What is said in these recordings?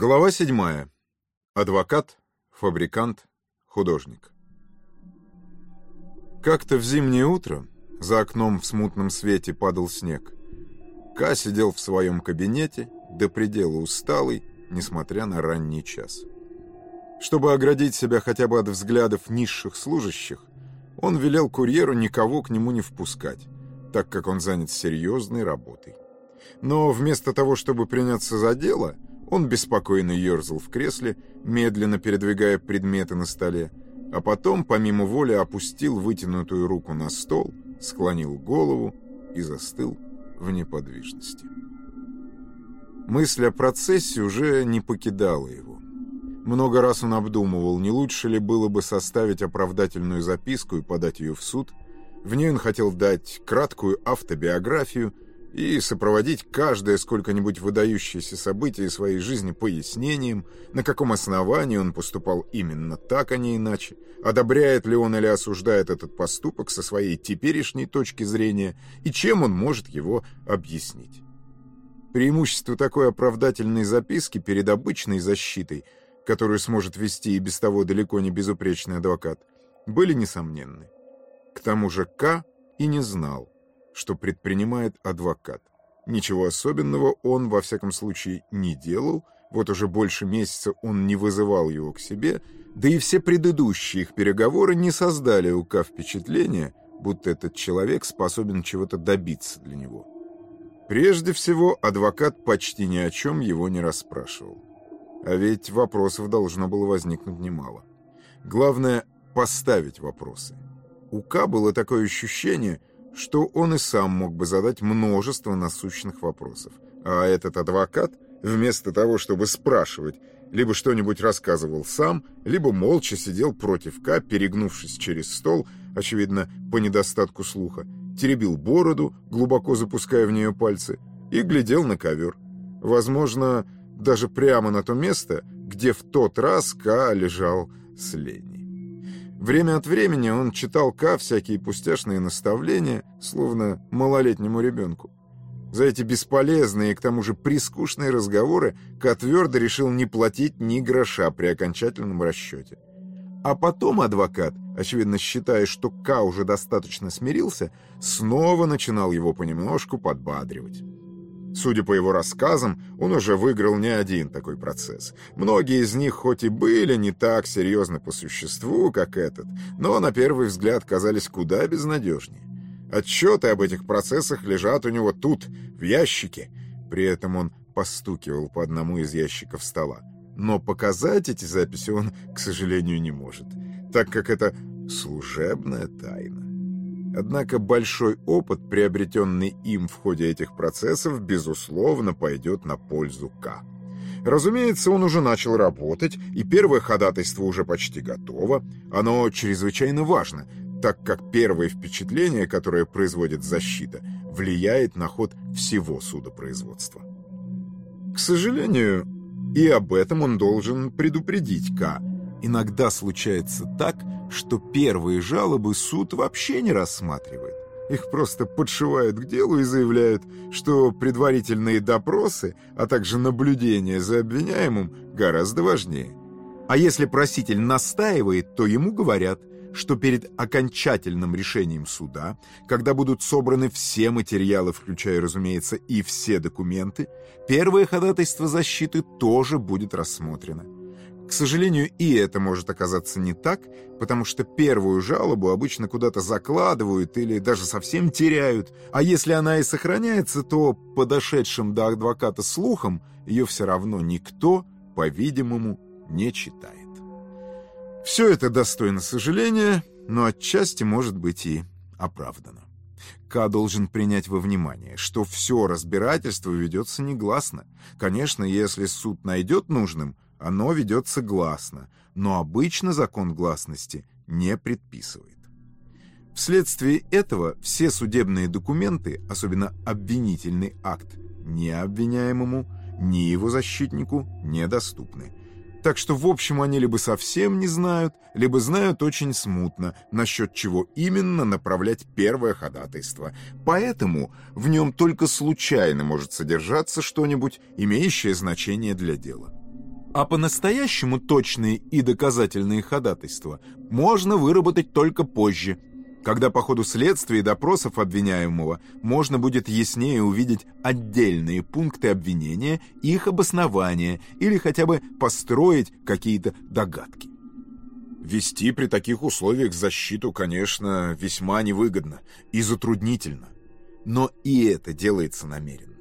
Глава седьмая. Адвокат, фабрикант, художник. Как-то в зимнее утро за окном в смутном свете падал снег. Ка сидел в своем кабинете, до предела усталый, несмотря на ранний час. Чтобы оградить себя хотя бы от взглядов низших служащих, он велел курьеру никого к нему не впускать, так как он занят серьезной работой. Но вместо того, чтобы приняться за дело – он беспокойно ерзал в кресле, медленно передвигая предметы на столе, а потом, помимо воли, опустил вытянутую руку на стол, склонил голову и застыл в неподвижности. Мысль о процессе уже не покидала его. Много раз он обдумывал, не лучше ли было бы составить оправдательную записку и подать ее в суд. В ней он хотел дать краткую автобиографию – и сопроводить каждое сколько-нибудь выдающееся событие своей жизни пояснением, на каком основании он поступал именно так, а не иначе, одобряет ли он или осуждает этот поступок со своей теперешней точки зрения и чем он может его объяснить. Преимущество такой оправдательной записки перед обычной защитой, которую сможет вести и без того далеко не безупречный адвокат, были несомненны. К тому же К и не знал, что предпринимает адвокат. Ничего особенного он, во всяком случае, не делал, вот уже больше месяца он не вызывал его к себе, да и все предыдущие их переговоры не создали у Ка впечатления, будто этот человек способен чего-то добиться для него. Прежде всего, адвокат почти ни о чем его не расспрашивал. А ведь вопросов должно было возникнуть немало. Главное — поставить вопросы. У К было такое ощущение, что он и сам мог бы задать множество насущных вопросов. А этот адвокат, вместо того, чтобы спрашивать, либо что-нибудь рассказывал сам, либо молча сидел против К, перегнувшись через стол, очевидно, по недостатку слуха, теребил бороду, глубоко запуская в нее пальцы, и глядел на ковер. Возможно, даже прямо на то место, где в тот раз К лежал с Леней. Время от времени он читал Ка всякие пустяшные наставления, словно малолетнему ребенку. За эти бесполезные и к тому же прискучные разговоры Ка твердо решил не платить ни гроша при окончательном расчете. А потом адвокат, очевидно считая, что Ка уже достаточно смирился, снова начинал его понемножку подбадривать. Судя по его рассказам, он уже выиграл не один такой процесс. Многие из них хоть и были не так серьезны по существу, как этот, но на первый взгляд казались куда безнадежнее. Отчеты об этих процессах лежат у него тут, в ящике. При этом он постукивал по одному из ящиков стола. Но показать эти записи он, к сожалению, не может, так как это служебная тайна. Однако большой опыт, приобретенный им в ходе этих процессов, безусловно, пойдет на пользу К. Разумеется, он уже начал работать, и первое ходатайство уже почти готово. Оно чрезвычайно важно, так как первое впечатление, которое производит защита, влияет на ход всего судопроизводства. К сожалению, и об этом он должен предупредить К. Иногда случается так, что первые жалобы суд вообще не рассматривает. Их просто подшивают к делу и заявляют, что предварительные допросы, а также наблюдение за обвиняемым гораздо важнее. А если проситель настаивает, то ему говорят, что перед окончательным решением суда, когда будут собраны все материалы, включая, разумеется, и все документы, первое ходатайство защиты тоже будет рассмотрено. К сожалению, и это может оказаться не так, потому что первую жалобу обычно куда-то закладывают или даже совсем теряют, а если она и сохраняется, то подошедшим до адвоката слухом ее все равно никто, по-видимому, не читает. Все это достойно сожаления, но отчасти может быть и оправдано. К должен принять во внимание, что все разбирательство ведется негласно. Конечно, если суд найдет нужным – оно ведется гласно, но обычно закон гласности не предписывает. Вследствие этого все судебные документы, особенно обвинительный акт, ни обвиняемому, ни его защитнику недоступны. Так что, в общем, они либо совсем не знают, либо знают очень смутно, насчет чего именно направлять первое ходатайство. Поэтому в нем только случайно может содержаться что-нибудь, имеющее значение для дела. А по-настоящему точные и доказательные ходатайства можно выработать только позже, когда по ходу следствия и допросов обвиняемого можно будет яснее увидеть отдельные пункты обвинения, их обоснования или хотя бы построить какие-то догадки. Вести при таких условиях защиту, конечно, весьма невыгодно и затруднительно. Но и это делается намеренно.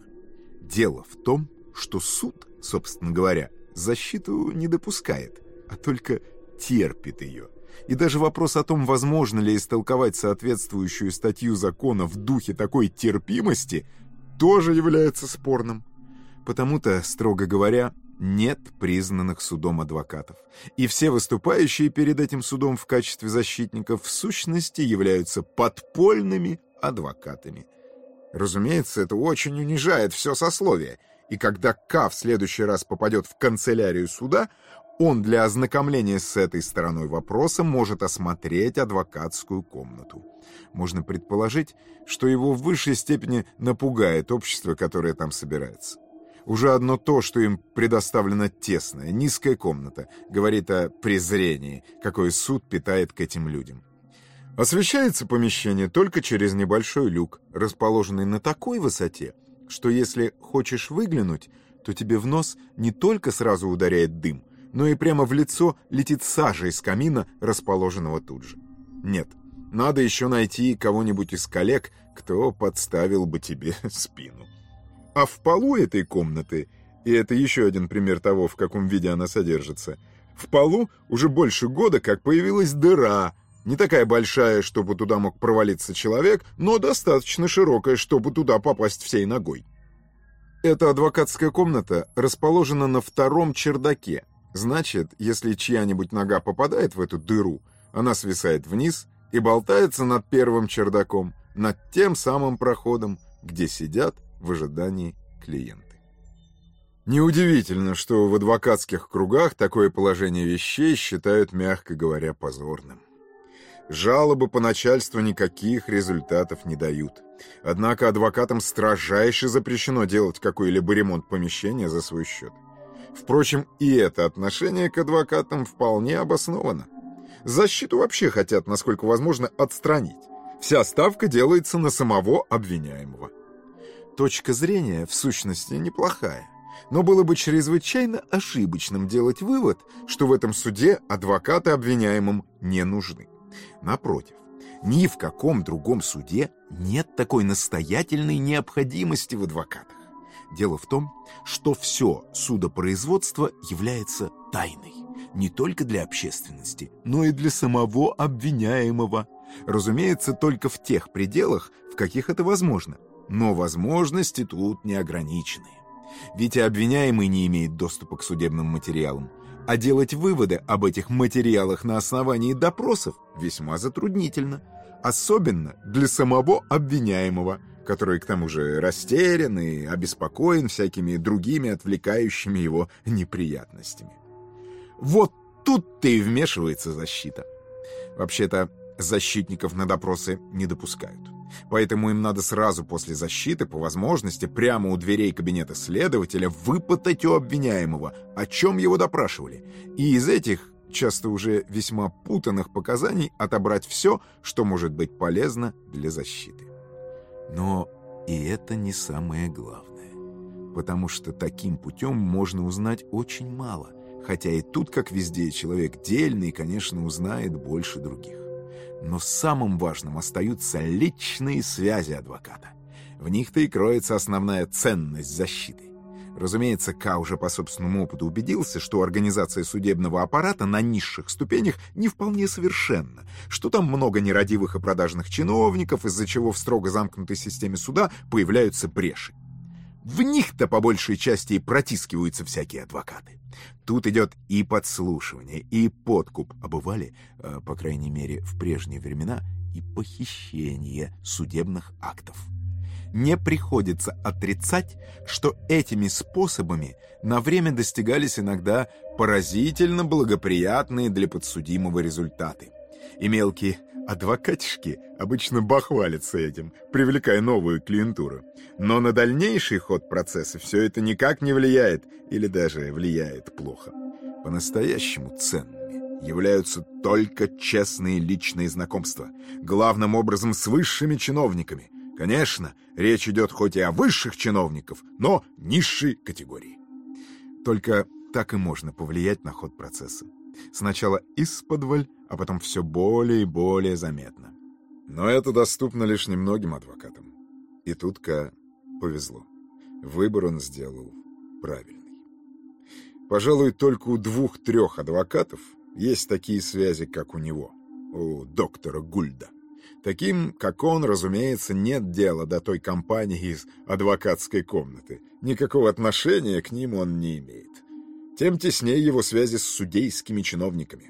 Дело в том, что суд, собственно говоря, защиту не допускает, а только терпит ее. И даже вопрос о том, возможно ли истолковать соответствующую статью закона в духе такой терпимости, тоже является спорным. Потому-то, строго говоря, нет признанных судом адвокатов. И все выступающие перед этим судом в качестве защитников в сущности являются подпольными адвокатами. Разумеется, это очень унижает все сословие, и когда К в следующий раз попадет в канцелярию суда, он для ознакомления с этой стороной вопроса может осмотреть адвокатскую комнату. Можно предположить, что его в высшей степени напугает общество, которое там собирается. Уже одно то, что им предоставлена тесная, низкая комната, говорит о презрении, какое суд питает к этим людям. Освещается помещение только через небольшой люк, расположенный на такой высоте, что если хочешь выглянуть, то тебе в нос не только сразу ударяет дым, но и прямо в лицо летит сажа из камина, расположенного тут же. Нет, надо еще найти кого-нибудь из коллег, кто подставил бы тебе спину. А в полу этой комнаты, и это еще один пример того, в каком виде она содержится, в полу уже больше года как появилась дыра — не такая большая, чтобы туда мог провалиться человек, но достаточно широкая, чтобы туда попасть всей ногой. Эта адвокатская комната расположена на втором чердаке. Значит, если чья-нибудь нога попадает в эту дыру, она свисает вниз и болтается над первым чердаком, над тем самым проходом, где сидят в ожидании клиенты. Неудивительно, что в адвокатских кругах такое положение вещей считают, мягко говоря, позорным. Жалобы по начальству никаких результатов не дают. Однако адвокатам строжайше запрещено делать какой-либо ремонт помещения за свой счет. Впрочем, и это отношение к адвокатам вполне обосновано. Защиту вообще хотят, насколько возможно, отстранить. Вся ставка делается на самого обвиняемого. Точка зрения, в сущности, неплохая. Но было бы чрезвычайно ошибочным делать вывод, что в этом суде адвокаты обвиняемым не нужны. Напротив, ни в каком другом суде нет такой настоятельной необходимости в адвокатах. Дело в том, что все судопроизводство является тайной. Не только для общественности, но и для самого обвиняемого. Разумеется, только в тех пределах, в каких это возможно. Но возможности тут неограниченные. Ведь и обвиняемый не имеет доступа к судебным материалам, а делать выводы об этих материалах на основании допросов весьма затруднительно, особенно для самого обвиняемого, который к тому же растерян и обеспокоен всякими другими отвлекающими его неприятностями. Вот тут-то и вмешивается защита. Вообще-то защитников на допросы не допускают. Поэтому им надо сразу после защиты, по возможности, прямо у дверей кабинета следователя выпытать у обвиняемого, о чем его допрашивали, и из этих, часто уже весьма путанных показаний, отобрать все, что может быть полезно для защиты. Но и это не самое главное, потому что таким путем можно узнать очень мало, хотя и тут, как везде, человек дельный, конечно, узнает больше других. Но самым важным остаются личные связи адвоката. В них-то и кроется основная ценность защиты. Разумеется, К уже по собственному опыту убедился, что организация судебного аппарата на низших ступенях не вполне совершенна, что там много нерадивых и продажных чиновников, из-за чего в строго замкнутой системе суда появляются бреши. В них-то по большей части и протискиваются всякие адвокаты. Тут идет и подслушивание, и подкуп, а бывали, э, по крайней мере, в прежние времена, и похищение судебных актов. Не приходится отрицать, что этими способами на время достигались иногда поразительно благоприятные для подсудимого результаты. И мелкие Адвокатишки обычно бахвалятся этим, привлекая новую клиентуру. Но на дальнейший ход процесса все это никак не влияет, или даже влияет плохо. По-настоящему ценными являются только честные личные знакомства, главным образом с высшими чиновниками. Конечно, речь идет хоть и о высших чиновников, но низшей категории. Только так и можно повлиять на ход процесса. Сначала исподволь, а потом все более и более заметно. Но это доступно лишь немногим адвокатам. И тут Ка повезло. Выбор он сделал правильный. Пожалуй, только у двух-трех адвокатов есть такие связи, как у него, у доктора Гульда. Таким, как он, разумеется, нет дела до той компании из адвокатской комнаты. Никакого отношения к ним он не имеет. Тем теснее его связи с судейскими чиновниками.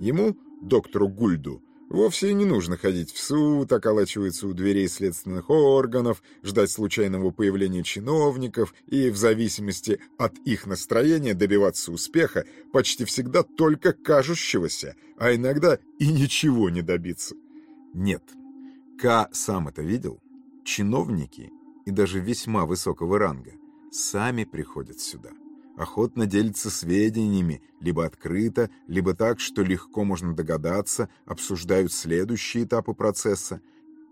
Ему, доктору Гульду, Вовсе не нужно ходить в суд, околачиваться у дверей следственных органов, ждать случайного появления чиновников и, в зависимости от их настроения, добиваться успеха, почти всегда только кажущегося, а иногда и ничего не добиться. Нет, К сам это видел. Чиновники, и даже весьма высокого ранга, сами приходят сюда охотно делится сведениями, либо открыто, либо так, что легко можно догадаться, обсуждают следующие этапы процесса.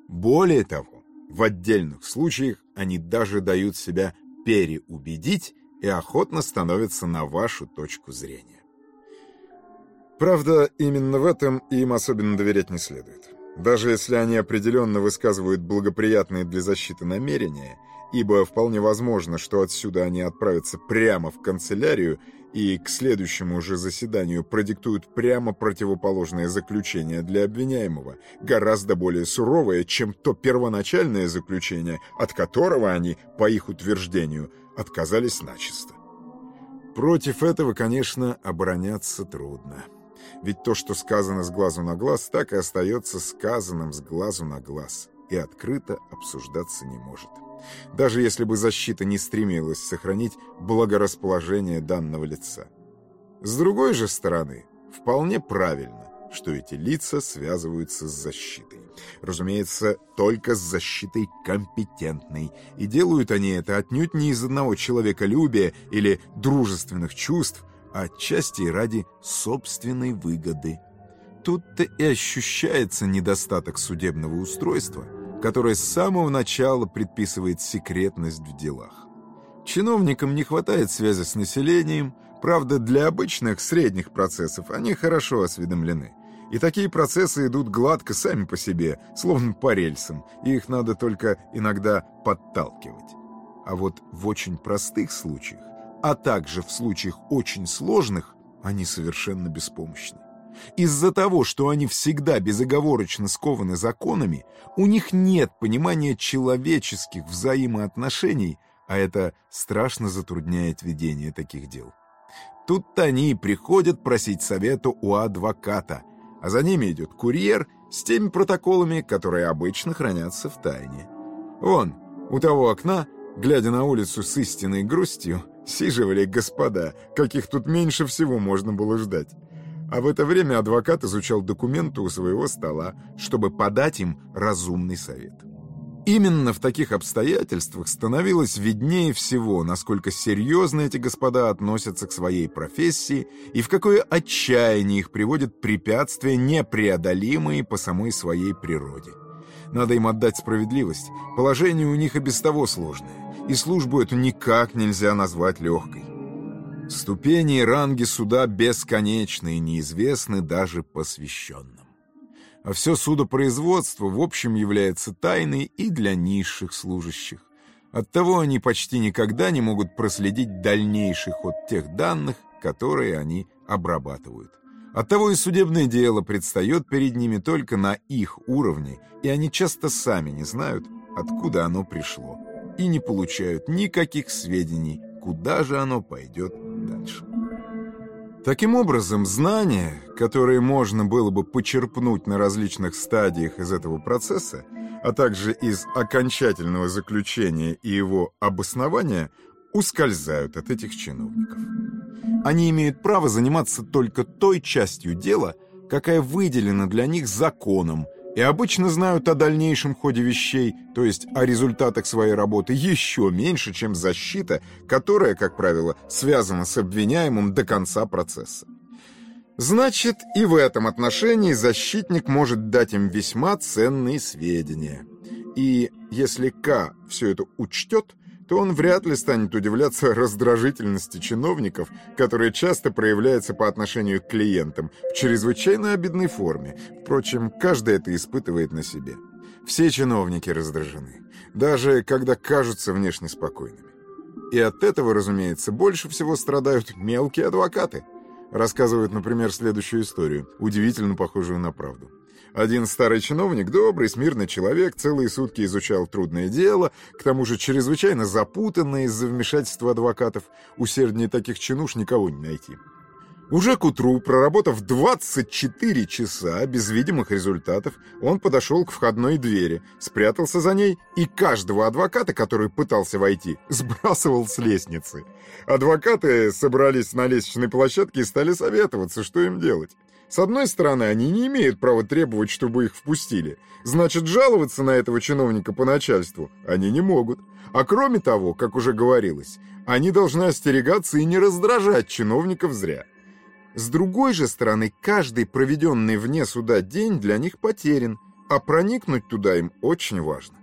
Более того, в отдельных случаях они даже дают себя переубедить и охотно становятся на вашу точку зрения. Правда, именно в этом им особенно доверять не следует. Даже если они определенно высказывают благоприятные для защиты намерения – ибо вполне возможно, что отсюда они отправятся прямо в канцелярию и к следующему же заседанию продиктуют прямо противоположное заключение для обвиняемого, гораздо более суровое, чем то первоначальное заключение, от которого они, по их утверждению, отказались начисто. Против этого, конечно, обороняться трудно. Ведь то, что сказано с глазу на глаз, так и остается сказанным с глазу на глаз и открыто обсуждаться не может даже если бы защита не стремилась сохранить благорасположение данного лица. С другой же стороны, вполне правильно, что эти лица связываются с защитой. Разумеется, только с защитой компетентной. И делают они это отнюдь не из одного человеколюбия или дружественных чувств, а отчасти ради собственной выгоды. Тут-то и ощущается недостаток судебного устройства – которое с самого начала предписывает секретность в делах. Чиновникам не хватает связи с населением, правда, для обычных средних процессов они хорошо осведомлены. И такие процессы идут гладко сами по себе, словно по рельсам, и их надо только иногда подталкивать. А вот в очень простых случаях, а также в случаях очень сложных, они совершенно беспомощны. Из-за того, что они всегда безоговорочно скованы законами, у них нет понимания человеческих взаимоотношений, а это страшно затрудняет ведение таких дел. Тут-то они и приходят просить совета у адвоката, а за ними идет курьер с теми протоколами, которые обычно хранятся в тайне. Вон, у того окна, глядя на улицу с истинной грустью, сиживали господа, каких тут меньше всего можно было ждать. А в это время адвокат изучал документы у своего стола, чтобы подать им разумный совет. Именно в таких обстоятельствах становилось виднее всего, насколько серьезно эти господа относятся к своей профессии и в какое отчаяние их приводят препятствия, непреодолимые по самой своей природе. Надо им отдать справедливость, положение у них и без того сложное, и службу эту никак нельзя назвать легкой. Ступени и ранги суда бесконечны и неизвестны даже посвященным. А все судопроизводство в общем является тайной и для низших служащих. Оттого они почти никогда не могут проследить дальнейший ход тех данных, которые они обрабатывают. Оттого и судебное дело предстает перед ними только на их уровне, и они часто сами не знают, откуда оно пришло, и не получают никаких сведений, куда же оно пойдет дальше. Таким образом, знания, которые можно было бы почерпнуть на различных стадиях из этого процесса, а также из окончательного заключения и его обоснования, ускользают от этих чиновников. Они имеют право заниматься только той частью дела, какая выделена для них законом, и обычно знают о дальнейшем ходе вещей, то есть о результатах своей работы, еще меньше, чем защита, которая, как правило, связана с обвиняемым до конца процесса. Значит, и в этом отношении защитник может дать им весьма ценные сведения. И если К все это учтет, то он вряд ли станет удивляться раздражительности чиновников, которая часто проявляется по отношению к клиентам в чрезвычайно обидной форме. Впрочем, каждый это испытывает на себе. Все чиновники раздражены, даже когда кажутся внешне спокойными. И от этого, разумеется, больше всего страдают мелкие адвокаты. Рассказывают, например, следующую историю, удивительно похожую на правду. Один старый чиновник, добрый, смирный человек, целые сутки изучал трудное дело, к тому же чрезвычайно запутанное из-за вмешательства адвокатов. Усерднее таких чинуш никого не найти. Уже к утру, проработав 24 часа без видимых результатов, он подошел к входной двери, спрятался за ней и каждого адвоката, который пытался войти, сбрасывал с лестницы. Адвокаты собрались на лестничной площадке и стали советоваться, что им делать. С одной стороны, они не имеют права требовать, чтобы их впустили. Значит, жаловаться на этого чиновника по начальству они не могут. А кроме того, как уже говорилось, они должны остерегаться и не раздражать чиновников зря. С другой же стороны, каждый проведенный вне суда день для них потерян, а проникнуть туда им очень важно.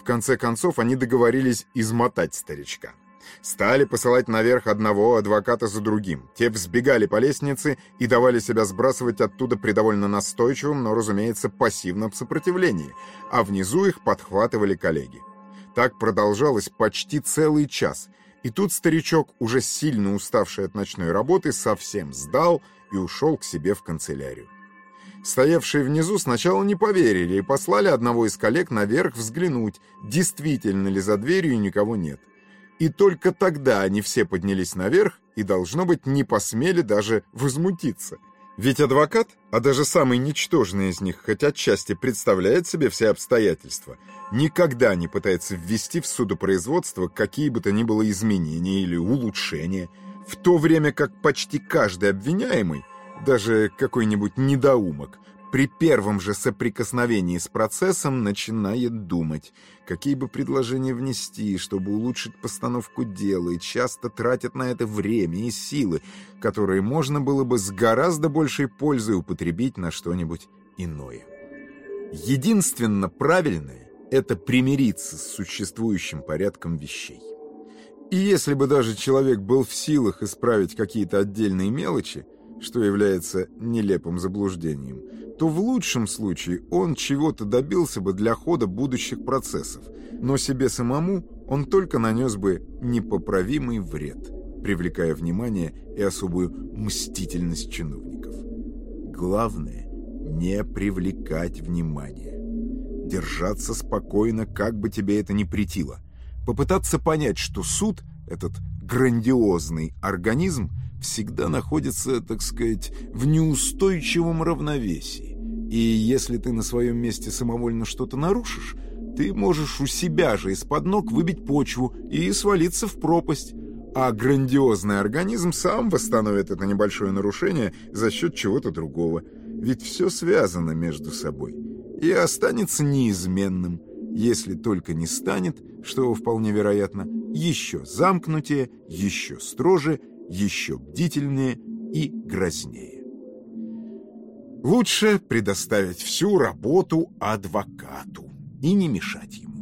В конце концов, они договорились измотать старичка. Стали посылать наверх одного адвоката за другим. Те взбегали по лестнице и давали себя сбрасывать оттуда при довольно настойчивом, но, разумеется, пассивном сопротивлении, а внизу их подхватывали коллеги. Так продолжалось почти целый час, и тут старичок, уже сильно уставший от ночной работы, совсем сдал и ушел к себе в канцелярию. Стоявшие внизу сначала не поверили и послали одного из коллег наверх взглянуть, действительно ли за дверью никого нет. И только тогда они все поднялись наверх и, должно быть, не посмели даже возмутиться. Ведь адвокат, а даже самый ничтожный из них, хоть отчасти представляет себе все обстоятельства, никогда не пытается ввести в судопроизводство какие бы то ни было изменения или улучшения, в то время как почти каждый обвиняемый, даже какой-нибудь недоумок, при первом же соприкосновении с процессом начинает думать, какие бы предложения внести, чтобы улучшить постановку дела, и часто тратят на это время и силы, которые можно было бы с гораздо большей пользой употребить на что-нибудь иное. Единственно правильное – это примириться с существующим порядком вещей. И если бы даже человек был в силах исправить какие-то отдельные мелочи, что является нелепым заблуждением, то в лучшем случае он чего-то добился бы для хода будущих процессов, но себе самому он только нанес бы непоправимый вред, привлекая внимание и особую мстительность чиновников. Главное – не привлекать внимание. Держаться спокойно, как бы тебе это ни претило. Попытаться понять, что суд, этот грандиозный организм, всегда находится, так сказать, в неустойчивом равновесии. И если ты на своем месте самовольно что-то нарушишь, ты можешь у себя же из-под ног выбить почву и свалиться в пропасть. А грандиозный организм сам восстановит это небольшое нарушение за счет чего-то другого. Ведь все связано между собой. И останется неизменным, если только не станет, что вполне вероятно, еще замкнутее, еще строже еще бдительнее и грознее. Лучше предоставить всю работу адвокату и не мешать ему.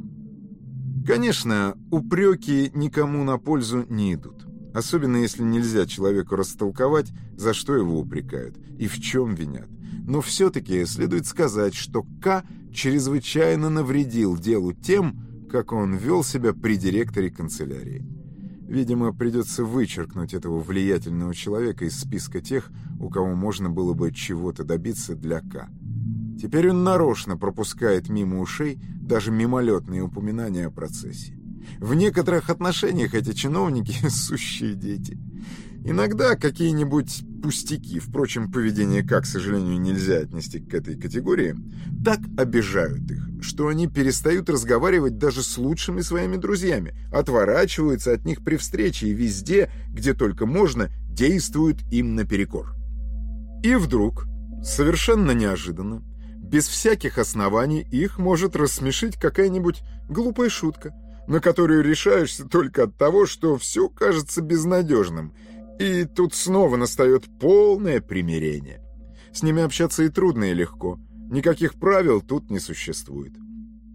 Конечно, упреки никому на пользу не идут. Особенно если нельзя человеку растолковать, за что его упрекают и в чем винят. Но все-таки следует сказать, что К чрезвычайно навредил делу тем, как он вел себя при директоре канцелярии. Видимо, придется вычеркнуть этого влиятельного человека из списка тех, у кого можно было бы чего-то добиться для К. Теперь он нарочно пропускает мимо ушей даже мимолетные упоминания о процессе. В некоторых отношениях эти чиновники — сущие дети. Иногда какие-нибудь пустяки, впрочем, поведение как, к сожалению, нельзя отнести к этой категории, так обижают их, что они перестают разговаривать даже с лучшими своими друзьями, отворачиваются от них при встрече и везде, где только можно, действуют им наперекор. И вдруг, совершенно неожиданно, Без всяких оснований их может рассмешить какая-нибудь глупая шутка, на которую решаешься только от того, что все кажется безнадежным, и тут снова настает полное примирение. С ними общаться и трудно, и легко. Никаких правил тут не существует.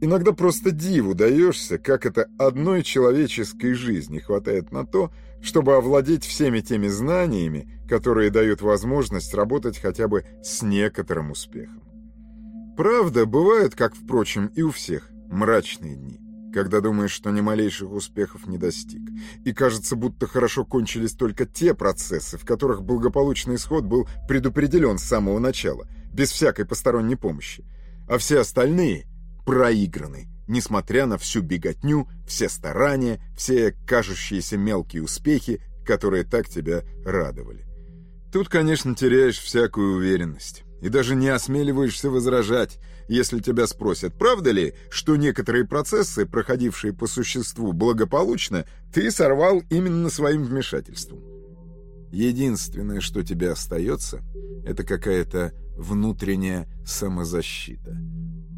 Иногда просто диву даешься, как это одной человеческой жизни хватает на то, чтобы овладеть всеми теми знаниями, которые дают возможность работать хотя бы с некоторым успехом. Правда, бывают, как, впрочем, и у всех, мрачные дни, когда думаешь, что ни малейших успехов не достиг, и кажется, будто хорошо кончились только те процессы, в которых благополучный исход был предопределен с самого начала, без всякой посторонней помощи, а все остальные проиграны, несмотря на всю беготню, все старания, все кажущиеся мелкие успехи, которые так тебя радовали. Тут, конечно, теряешь всякую уверенность и даже не осмеливаешься возражать, если тебя спросят, правда ли, что некоторые процессы, проходившие по существу благополучно, ты сорвал именно своим вмешательством. Единственное, что тебе остается, это какая-то внутренняя самозащита.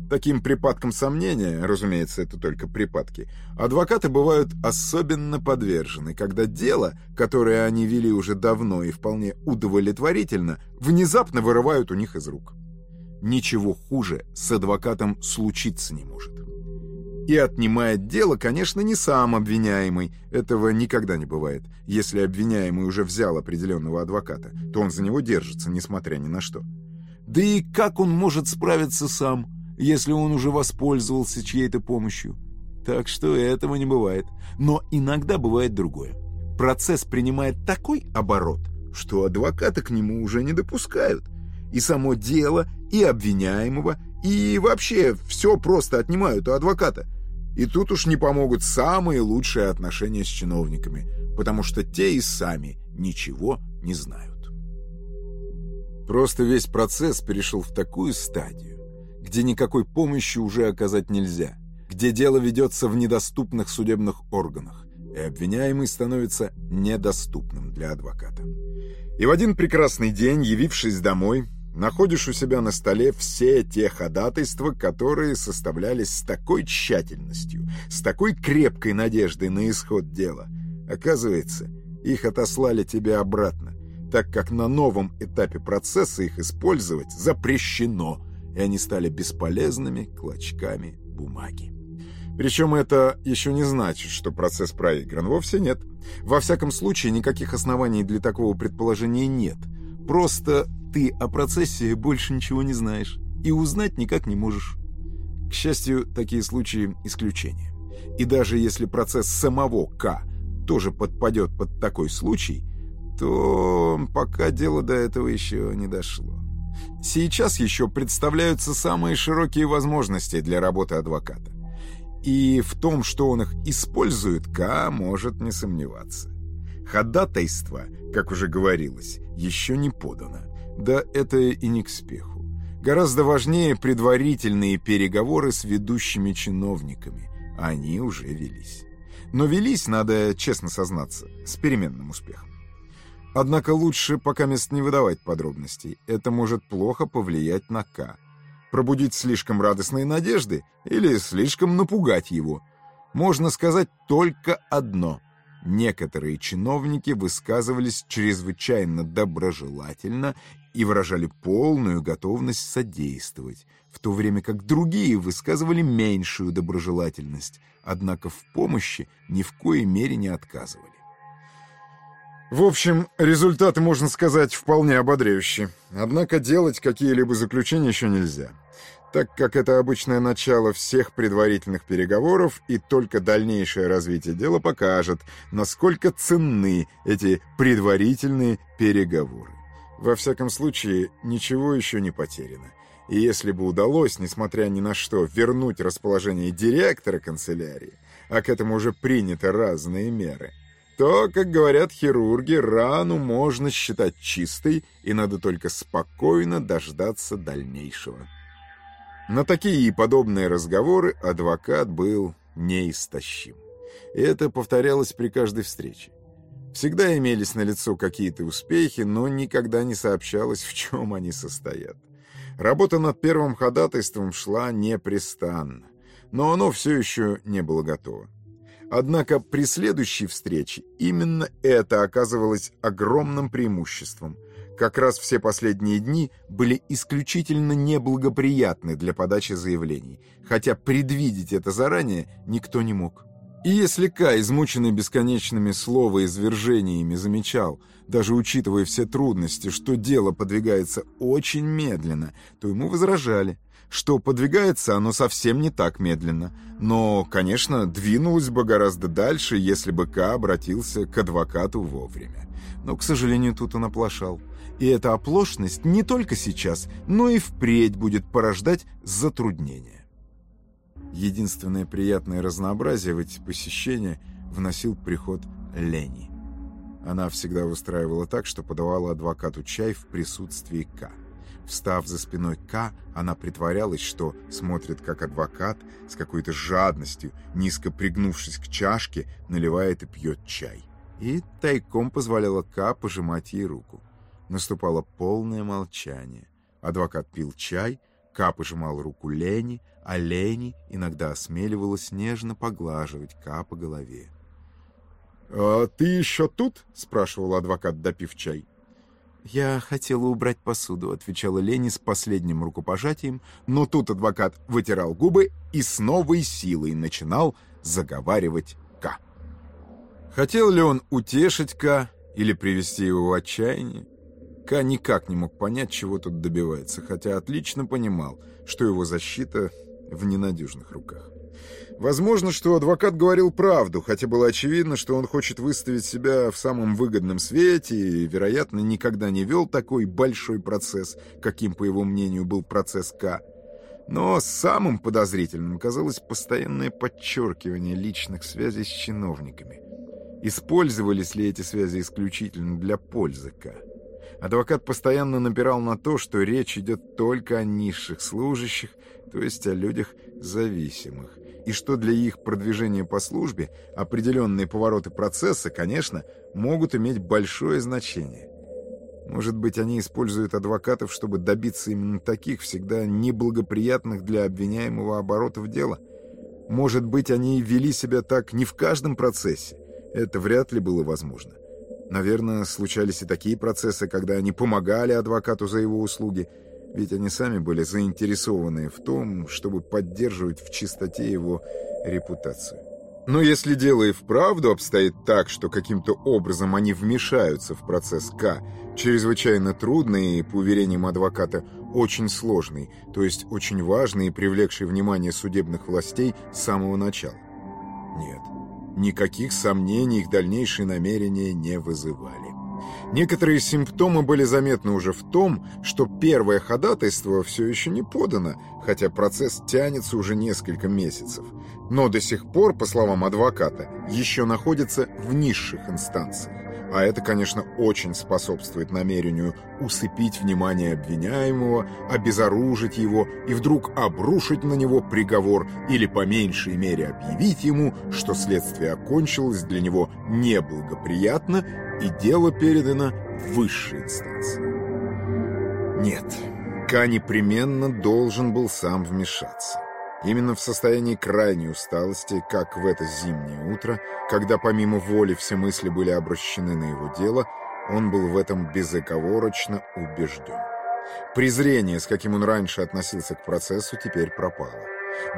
Таким припадкам сомнения, разумеется, это только припадки, адвокаты бывают особенно подвержены, когда дело, которое они вели уже давно и вполне удовлетворительно, внезапно вырывают у них из рук. Ничего хуже с адвокатом случиться не может. И отнимает дело, конечно, не сам обвиняемый. Этого никогда не бывает. Если обвиняемый уже взял определенного адвоката, то он за него держится, несмотря ни на что. Да и как он может справиться сам? если он уже воспользовался чьей-то помощью. Так что этого не бывает. Но иногда бывает другое. Процесс принимает такой оборот, что адвоката к нему уже не допускают. И само дело, и обвиняемого, и вообще все просто отнимают у адвоката. И тут уж не помогут самые лучшие отношения с чиновниками, потому что те и сами ничего не знают. Просто весь процесс перешел в такую стадию, где никакой помощи уже оказать нельзя, где дело ведется в недоступных судебных органах, и обвиняемый становится недоступным для адвоката. И в один прекрасный день, явившись домой, находишь у себя на столе все те ходатайства, которые составлялись с такой тщательностью, с такой крепкой надеждой на исход дела. Оказывается, их отослали тебе обратно, так как на новом этапе процесса их использовать запрещено – и они стали бесполезными клочками бумаги. Причем это еще не значит, что процесс проигран. Вовсе нет. Во всяком случае, никаких оснований для такого предположения нет. Просто ты о процессе больше ничего не знаешь и узнать никак не можешь. К счастью, такие случаи – исключения. И даже если процесс самого К тоже подпадет под такой случай, то пока дело до этого еще не дошло. Сейчас еще представляются самые широкие возможности для работы адвоката. И в том, что он их использует, К может не сомневаться. Ходатайство, как уже говорилось, еще не подано. Да это и не к спеху. Гораздо важнее предварительные переговоры с ведущими чиновниками. Они уже велись. Но велись, надо честно сознаться, с переменным успехом. Однако лучше пока мест не выдавать подробностей. Это может плохо повлиять на К. Пробудить слишком радостные надежды или слишком напугать его. Можно сказать только одно. Некоторые чиновники высказывались чрезвычайно доброжелательно и выражали полную готовность содействовать, в то время как другие высказывали меньшую доброжелательность, однако в помощи ни в коей мере не отказывали. В общем, результаты, можно сказать, вполне ободряющие. Однако делать какие-либо заключения еще нельзя, так как это обычное начало всех предварительных переговоров, и только дальнейшее развитие дела покажет, насколько ценны эти предварительные переговоры. Во всяком случае, ничего еще не потеряно. И если бы удалось, несмотря ни на что, вернуть расположение директора канцелярии, а к этому уже приняты разные меры – то, как говорят хирурги, рану можно считать чистой, и надо только спокойно дождаться дальнейшего. На такие и подобные разговоры адвокат был неистощим. И это повторялось при каждой встрече. Всегда имелись на лицо какие-то успехи, но никогда не сообщалось, в чем они состоят. Работа над первым ходатайством шла непрестанно, но оно все еще не было готово. Однако при следующей встрече именно это оказывалось огромным преимуществом. Как раз все последние дни были исключительно неблагоприятны для подачи заявлений, хотя предвидеть это заранее никто не мог. И если Ка, измученный бесконечными словоизвержениями, замечал, даже учитывая все трудности, что дело подвигается очень медленно, то ему возражали, что подвигается оно совсем не так медленно. Но, конечно, двинулось бы гораздо дальше, если бы Ка обратился к адвокату вовремя. Но, к сожалению, тут он оплошал. И эта оплошность не только сейчас, но и впредь будет порождать затруднения. Единственное приятное разнообразие в эти посещения вносил приход Лени. Она всегда устраивала так, что подавала адвокату чай в присутствии К. Встав за спиной К, она притворялась, что смотрит, как адвокат с какой-то жадностью, низко пригнувшись к чашке, наливает и пьет чай. И тайком позволяла К пожимать ей руку. Наступало полное молчание. Адвокат пил чай, Ка пожимал руку Лени, а Лени иногда осмеливалась нежно поглаживать Ка по голове. «А ты еще тут?» — спрашивал адвокат, допив чай. «Я хотела убрать посуду», — отвечала Лени с последним рукопожатием, но тут адвокат вытирал губы и с новой силой начинал заговаривать К. Хотел ли он утешить К или привести его в отчаяние? Ка никак не мог понять, чего тут добивается, хотя отлично понимал, что его защита в ненадежных руках. Возможно, что адвокат говорил правду, хотя было очевидно, что он хочет выставить себя в самом выгодном свете и, вероятно, никогда не вел такой большой процесс, каким, по его мнению, был процесс К. Но самым подозрительным казалось постоянное подчеркивание личных связей с чиновниками. Использовались ли эти связи исключительно для пользы К? Адвокат постоянно напирал на то, что речь идет только о низших служащих, то есть о людях зависимых, и что для их продвижения по службе определенные повороты процесса, конечно, могут иметь большое значение. Может быть, они используют адвокатов, чтобы добиться именно таких, всегда неблагоприятных для обвиняемого оборотов дела? Может быть, они вели себя так не в каждом процессе? Это вряд ли было возможно. Наверное, случались и такие процессы, когда они помогали адвокату за его услуги, ведь они сами были заинтересованы в том, чтобы поддерживать в чистоте его репутацию. Но если дело и вправду обстоит так, что каким-то образом они вмешаются в процесс К, чрезвычайно трудный и, по уверениям адвоката, очень сложный, то есть очень важный и привлекший внимание судебных властей с самого начала. Нет, никаких сомнений их дальнейшие намерения не вызывали. Некоторые симптомы были заметны уже в том, что первое ходатайство все еще не подано, хотя процесс тянется уже несколько месяцев, но до сих пор, по словам адвоката, еще находится в низших инстанциях. А это, конечно, очень способствует намерению усыпить внимание обвиняемого, обезоружить его и вдруг обрушить на него приговор или по меньшей мере объявить ему, что следствие окончилось для него неблагоприятно и дело передано в высшей инстанции. Нет, Ка непременно должен был сам вмешаться. Именно в состоянии крайней усталости, как в это зимнее утро, когда помимо воли все мысли были обращены на его дело, он был в этом безоговорочно убежден. Презрение, с каким он раньше относился к процессу, теперь пропало.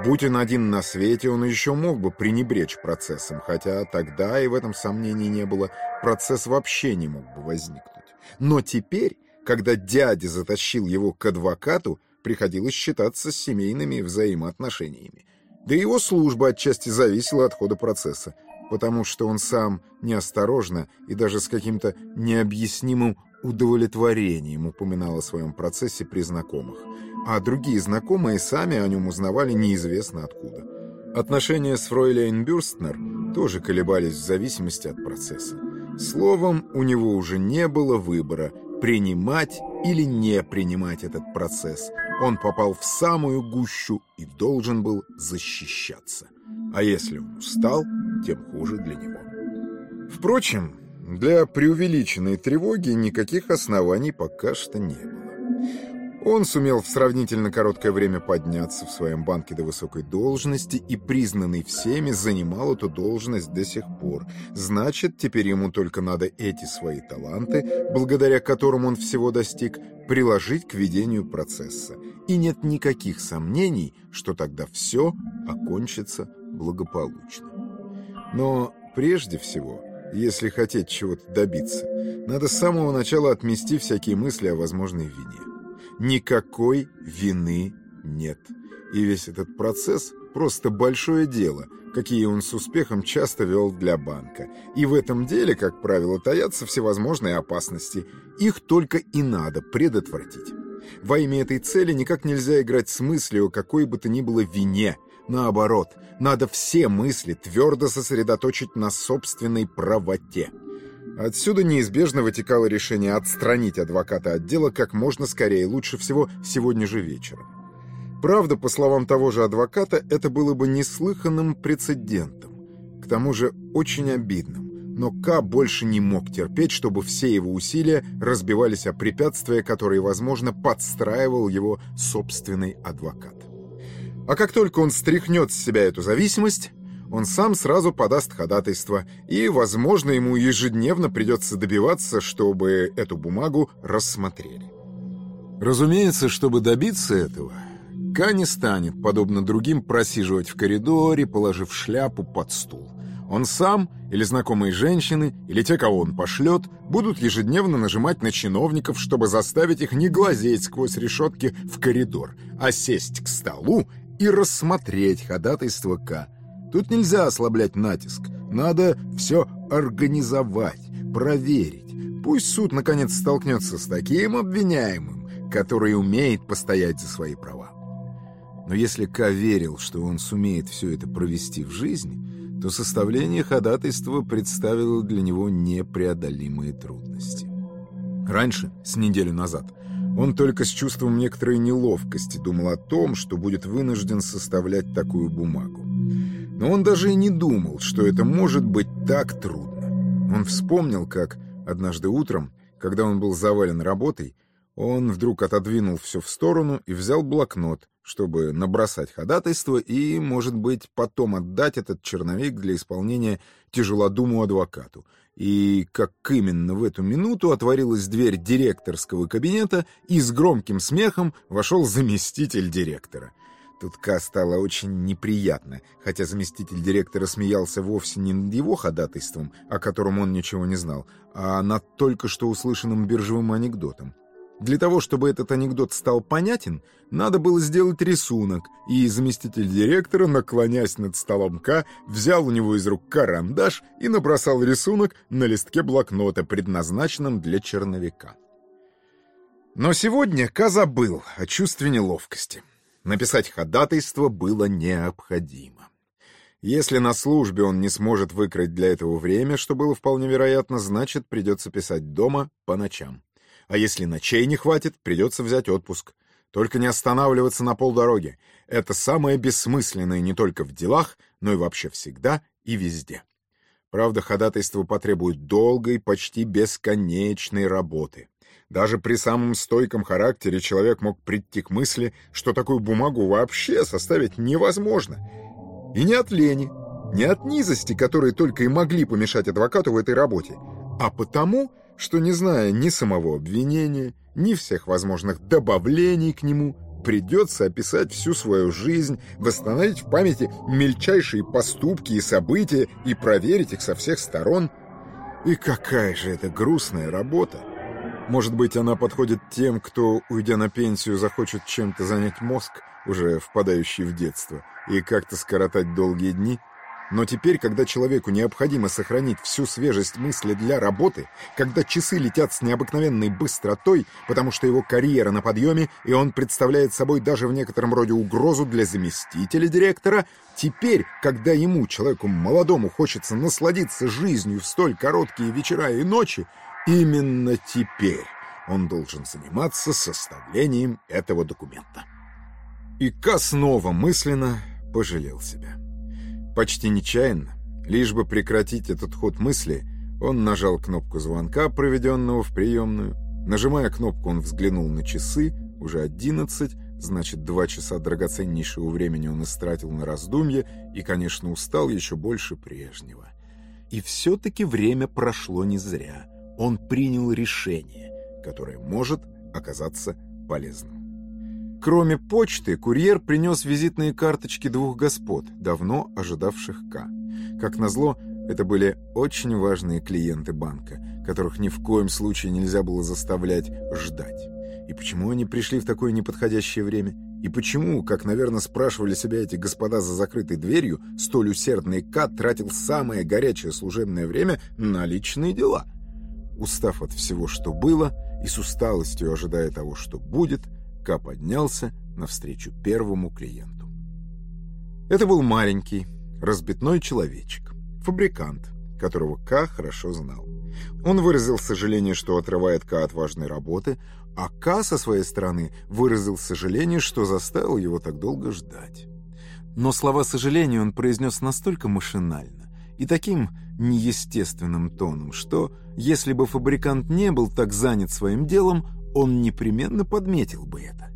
Будь он один на свете, он еще мог бы пренебречь процессом, хотя тогда и в этом сомнений не было, процесс вообще не мог бы возникнуть. Но теперь, когда дядя затащил его к адвокату, приходилось считаться с семейными взаимоотношениями. Да и его служба отчасти зависела от хода процесса, потому что он сам неосторожно и даже с каким-то необъяснимым удовлетворением упоминал о своем процессе при знакомых, а другие знакомые сами о нем узнавали неизвестно откуда. Отношения с Фройлейн Бюрстнер тоже колебались в зависимости от процесса. Словом, у него уже не было выбора, принимать или не принимать этот процесс. Он попал в самую гущу и должен был защищаться. А если он устал, тем хуже для него. Впрочем, для преувеличенной тревоги никаких оснований пока что не было. Он сумел в сравнительно короткое время подняться в своем банке до высокой должности и, признанный всеми, занимал эту должность до сих пор. Значит, теперь ему только надо эти свои таланты, благодаря которым он всего достиг, приложить к ведению процесса. И нет никаких сомнений, что тогда все окончится благополучно. Но прежде всего, если хотеть чего-то добиться, надо с самого начала отмести всякие мысли о возможной вине никакой вины нет. И весь этот процесс – просто большое дело, какие он с успехом часто вел для банка. И в этом деле, как правило, таятся всевозможные опасности. Их только и надо предотвратить. Во имя этой цели никак нельзя играть с мыслью о какой бы то ни было вине. Наоборот, надо все мысли твердо сосредоточить на собственной правоте. Отсюда неизбежно вытекало решение отстранить адвоката от дела как можно скорее, лучше всего сегодня же вечером. Правда, по словам того же адвоката, это было бы неслыханным прецедентом. К тому же очень обидным. Но К больше не мог терпеть, чтобы все его усилия разбивались о препятствия, которые, возможно, подстраивал его собственный адвокат. А как только он стряхнет с себя эту зависимость, он сам сразу подаст ходатайство, и, возможно, ему ежедневно придется добиваться, чтобы эту бумагу рассмотрели. Разумеется, чтобы добиться этого, Ка не станет, подобно другим, просиживать в коридоре, положив шляпу под стул. Он сам, или знакомые женщины, или те, кого он пошлет, будут ежедневно нажимать на чиновников, чтобы заставить их не глазеть сквозь решетки в коридор, а сесть к столу и рассмотреть ходатайство К, Тут нельзя ослаблять натиск. Надо все организовать, проверить. Пусть суд наконец столкнется с таким обвиняемым, который умеет постоять за свои права. Но если К верил, что он сумеет все это провести в жизнь, то составление ходатайства представило для него непреодолимые трудности. Раньше, с неделю назад, он только с чувством некоторой неловкости думал о том, что будет вынужден составлять такую бумагу. Но он даже и не думал, что это может быть так трудно. Он вспомнил, как однажды утром, когда он был завален работой, он вдруг отодвинул все в сторону и взял блокнот, чтобы набросать ходатайство и, может быть, потом отдать этот черновик для исполнения тяжелодуму адвокату. И как именно в эту минуту отворилась дверь директорского кабинета, и с громким смехом вошел заместитель директора — Тут Ка стало очень неприятно, хотя заместитель директора смеялся вовсе не над его ходатайством, о котором он ничего не знал, а над только что услышанным биржевым анекдотом. Для того, чтобы этот анекдот стал понятен, надо было сделать рисунок, и заместитель директора, наклонясь над столом К, взял у него из рук карандаш и набросал рисунок на листке блокнота, предназначенном для черновика. Но сегодня К забыл о чувстве неловкости. Написать ходатайство было необходимо. Если на службе он не сможет выкроить для этого время, что было вполне вероятно, значит, придется писать дома по ночам. А если ночей не хватит, придется взять отпуск. Только не останавливаться на полдороги. Это самое бессмысленное не только в делах, но и вообще всегда и везде. Правда, ходатайство потребует долгой, почти бесконечной работы. Даже при самом стойком характере человек мог прийти к мысли, что такую бумагу вообще составить невозможно. И не от лени, не от низости, которые только и могли помешать адвокату в этой работе, а потому, что, не зная ни самого обвинения, ни всех возможных добавлений к нему, придется описать всю свою жизнь, восстановить в памяти мельчайшие поступки и события и проверить их со всех сторон. И какая же это грустная работа! Может быть, она подходит тем, кто, уйдя на пенсию, захочет чем-то занять мозг, уже впадающий в детство, и как-то скоротать долгие дни? Но теперь, когда человеку необходимо сохранить всю свежесть мысли для работы, когда часы летят с необыкновенной быстротой, потому что его карьера на подъеме, и он представляет собой даже в некотором роде угрозу для заместителя директора, теперь, когда ему, человеку молодому, хочется насладиться жизнью в столь короткие вечера и ночи, Именно теперь он должен заниматься составлением этого документа. И Ка снова мысленно пожалел себя. Почти нечаянно, лишь бы прекратить этот ход мысли, он нажал кнопку звонка, проведенного в приемную. Нажимая кнопку, он взглянул на часы, уже одиннадцать, значит, два часа драгоценнейшего времени он истратил на раздумье и, конечно, устал еще больше прежнего. И все-таки время прошло не зря. Он принял решение, которое может оказаться полезным. Кроме почты, курьер принес визитные карточки двух господ, давно ожидавших К. Как назло, это были очень важные клиенты банка, которых ни в коем случае нельзя было заставлять ждать. И почему они пришли в такое неподходящее время? И почему, как, наверное, спрашивали себя эти господа за закрытой дверью, столь усердный Кат тратил самое горячее служебное время на личные дела? Устав от всего, что было, и с усталостью ожидая того, что будет, Ка поднялся навстречу первому клиенту. Это был маленький, разбитной человечек, фабрикант, которого Ка хорошо знал. Он выразил сожаление, что отрывает Ка от важной работы, а Ка со своей стороны выразил сожаление, что заставил его так долго ждать. Но слова сожаления он произнес настолько машинально и таким неестественным тоном, что, если бы фабрикант не был так занят своим делом, он непременно подметил бы это.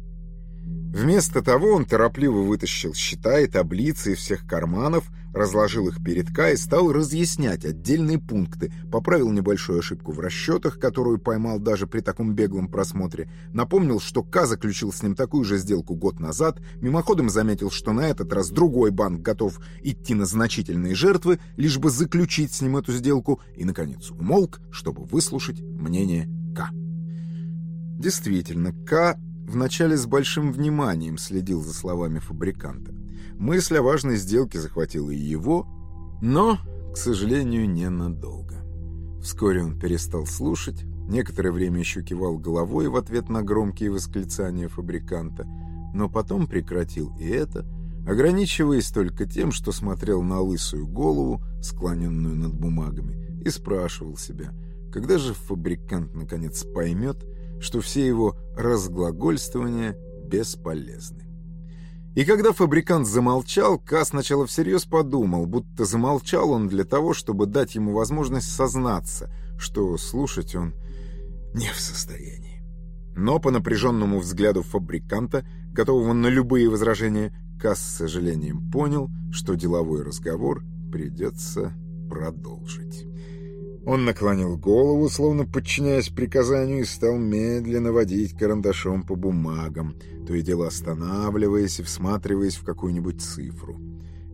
Вместо того он торопливо вытащил счета и таблицы из всех карманов, разложил их перед Ка и стал разъяснять отдельные пункты, поправил небольшую ошибку в расчетах, которую поймал даже при таком беглом просмотре, напомнил, что Ка заключил с ним такую же сделку год назад, мимоходом заметил, что на этот раз другой банк готов идти на значительные жертвы, лишь бы заключить с ним эту сделку, и, наконец, умолк, чтобы выслушать мнение К. Действительно, К вначале с большим вниманием следил за словами фабриканта. Мысль о важной сделке захватила и его, но, к сожалению, ненадолго. Вскоре он перестал слушать, некоторое время еще кивал головой в ответ на громкие восклицания фабриканта, но потом прекратил и это, ограничиваясь только тем, что смотрел на лысую голову, склоненную над бумагами, и спрашивал себя, когда же фабрикант наконец поймет, что все его разглагольствования бесполезны. И когда фабрикант замолчал, Ка сначала всерьез подумал, будто замолчал он для того, чтобы дать ему возможность сознаться, что слушать он не в состоянии. Но по напряженному взгляду фабриканта, готового на любые возражения, Ка с сожалением понял, что деловой разговор придется продолжить. Он наклонил голову, словно подчиняясь приказанию, и стал медленно водить карандашом по бумагам, то и дело останавливаясь и всматриваясь в какую-нибудь цифру.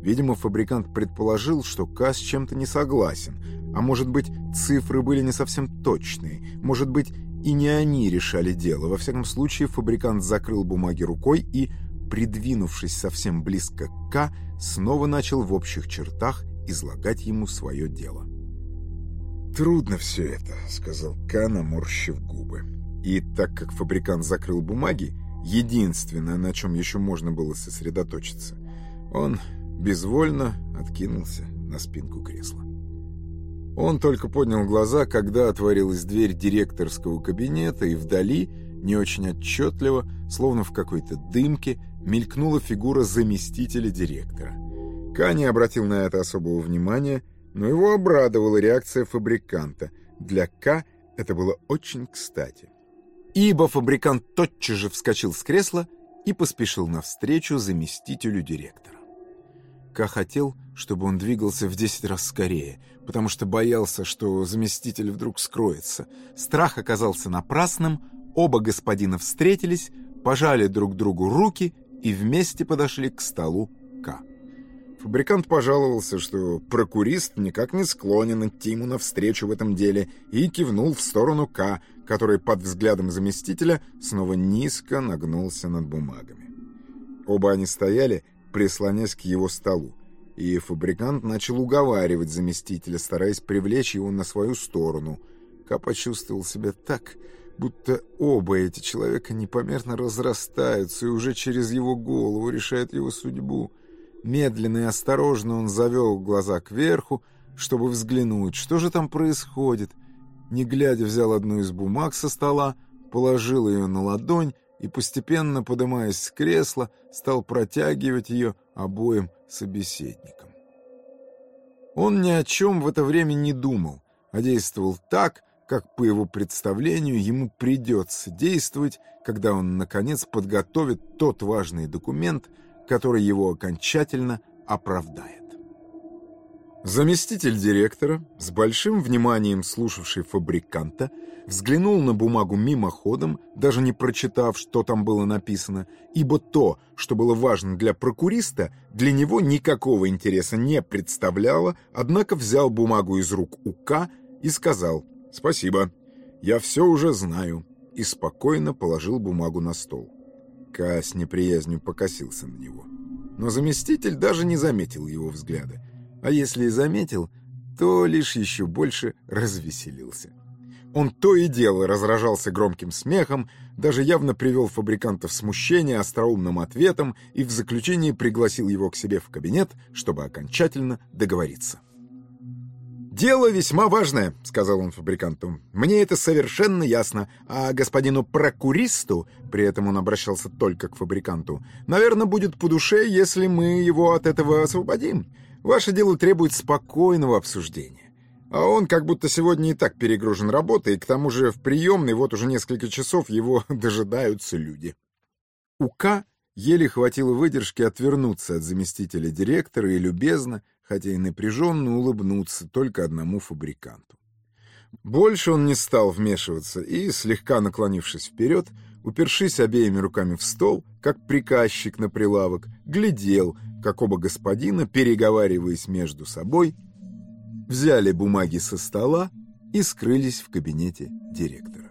Видимо, фабрикант предположил, что К с чем-то не согласен, а может быть, цифры были не совсем точные, может быть, и не они решали дело. Во всяком случае, фабрикант закрыл бумаги рукой и, придвинувшись совсем близко к К, снова начал в общих чертах излагать ему свое дело. «Трудно все это», — сказал Ка, наморщив губы. И так как фабрикант закрыл бумаги, единственное, на чем еще можно было сосредоточиться, он безвольно откинулся на спинку кресла. Он только поднял глаза, когда отворилась дверь директорского кабинета, и вдали, не очень отчетливо, словно в какой-то дымке, мелькнула фигура заместителя директора. Ка не обратил на это особого внимания, но его обрадовала реакция фабриканта. Для К это было очень кстати. Ибо фабрикант тотчас же вскочил с кресла и поспешил навстречу заместителю директора. К хотел, чтобы он двигался в десять раз скорее, потому что боялся, что заместитель вдруг скроется. Страх оказался напрасным, оба господина встретились, пожали друг другу руки и вместе подошли к столу К. Фабрикант пожаловался, что прокурист никак не склонен идти ему навстречу в этом деле, и кивнул в сторону К, который под взглядом заместителя снова низко нагнулся над бумагами. Оба они стояли, прислонясь к его столу, и фабрикант начал уговаривать заместителя, стараясь привлечь его на свою сторону. К почувствовал себя так, будто оба эти человека непомерно разрастаются и уже через его голову решают его судьбу — Медленно и осторожно он завел глаза кверху, чтобы взглянуть, что же там происходит. Не глядя, взял одну из бумаг со стола, положил ее на ладонь и, постепенно подымаясь с кресла, стал протягивать ее обоим собеседникам. Он ни о чем в это время не думал, а действовал так, как по его представлению ему придется действовать, когда он, наконец, подготовит тот важный документ, который его окончательно оправдает. Заместитель директора, с большим вниманием слушавший фабриканта, взглянул на бумагу мимоходом, даже не прочитав, что там было написано, ибо то, что было важно для прокуриста, для него никакого интереса не представляло, однако взял бумагу из рук УК и сказал «Спасибо, я все уже знаю», и спокойно положил бумагу на стол. Ка с неприязнью покосился на него. Но заместитель даже не заметил его взгляда, а если и заметил, то лишь еще больше развеселился. Он то и дело разражался громким смехом, даже явно привел фабриканта в смущение остроумным ответом и в заключении пригласил его к себе в кабинет, чтобы окончательно договориться. «Дело весьма важное», — сказал он фабриканту. «Мне это совершенно ясно. А господину прокуристу, при этом он обращался только к фабриканту, наверное, будет по душе, если мы его от этого освободим. Ваше дело требует спокойного обсуждения. А он как будто сегодня и так перегружен работой, и к тому же в приемной вот уже несколько часов его дожидаются люди. У К еле хватило выдержки отвернуться от заместителя директора и любезно, хотя и напряженно улыбнуться только одному фабриканту. Больше он не стал вмешиваться и, слегка наклонившись вперед, упершись обеими руками в стол, как приказчик на прилавок, глядел, как оба господина, переговариваясь между собой, взяли бумаги со стола и скрылись в кабинете директора.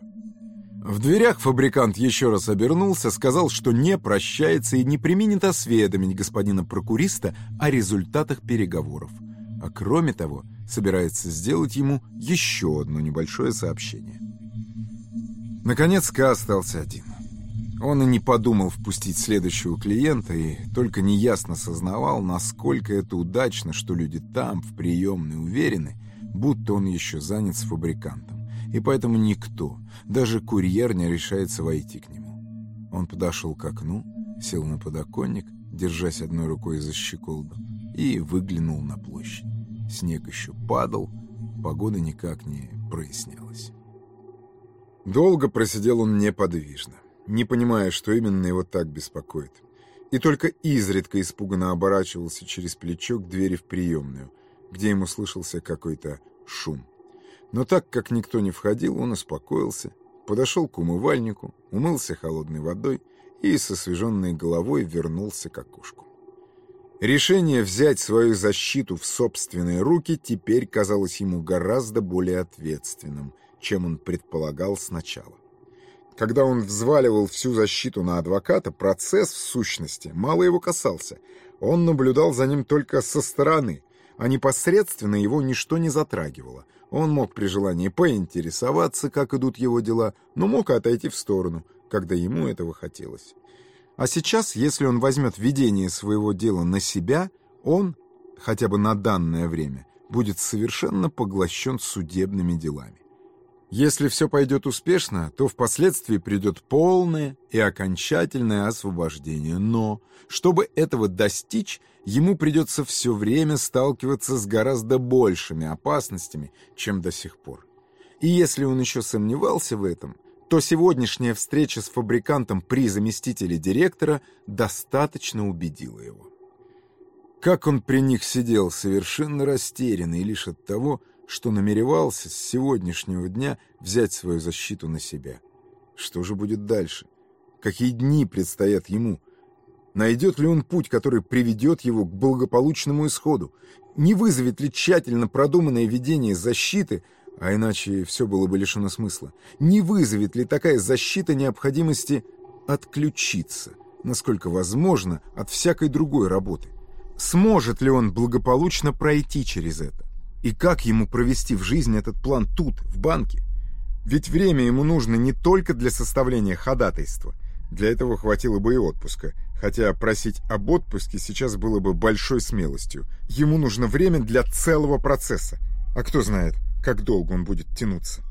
В дверях фабрикант еще раз обернулся, сказал, что не прощается и не применит осведомить господина прокуриста о результатах переговоров, а кроме того собирается сделать ему еще одно небольшое сообщение. Наконец Ка остался один. Он и не подумал впустить следующего клиента и только неясно сознавал, насколько это удачно, что люди там, в приемной, уверены, будто он еще занят с фабрикантом. И поэтому никто, даже курьер, не решается войти к нему. Он подошел к окну, сел на подоконник, держась одной рукой за щеколду, и выглянул на площадь. Снег еще падал, погода никак не прояснялась. Долго просидел он неподвижно не понимая, что именно его так беспокоит. И только изредка испуганно оборачивался через плечо к двери в приемную, где ему слышался какой-то шум. Но так как никто не входил, он успокоился, подошел к умывальнику, умылся холодной водой и с освеженной головой вернулся к окошку. Решение взять свою защиту в собственные руки теперь казалось ему гораздо более ответственным, чем он предполагал сначала. Когда он взваливал всю защиту на адвоката, процесс, в сущности, мало его касался. Он наблюдал за ним только со стороны, а непосредственно его ничто не затрагивало. Он мог при желании поинтересоваться, как идут его дела, но мог отойти в сторону, когда ему этого хотелось. А сейчас, если он возьмет ведение своего дела на себя, он, хотя бы на данное время, будет совершенно поглощен судебными делами. Если все пойдет успешно, то впоследствии придет полное и окончательное освобождение. Но, чтобы этого достичь, ему придется все время сталкиваться с гораздо большими опасностями, чем до сих пор. И если он еще сомневался в этом, то сегодняшняя встреча с фабрикантом при заместителе директора достаточно убедила его. Как он при них сидел, совершенно растерянный лишь от того, что намеревался с сегодняшнего дня взять свою защиту на себя. Что же будет дальше? Какие дни предстоят ему? Найдет ли он путь, который приведет его к благополучному исходу? Не вызовет ли тщательно продуманное ведение защиты, а иначе все было бы лишено смысла? Не вызовет ли такая защита необходимости отключиться, насколько возможно, от всякой другой работы? Сможет ли он благополучно пройти через это? И как ему провести в жизнь этот план тут, в банке? Ведь время ему нужно не только для составления ходатайства. Для этого хватило бы и отпуска. Хотя просить об отпуске сейчас было бы большой смелостью. Ему нужно время для целого процесса. А кто знает, как долго он будет тянуться.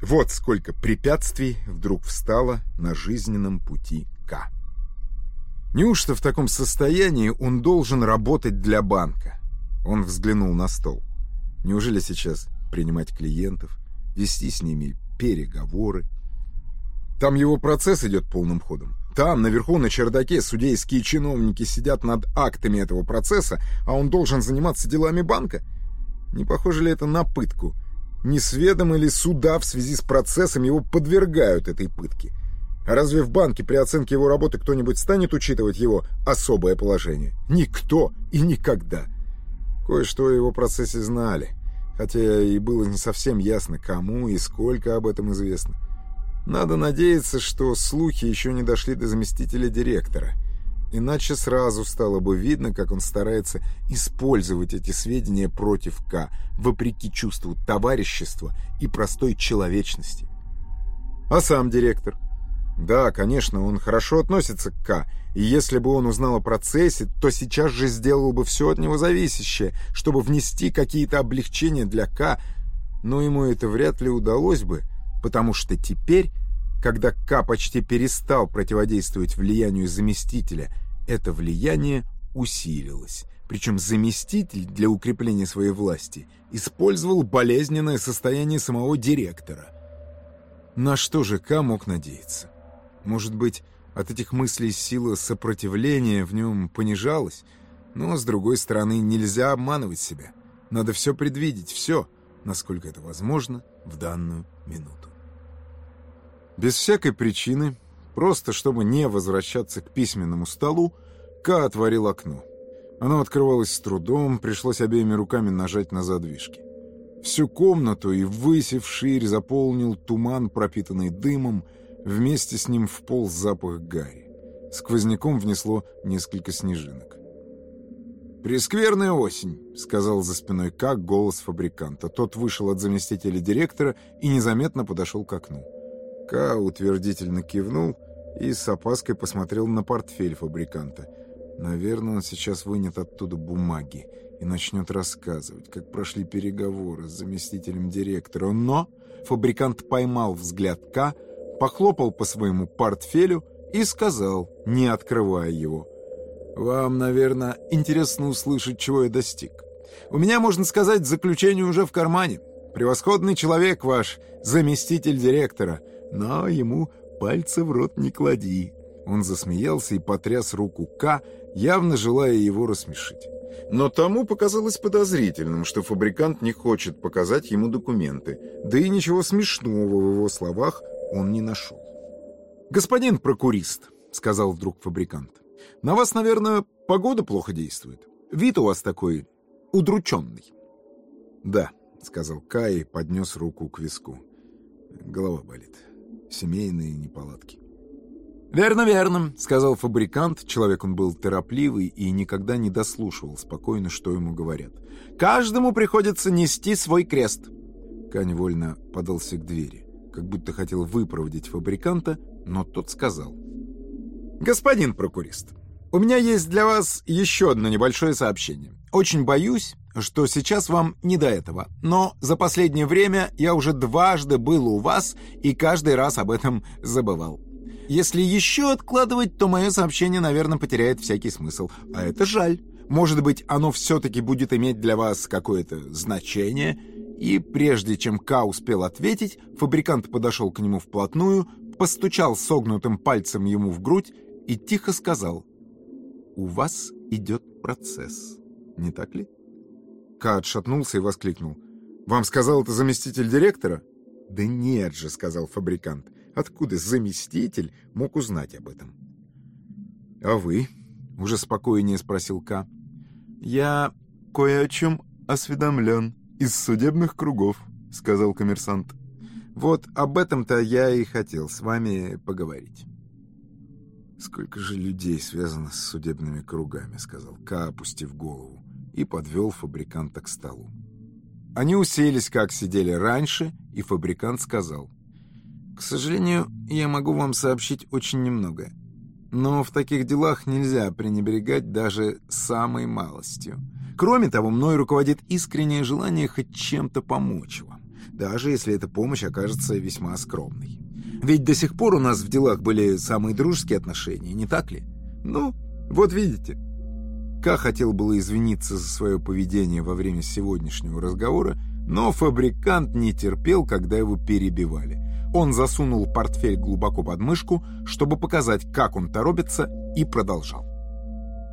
Вот сколько препятствий вдруг встало на жизненном пути К. Неужто в таком состоянии он должен работать для банка? Он взглянул на стол. Неужели сейчас принимать клиентов, вести с ними переговоры. Там его процесс идет полным ходом. Там, наверху, на чердаке, судейские чиновники сидят над актами этого процесса, а он должен заниматься делами банка? Не похоже ли это на пытку? Не сведомы ли суда в связи с процессом его подвергают этой пытке? А разве в банке при оценке его работы кто-нибудь станет учитывать его особое положение? Никто и никогда. Кое-что о его процессе знали, хотя и было не совсем ясно, кому и сколько об этом известно. Надо надеяться, что слухи еще не дошли до заместителя директора. Иначе сразу стало бы видно, как он старается использовать эти сведения против К, вопреки чувству товарищества и простой человечности. А сам директор? Да, конечно, он хорошо относится к К, и если бы он узнал о процессе, то сейчас же сделал бы все от него зависящее, чтобы внести какие-то облегчения для К, но ему это вряд ли удалось бы, потому что теперь, когда К почти перестал противодействовать влиянию заместителя, это влияние усилилось. Причем заместитель для укрепления своей власти использовал болезненное состояние самого директора. На что же К мог надеяться? Может быть, от этих мыслей сила сопротивления в нем понижалась? Но, с другой стороны, нельзя обманывать себя. Надо все предвидеть, все, насколько это возможно в данную минуту. Без всякой причины, просто чтобы не возвращаться к письменному столу, Ка отворил окно. Оно открывалось с трудом, пришлось обеими руками нажать на задвижки. Всю комнату и ввысь и заполнил туман, пропитанный дымом, вместе с ним вполз запах гари. Сквозняком внесло несколько снежинок. «Прескверная осень», — сказал за спиной как голос фабриканта. Тот вышел от заместителя директора и незаметно подошел к окну. Ка утвердительно кивнул и с опаской посмотрел на портфель фабриканта. Наверное, он сейчас вынет оттуда бумаги и начнет рассказывать, как прошли переговоры с заместителем директора. Но фабрикант поймал взгляд К, похлопал по своему портфелю и сказал, не открывая его, «Вам, наверное, интересно услышать, чего я достиг. У меня, можно сказать, заключение уже в кармане. Превосходный человек ваш, заместитель директора но ему пальцы в рот не клади». Он засмеялся и потряс руку К, явно желая его рассмешить. Но тому показалось подозрительным, что фабрикант не хочет показать ему документы, да и ничего смешного в его словах он не нашел. «Господин прокурист», — сказал вдруг фабрикант, — «на вас, наверное, погода плохо действует. Вид у вас такой удрученный». «Да», — сказал Кай и поднес руку к виску. «Голова болит» семейные неполадки. «Верно, верно», — сказал фабрикант. Человек он был торопливый и никогда не дослушивал спокойно, что ему говорят. «Каждому приходится нести свой крест». Ка невольно подался к двери, как будто хотел выпроводить фабриканта, но тот сказал. «Господин прокурист, у меня есть для вас еще одно небольшое сообщение. Очень боюсь, что сейчас вам не до этого, но за последнее время я уже дважды был у вас и каждый раз об этом забывал. Если еще откладывать, то мое сообщение, наверное, потеряет всякий смысл. А это жаль. Может быть, оно все-таки будет иметь для вас какое-то значение. И прежде чем Ка успел ответить, фабрикант подошел к нему вплотную, постучал согнутым пальцем ему в грудь и тихо сказал «У вас идет процесс, не так ли?» Ка отшатнулся и воскликнул. «Вам сказал это заместитель директора?» «Да нет же», — сказал фабрикант. «Откуда заместитель мог узнать об этом?» «А вы?» — уже спокойнее спросил Ка. «Я кое о чем осведомлен из судебных кругов», — сказал коммерсант. «Вот об этом-то я и хотел с вами поговорить». «Сколько же людей связано с судебными кругами», — сказал Ка, опустив голову и подвел фабриканта к столу. Они уселись, как сидели раньше, и фабрикант сказал, «К сожалению, я могу вам сообщить очень немного. Но в таких делах нельзя пренебрегать даже самой малостью. Кроме того, мной руководит искреннее желание хоть чем-то помочь вам, даже если эта помощь окажется весьма скромной. Ведь до сих пор у нас в делах были самые дружеские отношения, не так ли? Ну, вот видите». Ка хотел было извиниться за свое поведение во время сегодняшнего разговора, Но фабрикант не терпел, когда его перебивали. Он засунул портфель глубоко под мышку, чтобы показать, как он торопится, и продолжал.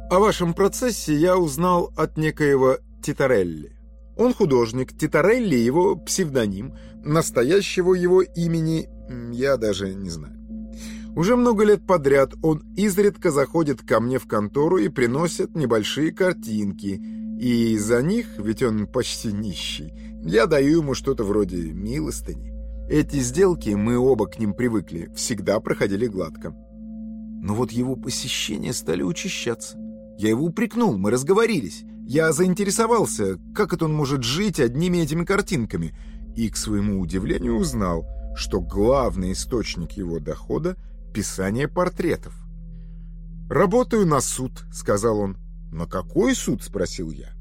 «О вашем процессе я узнал от некоего Титарелли. Он художник, Титарелли его псевдоним, настоящего его имени я даже не знаю. Уже много лет подряд он изредка заходит ко мне в контору и приносит небольшие картинки, и за них, ведь он почти нищий, я даю ему что-то вроде милостыни. Эти сделки, мы оба к ним привыкли, всегда проходили гладко. Но вот его посещения стали учащаться. Я его упрекнул, мы разговорились. Я заинтересовался, как это он может жить одними этими картинками, и, к своему удивлению, узнал, что главный источник его дохода — писание портретов. «Работаю на суд», — сказал он. «На какой суд?» — спросил я.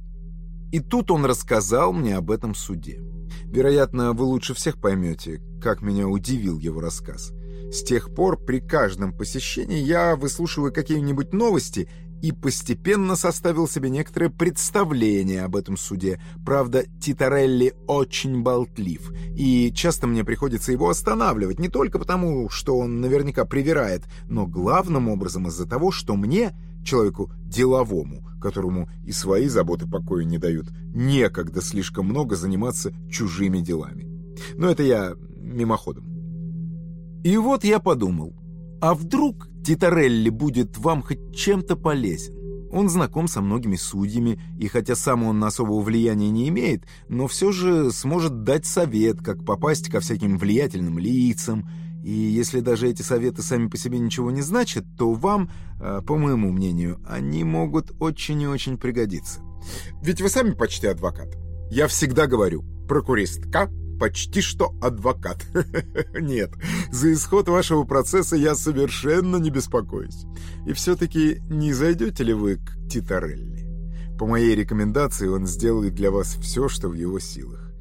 И тут он рассказал мне об этом суде. Вероятно, вы лучше всех поймете, как меня удивил его рассказ. С тех пор при каждом посещении я выслушиваю какие-нибудь новости и постепенно составил себе некоторое представление об этом суде. Правда, Титарелли очень болтлив, и часто мне приходится его останавливать, не только потому, что он наверняка привирает, но главным образом из-за того, что мне, человеку деловому, которому и свои заботы покоя не дают, некогда слишком много заниматься чужими делами. Но это я мимоходом. И вот я подумал, а вдруг Титарелли будет вам хоть чем-то полезен? Он знаком со многими судьями, и хотя сам он особого влияния не имеет, но все же сможет дать совет, как попасть ко всяким влиятельным лицам. И если даже эти советы сами по себе ничего не значат, то вам, а, по моему мнению, они могут очень и очень пригодиться. Ведь вы сами почти адвокат. Я всегда говорю, прокуристка почти что адвокат. Нет, за исход вашего процесса я совершенно не беспокоюсь. И все-таки не зайдете ли вы к Титарелли? По моей рекомендации он сделает для вас все, что в его силах.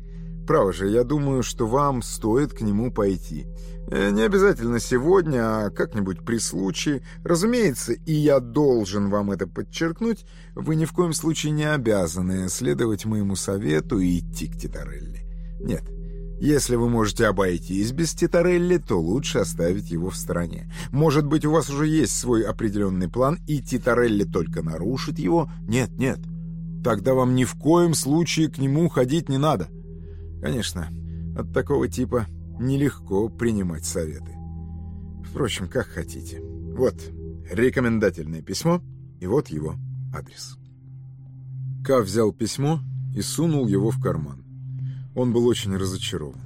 Право же, я думаю, что вам стоит к нему пойти. Э, не обязательно сегодня, а как-нибудь при случае. Разумеется, и я должен вам это подчеркнуть, вы ни в коем случае не обязаны следовать моему совету и идти к Титарелли. Нет, если вы можете обойтись без Титарелли, то лучше оставить его в стороне. Может быть, у вас уже есть свой определенный план, и Титарелли только нарушит его? Нет, нет. Тогда вам ни в коем случае к нему ходить не надо. Конечно, от такого типа нелегко принимать советы. Впрочем, как хотите. Вот рекомендательное письмо, и вот его адрес. Ка взял письмо и сунул его в карман. Он был очень разочарован.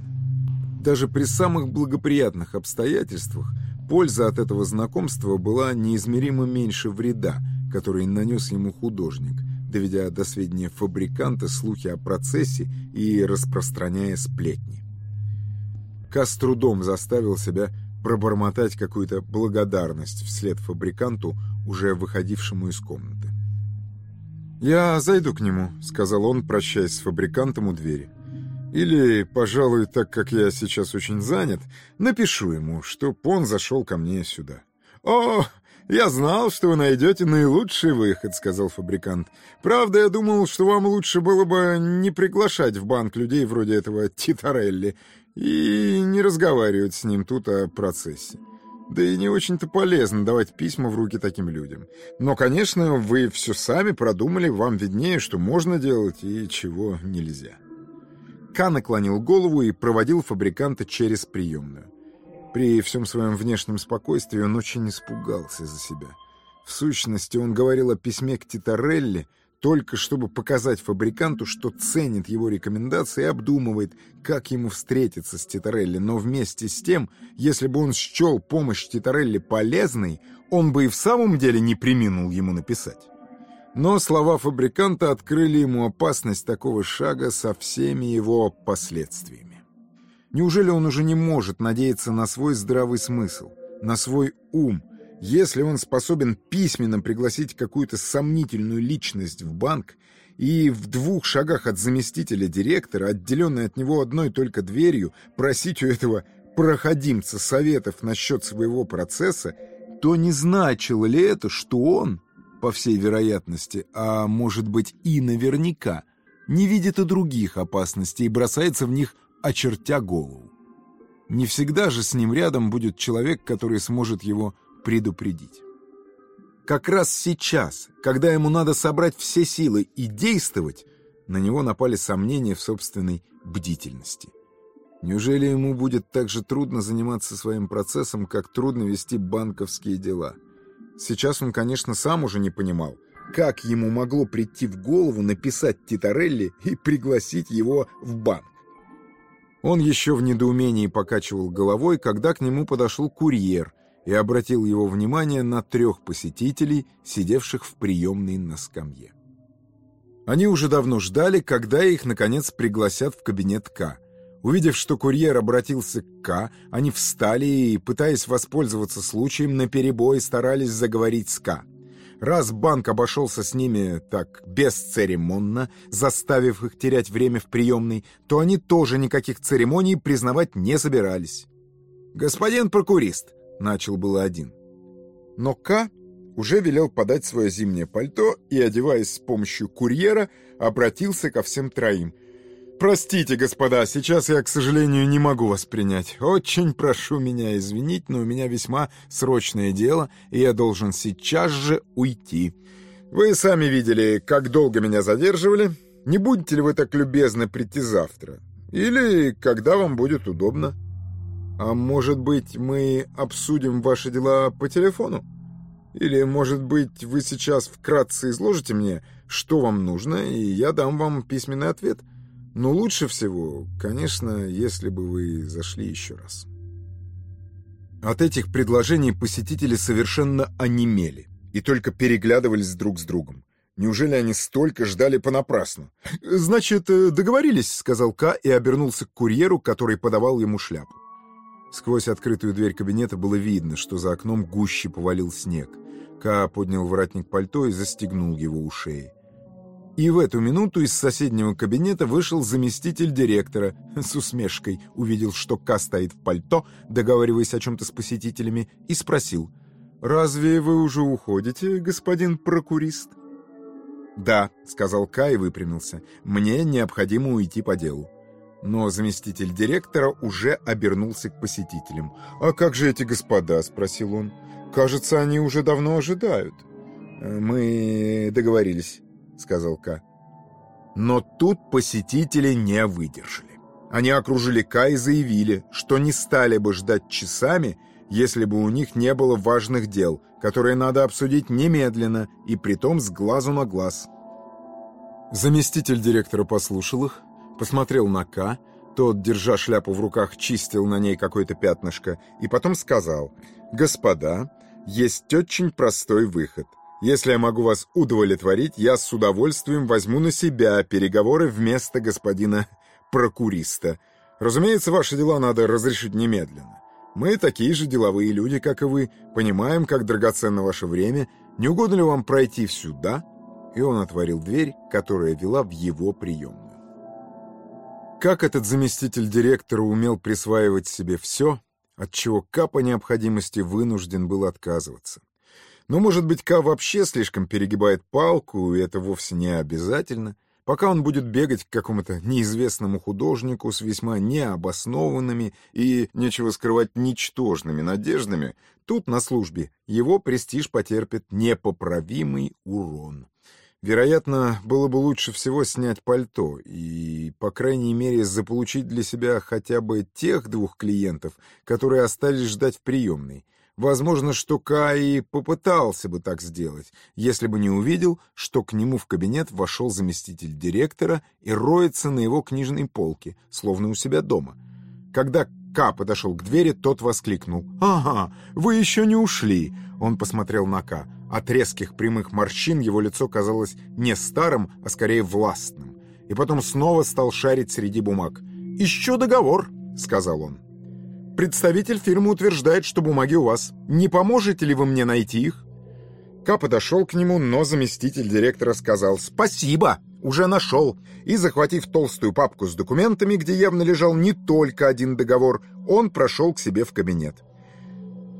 Даже при самых благоприятных обстоятельствах польза от этого знакомства была неизмеримо меньше вреда, который нанес ему художник, доведя до сведения фабриканта слухи о процессе и распространяя сплетни. Кас трудом заставил себя пробормотать какую-то благодарность вслед фабриканту, уже выходившему из комнаты. «Я зайду к нему», — сказал он, прощаясь с фабрикантом у двери. Или, пожалуй, так как я сейчас очень занят, напишу ему, чтоб он зашел ко мне сюда. «О, я знал, что вы найдете наилучший выход», — сказал фабрикант. «Правда, я думал, что вам лучше было бы не приглашать в банк людей вроде этого Титарелли и не разговаривать с ним тут о процессе. Да и не очень-то полезно давать письма в руки таким людям. Но, конечно, вы все сами продумали, вам виднее, что можно делать и чего нельзя». Ка наклонил голову и проводил фабриканта через приемную. При всем своем внешнем спокойствии он очень испугался за себя. В сущности, он говорил о письме к Титарелли, только чтобы показать фабриканту, что ценит его рекомендации и обдумывает, как ему встретиться с Титарелли. Но вместе с тем, если бы он счел помощь Титарелли полезной, он бы и в самом деле не приминул ему написать. Но слова фабриканта открыли ему опасность такого шага со всеми его последствиями. Неужели он уже не может надеяться на свой здравый смысл, на свой ум, если он способен письменно пригласить какую-то сомнительную личность в банк и в двух шагах от заместителя директора, отделенной от него одной только дверью, просить у этого проходимца советов насчет своего процесса, то не значило ли это, что он по всей вероятности, а может быть и наверняка, не видит и других опасностей и бросается в них, очертя голову. Не всегда же с ним рядом будет человек, который сможет его предупредить. Как раз сейчас, когда ему надо собрать все силы и действовать, на него напали сомнения в собственной бдительности. Неужели ему будет так же трудно заниматься своим процессом, как трудно вести банковские дела? Сейчас он, конечно, сам уже не понимал, как ему могло прийти в голову написать Титарелли и пригласить его в банк. Он еще в недоумении покачивал головой, когда к нему подошел курьер и обратил его внимание на трех посетителей, сидевших в приемной на скамье. Они уже давно ждали, когда их, наконец, пригласят в кабинет К. Увидев, что курьер обратился к К, они встали и, пытаясь воспользоваться случаем, наперебой старались заговорить с К. Раз банк обошелся с ними так бесцеремонно, заставив их терять время в приемной, то они тоже никаких церемоний признавать не собирались. «Господин прокурист», — начал было один. Но К уже велел подать свое зимнее пальто и, одеваясь с помощью курьера, обратился ко всем троим — «Простите, господа, сейчас я, к сожалению, не могу вас принять. Очень прошу меня извинить, но у меня весьма срочное дело, и я должен сейчас же уйти. Вы сами видели, как долго меня задерживали. Не будете ли вы так любезны прийти завтра? Или когда вам будет удобно? А может быть, мы обсудим ваши дела по телефону? Или, может быть, вы сейчас вкратце изложите мне, что вам нужно, и я дам вам письменный ответ?» Но лучше всего, конечно, если бы вы зашли еще раз. От этих предложений посетители совершенно онемели и только переглядывались друг с другом. Неужели они столько ждали понапрасну? «Значит, э, договорились», — сказал К и обернулся к курьеру, который подавал ему шляпу. Сквозь открытую дверь кабинета было видно, что за окном гуще повалил снег. К поднял воротник пальто и застегнул его у шеи. И в эту минуту из соседнего кабинета вышел заместитель директора. С усмешкой увидел, что Ка стоит в пальто, договариваясь о чем-то с посетителями, и спросил, «Разве вы уже уходите, господин прокурист?» «Да», — сказал Ка и выпрямился, «мне необходимо уйти по делу». Но заместитель директора уже обернулся к посетителям. «А как же эти господа?» — спросил он. «Кажется, они уже давно ожидают». «Мы договорились». — сказал Ка. Но тут посетители не выдержали. Они окружили Ка и заявили, что не стали бы ждать часами, если бы у них не было важных дел, которые надо обсудить немедленно и притом с глазу на глаз. Заместитель директора послушал их, посмотрел на Ка, тот, держа шляпу в руках, чистил на ней какое-то пятнышко, и потом сказал, «Господа, есть очень простой выход. Если я могу вас удовлетворить, я с удовольствием возьму на себя переговоры вместо господина прокуриста. Разумеется, ваши дела надо разрешить немедленно. Мы такие же деловые люди, как и вы, понимаем, как драгоценно ваше время. Не угодно ли вам пройти сюда?» И он отворил дверь, которая вела в его приемную. Как этот заместитель директора умел присваивать себе все, от чего Ка по необходимости вынужден был отказываться. Но, может быть, Ка вообще слишком перегибает палку, и это вовсе не обязательно. Пока он будет бегать к какому-то неизвестному художнику с весьма необоснованными и, нечего скрывать, ничтожными надеждами, тут, на службе, его престиж потерпит непоправимый урон. Вероятно, было бы лучше всего снять пальто и, по крайней мере, заполучить для себя хотя бы тех двух клиентов, которые остались ждать в приемной — Возможно, что Кай попытался бы так сделать, если бы не увидел, что к нему в кабинет вошел заместитель директора и роется на его книжной полке, словно у себя дома. Когда Ка подошел к двери, тот воскликнул. «Ага, вы еще не ушли!» Он посмотрел на Ка. От резких прямых морщин его лицо казалось не старым, а скорее властным. И потом снова стал шарить среди бумаг. «Еще договор», — сказал он. Представитель фирмы утверждает, что бумаги у вас. Не поможете ли вы мне найти их?» Ка подошел к нему, но заместитель директора сказал «Спасибо, уже нашел». И, захватив толстую папку с документами, где явно лежал не только один договор, он прошел к себе в кабинет.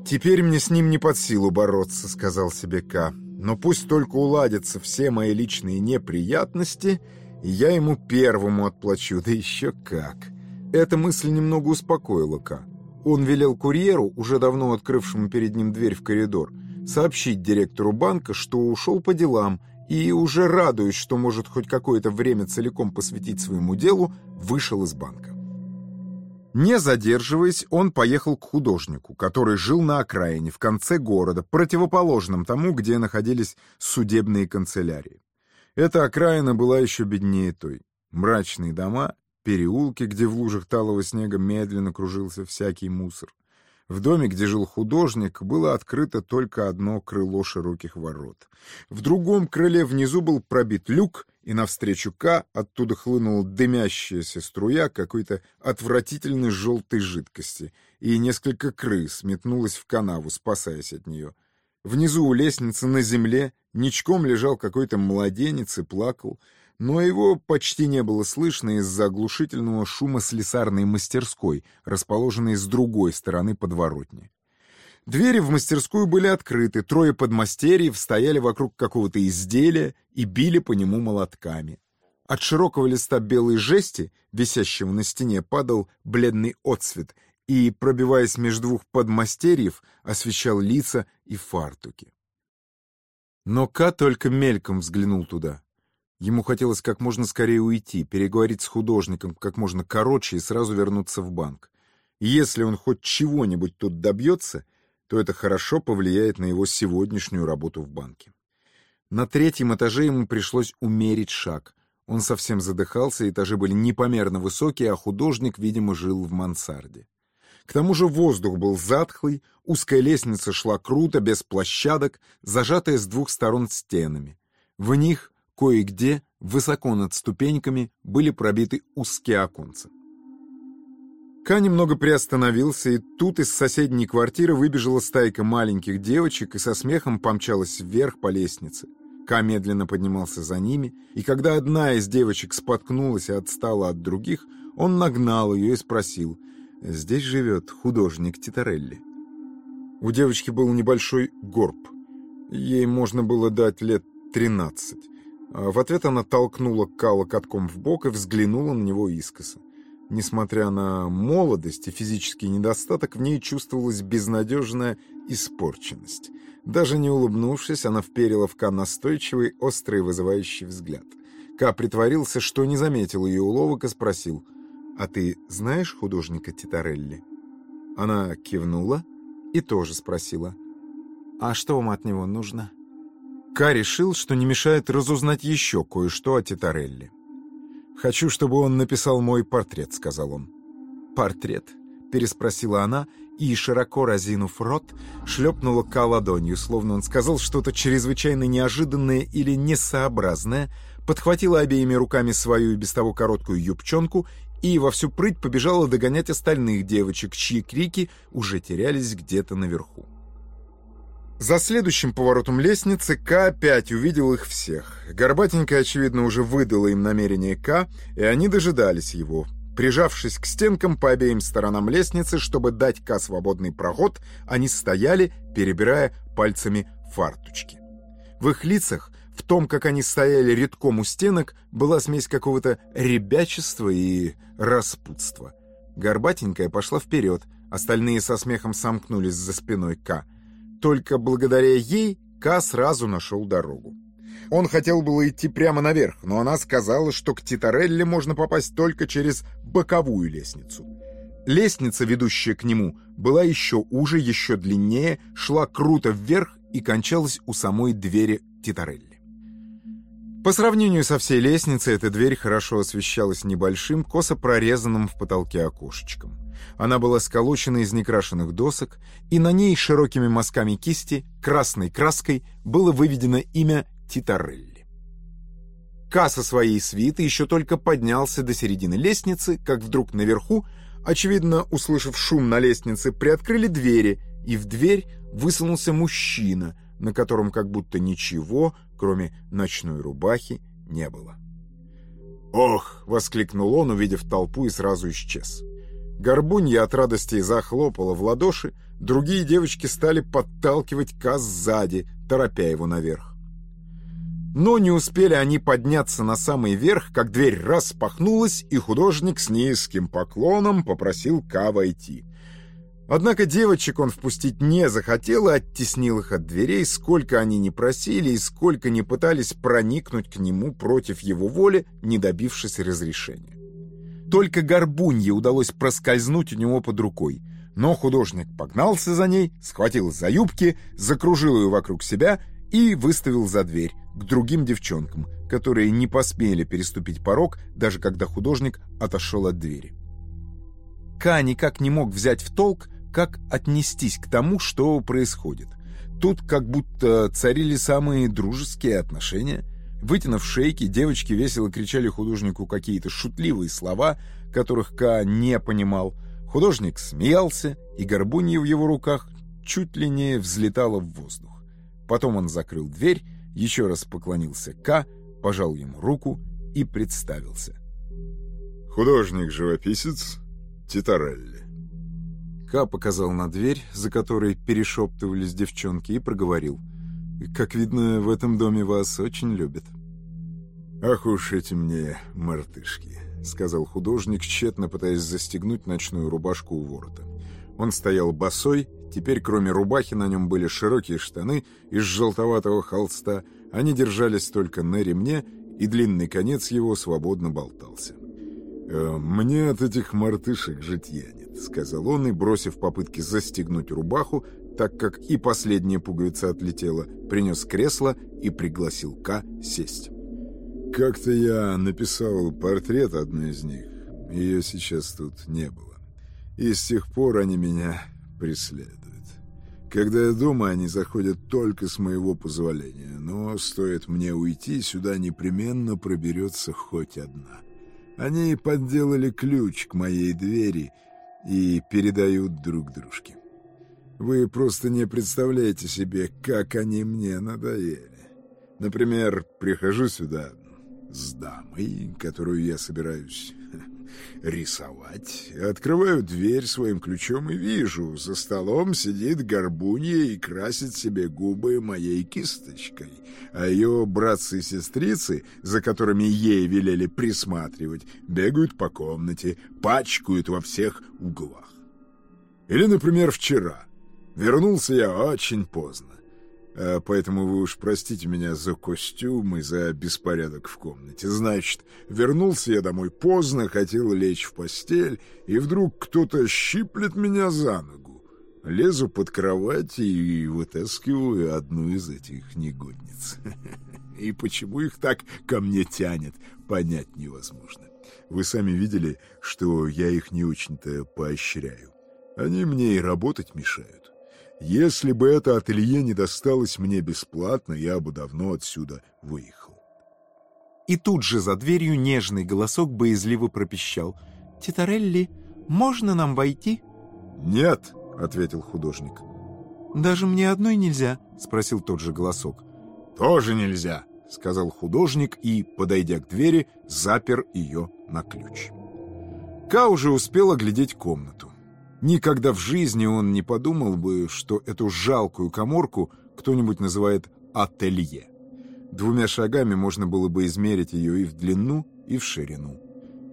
«Теперь мне с ним не под силу бороться», — сказал себе Ка. «Но пусть только уладятся все мои личные неприятности, и я ему первому отплачу, да еще как. Эта мысль немного успокоила Ка. Он велел курьеру, уже давно открывшему перед ним дверь в коридор, сообщить директору банка, что ушел по делам, и, уже радуясь, что может хоть какое-то время целиком посвятить своему делу, вышел из банка. Не задерживаясь, он поехал к художнику, который жил на окраине, в конце города, противоположном тому, где находились судебные канцелярии. Эта окраина была еще беднее той. Мрачные дома, переулки, где в лужах талого снега медленно кружился всякий мусор. В доме, где жил художник, было открыто только одно крыло широких ворот. В другом крыле внизу был пробит люк, и навстречу К оттуда хлынула дымящаяся струя какой-то отвратительной желтой жидкости, и несколько крыс метнулось в канаву, спасаясь от нее. Внизу у лестницы на земле ничком лежал какой-то младенец и плакал, но его почти не было слышно из-за оглушительного шума слесарной мастерской, расположенной с другой стороны подворотни. Двери в мастерскую были открыты, трое подмастерьев стояли вокруг какого-то изделия и били по нему молотками. От широкого листа белой жести, висящего на стене, падал бледный отсвет и, пробиваясь между двух подмастерьев, освещал лица и фартуки. Но Ка только мельком взглянул туда. Ему хотелось как можно скорее уйти, переговорить с художником как можно короче и сразу вернуться в банк. И если он хоть чего-нибудь тут добьется, то это хорошо повлияет на его сегодняшнюю работу в банке. На третьем этаже ему пришлось умерить шаг. Он совсем задыхался, этажи были непомерно высокие, а художник, видимо, жил в мансарде. К тому же воздух был затхлый, узкая лестница шла круто, без площадок, зажатая с двух сторон стенами. В них Кое-где, высоко над ступеньками, были пробиты узкие оконца. Ка немного приостановился, и тут из соседней квартиры выбежала стайка маленьких девочек и со смехом помчалась вверх по лестнице. Ка медленно поднимался за ними, и когда одна из девочек споткнулась и отстала от других, он нагнал ее и спросил, «Здесь живет художник Титарелли». У девочки был небольшой горб. Ей можно было дать лет тринадцать. А в ответ она толкнула Кала катком в бок и взглянула на него искоса. Несмотря на молодость и физический недостаток, в ней чувствовалась безнадежная испорченность. Даже не улыбнувшись, она вперила в Ка настойчивый, острый вызывающий взгляд. Ка притворился, что не заметил ее уловок и спросил, «А ты знаешь художника Титарелли?» Она кивнула и тоже спросила, «А что вам от него нужно?» Ка решил, что не мешает разузнать еще кое-что о Титарелли. «Хочу, чтобы он написал мой портрет», — сказал он. «Портрет?» — переспросила она, и, широко разинув рот, шлепнула Ка ладонью, словно он сказал что-то чрезвычайно неожиданное или несообразное, подхватила обеими руками свою и без того короткую юбчонку и во всю прыть побежала догонять остальных девочек, чьи крики уже терялись где-то наверху. За следующим поворотом лестницы К опять увидел их всех. Горбатенькая, очевидно, уже выдала им намерение К, и они дожидались его. Прижавшись к стенкам по обеим сторонам лестницы, чтобы дать К свободный проход, они стояли, перебирая пальцами фарточки. В их лицах, в том, как они стояли редком у стенок, была смесь какого-то ребячества и распутства. Горбатенькая пошла вперед, остальные со смехом сомкнулись за спиной К. Только благодаря ей Ка сразу нашел дорогу. Он хотел было идти прямо наверх, но она сказала, что к Титарелле можно попасть только через боковую лестницу. Лестница, ведущая к нему, была еще уже, еще длиннее, шла круто вверх и кончалась у самой двери Титарелли. По сравнению со всей лестницей, эта дверь хорошо освещалась небольшим, косо прорезанным в потолке окошечком. Она была сколочена из некрашенных досок, и на ней широкими мазками кисти, красной краской, было выведено имя Титарелли. Ка со своей свиты еще только поднялся до середины лестницы, как вдруг наверху, очевидно, услышав шум на лестнице, приоткрыли двери, и в дверь высунулся мужчина, на котором как будто ничего, кроме ночной рубахи, не было. «Ох!» — воскликнул он, увидев толпу, и сразу исчез. Горбунья от радости захлопала в ладоши, другие девочки стали подталкивать Ка сзади, торопя его наверх. Но не успели они подняться на самый верх, как дверь распахнулась, и художник с низким поклоном попросил Ка войти. Однако девочек он впустить не захотел и оттеснил их от дверей, сколько они не просили и сколько не пытались проникнуть к нему против его воли, не добившись разрешения. Только горбунье удалось проскользнуть у него под рукой, но художник погнался за ней, схватил за юбки, закружил ее вокруг себя и выставил за дверь к другим девчонкам, которые не посмели переступить порог, даже когда художник отошел от двери. Ка никак не мог взять в толк, как отнестись к тому, что происходит. Тут как будто царили самые дружеские отношения. Вытянув шейки, девочки весело кричали художнику какие-то шутливые слова, которых Ка не понимал – Художник смеялся, и горбунья в его руках чуть ли не взлетала в воздух. Потом он закрыл дверь, еще раз поклонился К, пожал ему руку и представился. «Художник-живописец Титарелли». К показал на дверь, за которой перешептывались девчонки, и проговорил. «Как видно, в этом доме вас очень любят». «Ах уж эти мне мартышки!» — сказал художник, тщетно пытаясь застегнуть ночную рубашку у ворота. Он стоял босой, теперь кроме рубахи на нем были широкие штаны из желтоватого холста, они держались только на ремне, и длинный конец его свободно болтался. «Э, «Мне от этих мартышек житья нет», — сказал он, и, бросив попытки застегнуть рубаху, так как и последняя пуговица отлетела, принес кресло и пригласил К сесть. Как-то я написал портрет одной из них. Ее сейчас тут не было. И с тех пор они меня преследуют. Когда я дома, они заходят только с моего позволения. Но стоит мне уйти, сюда непременно проберется хоть одна. Они подделали ключ к моей двери и передают друг дружке. Вы просто не представляете себе, как они мне надоели. Например, прихожу сюда, с дамой, которую я собираюсь рисовать. Открываю дверь своим ключом и вижу, за столом сидит горбунья и красит себе губы моей кисточкой, а ее братцы и сестрицы, за которыми ей велели присматривать, бегают по комнате, пачкают во всех углах. Или, например, вчера. Вернулся я очень поздно. А поэтому вы уж простите меня за костюм и за беспорядок в комнате. Значит, вернулся я домой поздно, хотел лечь в постель, и вдруг кто-то щиплет меня за ногу. Лезу под кровать и вытаскиваю одну из этих негодниц. И почему их так ко мне тянет, понять невозможно. Вы сами видели, что я их не очень-то поощряю. Они мне и работать мешают. Если бы это ателье не досталось мне бесплатно, я бы давно отсюда выехал. И тут же за дверью нежный голосок боязливо пропищал. «Титарелли, можно нам войти?» «Нет», — ответил художник. «Даже мне одной нельзя?» — спросил тот же голосок. «Тоже нельзя», — сказал художник и, подойдя к двери, запер ее на ключ. Ка уже успел оглядеть комнату. Никогда в жизни он не подумал бы, что эту жалкую коморку кто-нибудь называет «ателье». Двумя шагами можно было бы измерить ее и в длину, и в ширину.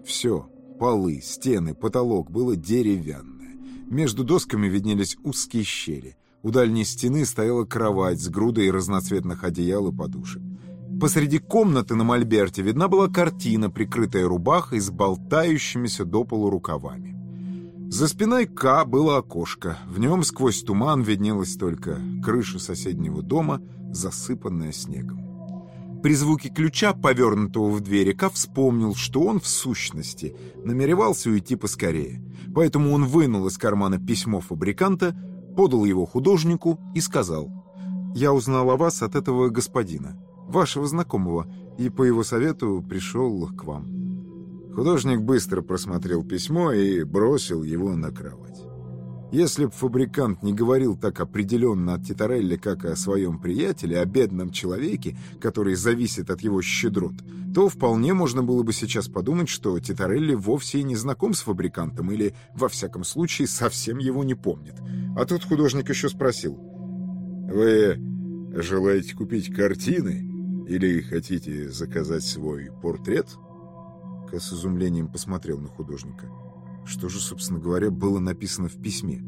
Все, полы, стены, потолок было деревянное. Между досками виднелись узкие щели. У дальней стены стояла кровать с грудой разноцветных одеял и подушек. Посреди комнаты на мольберте видна была картина, прикрытая рубахой с болтающимися до полу рукавами. За спиной К было окошко. В нем сквозь туман виднелась только крыша соседнего дома, засыпанная снегом. При звуке ключа, повернутого в двери, Ка вспомнил, что он, в сущности, намеревался уйти поскорее. Поэтому он вынул из кармана письмо фабриканта, подал его художнику и сказал, «Я узнал о вас от этого господина, вашего знакомого, и по его совету пришел к вам». Художник быстро просмотрел письмо и бросил его на кровать. Если б фабрикант не говорил так определенно от Титарелли, как о своем приятеле, о бедном человеке, который зависит от его щедрот, то вполне можно было бы сейчас подумать, что Титарелли вовсе и не знаком с фабрикантом или, во всяком случае, совсем его не помнит. А тут художник еще спросил. «Вы желаете купить картины?» Или хотите заказать свой портрет?» Ка с изумлением посмотрел на художника. Что же, собственно говоря, было написано в письме?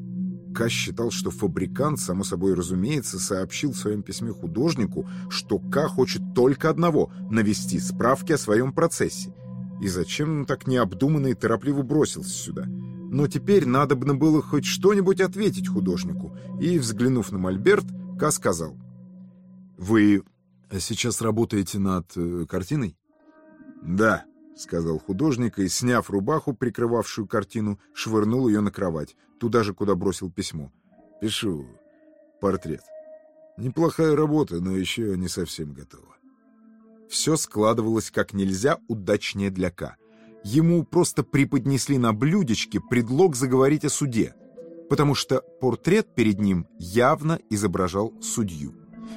Ка считал, что фабрикант, само собой разумеется, сообщил в своем письме художнику, что Ка хочет только одного — навести справки о своем процессе. И зачем он так необдуманно и торопливо бросился сюда? Но теперь надобно было хоть что-нибудь ответить художнику, и, взглянув на Мольберт, Ка сказал. «Вы сейчас работаете над э, картиной?» «Да», — сказал художник, и, сняв рубаху, прикрывавшую картину, швырнул ее на кровать, туда же, куда бросил письмо. «Пишу портрет. Неплохая работа, но еще не совсем готова». Все складывалось как нельзя удачнее для К. Ему просто преподнесли на блюдечке предлог заговорить о суде, потому что портрет перед ним явно изображал судью.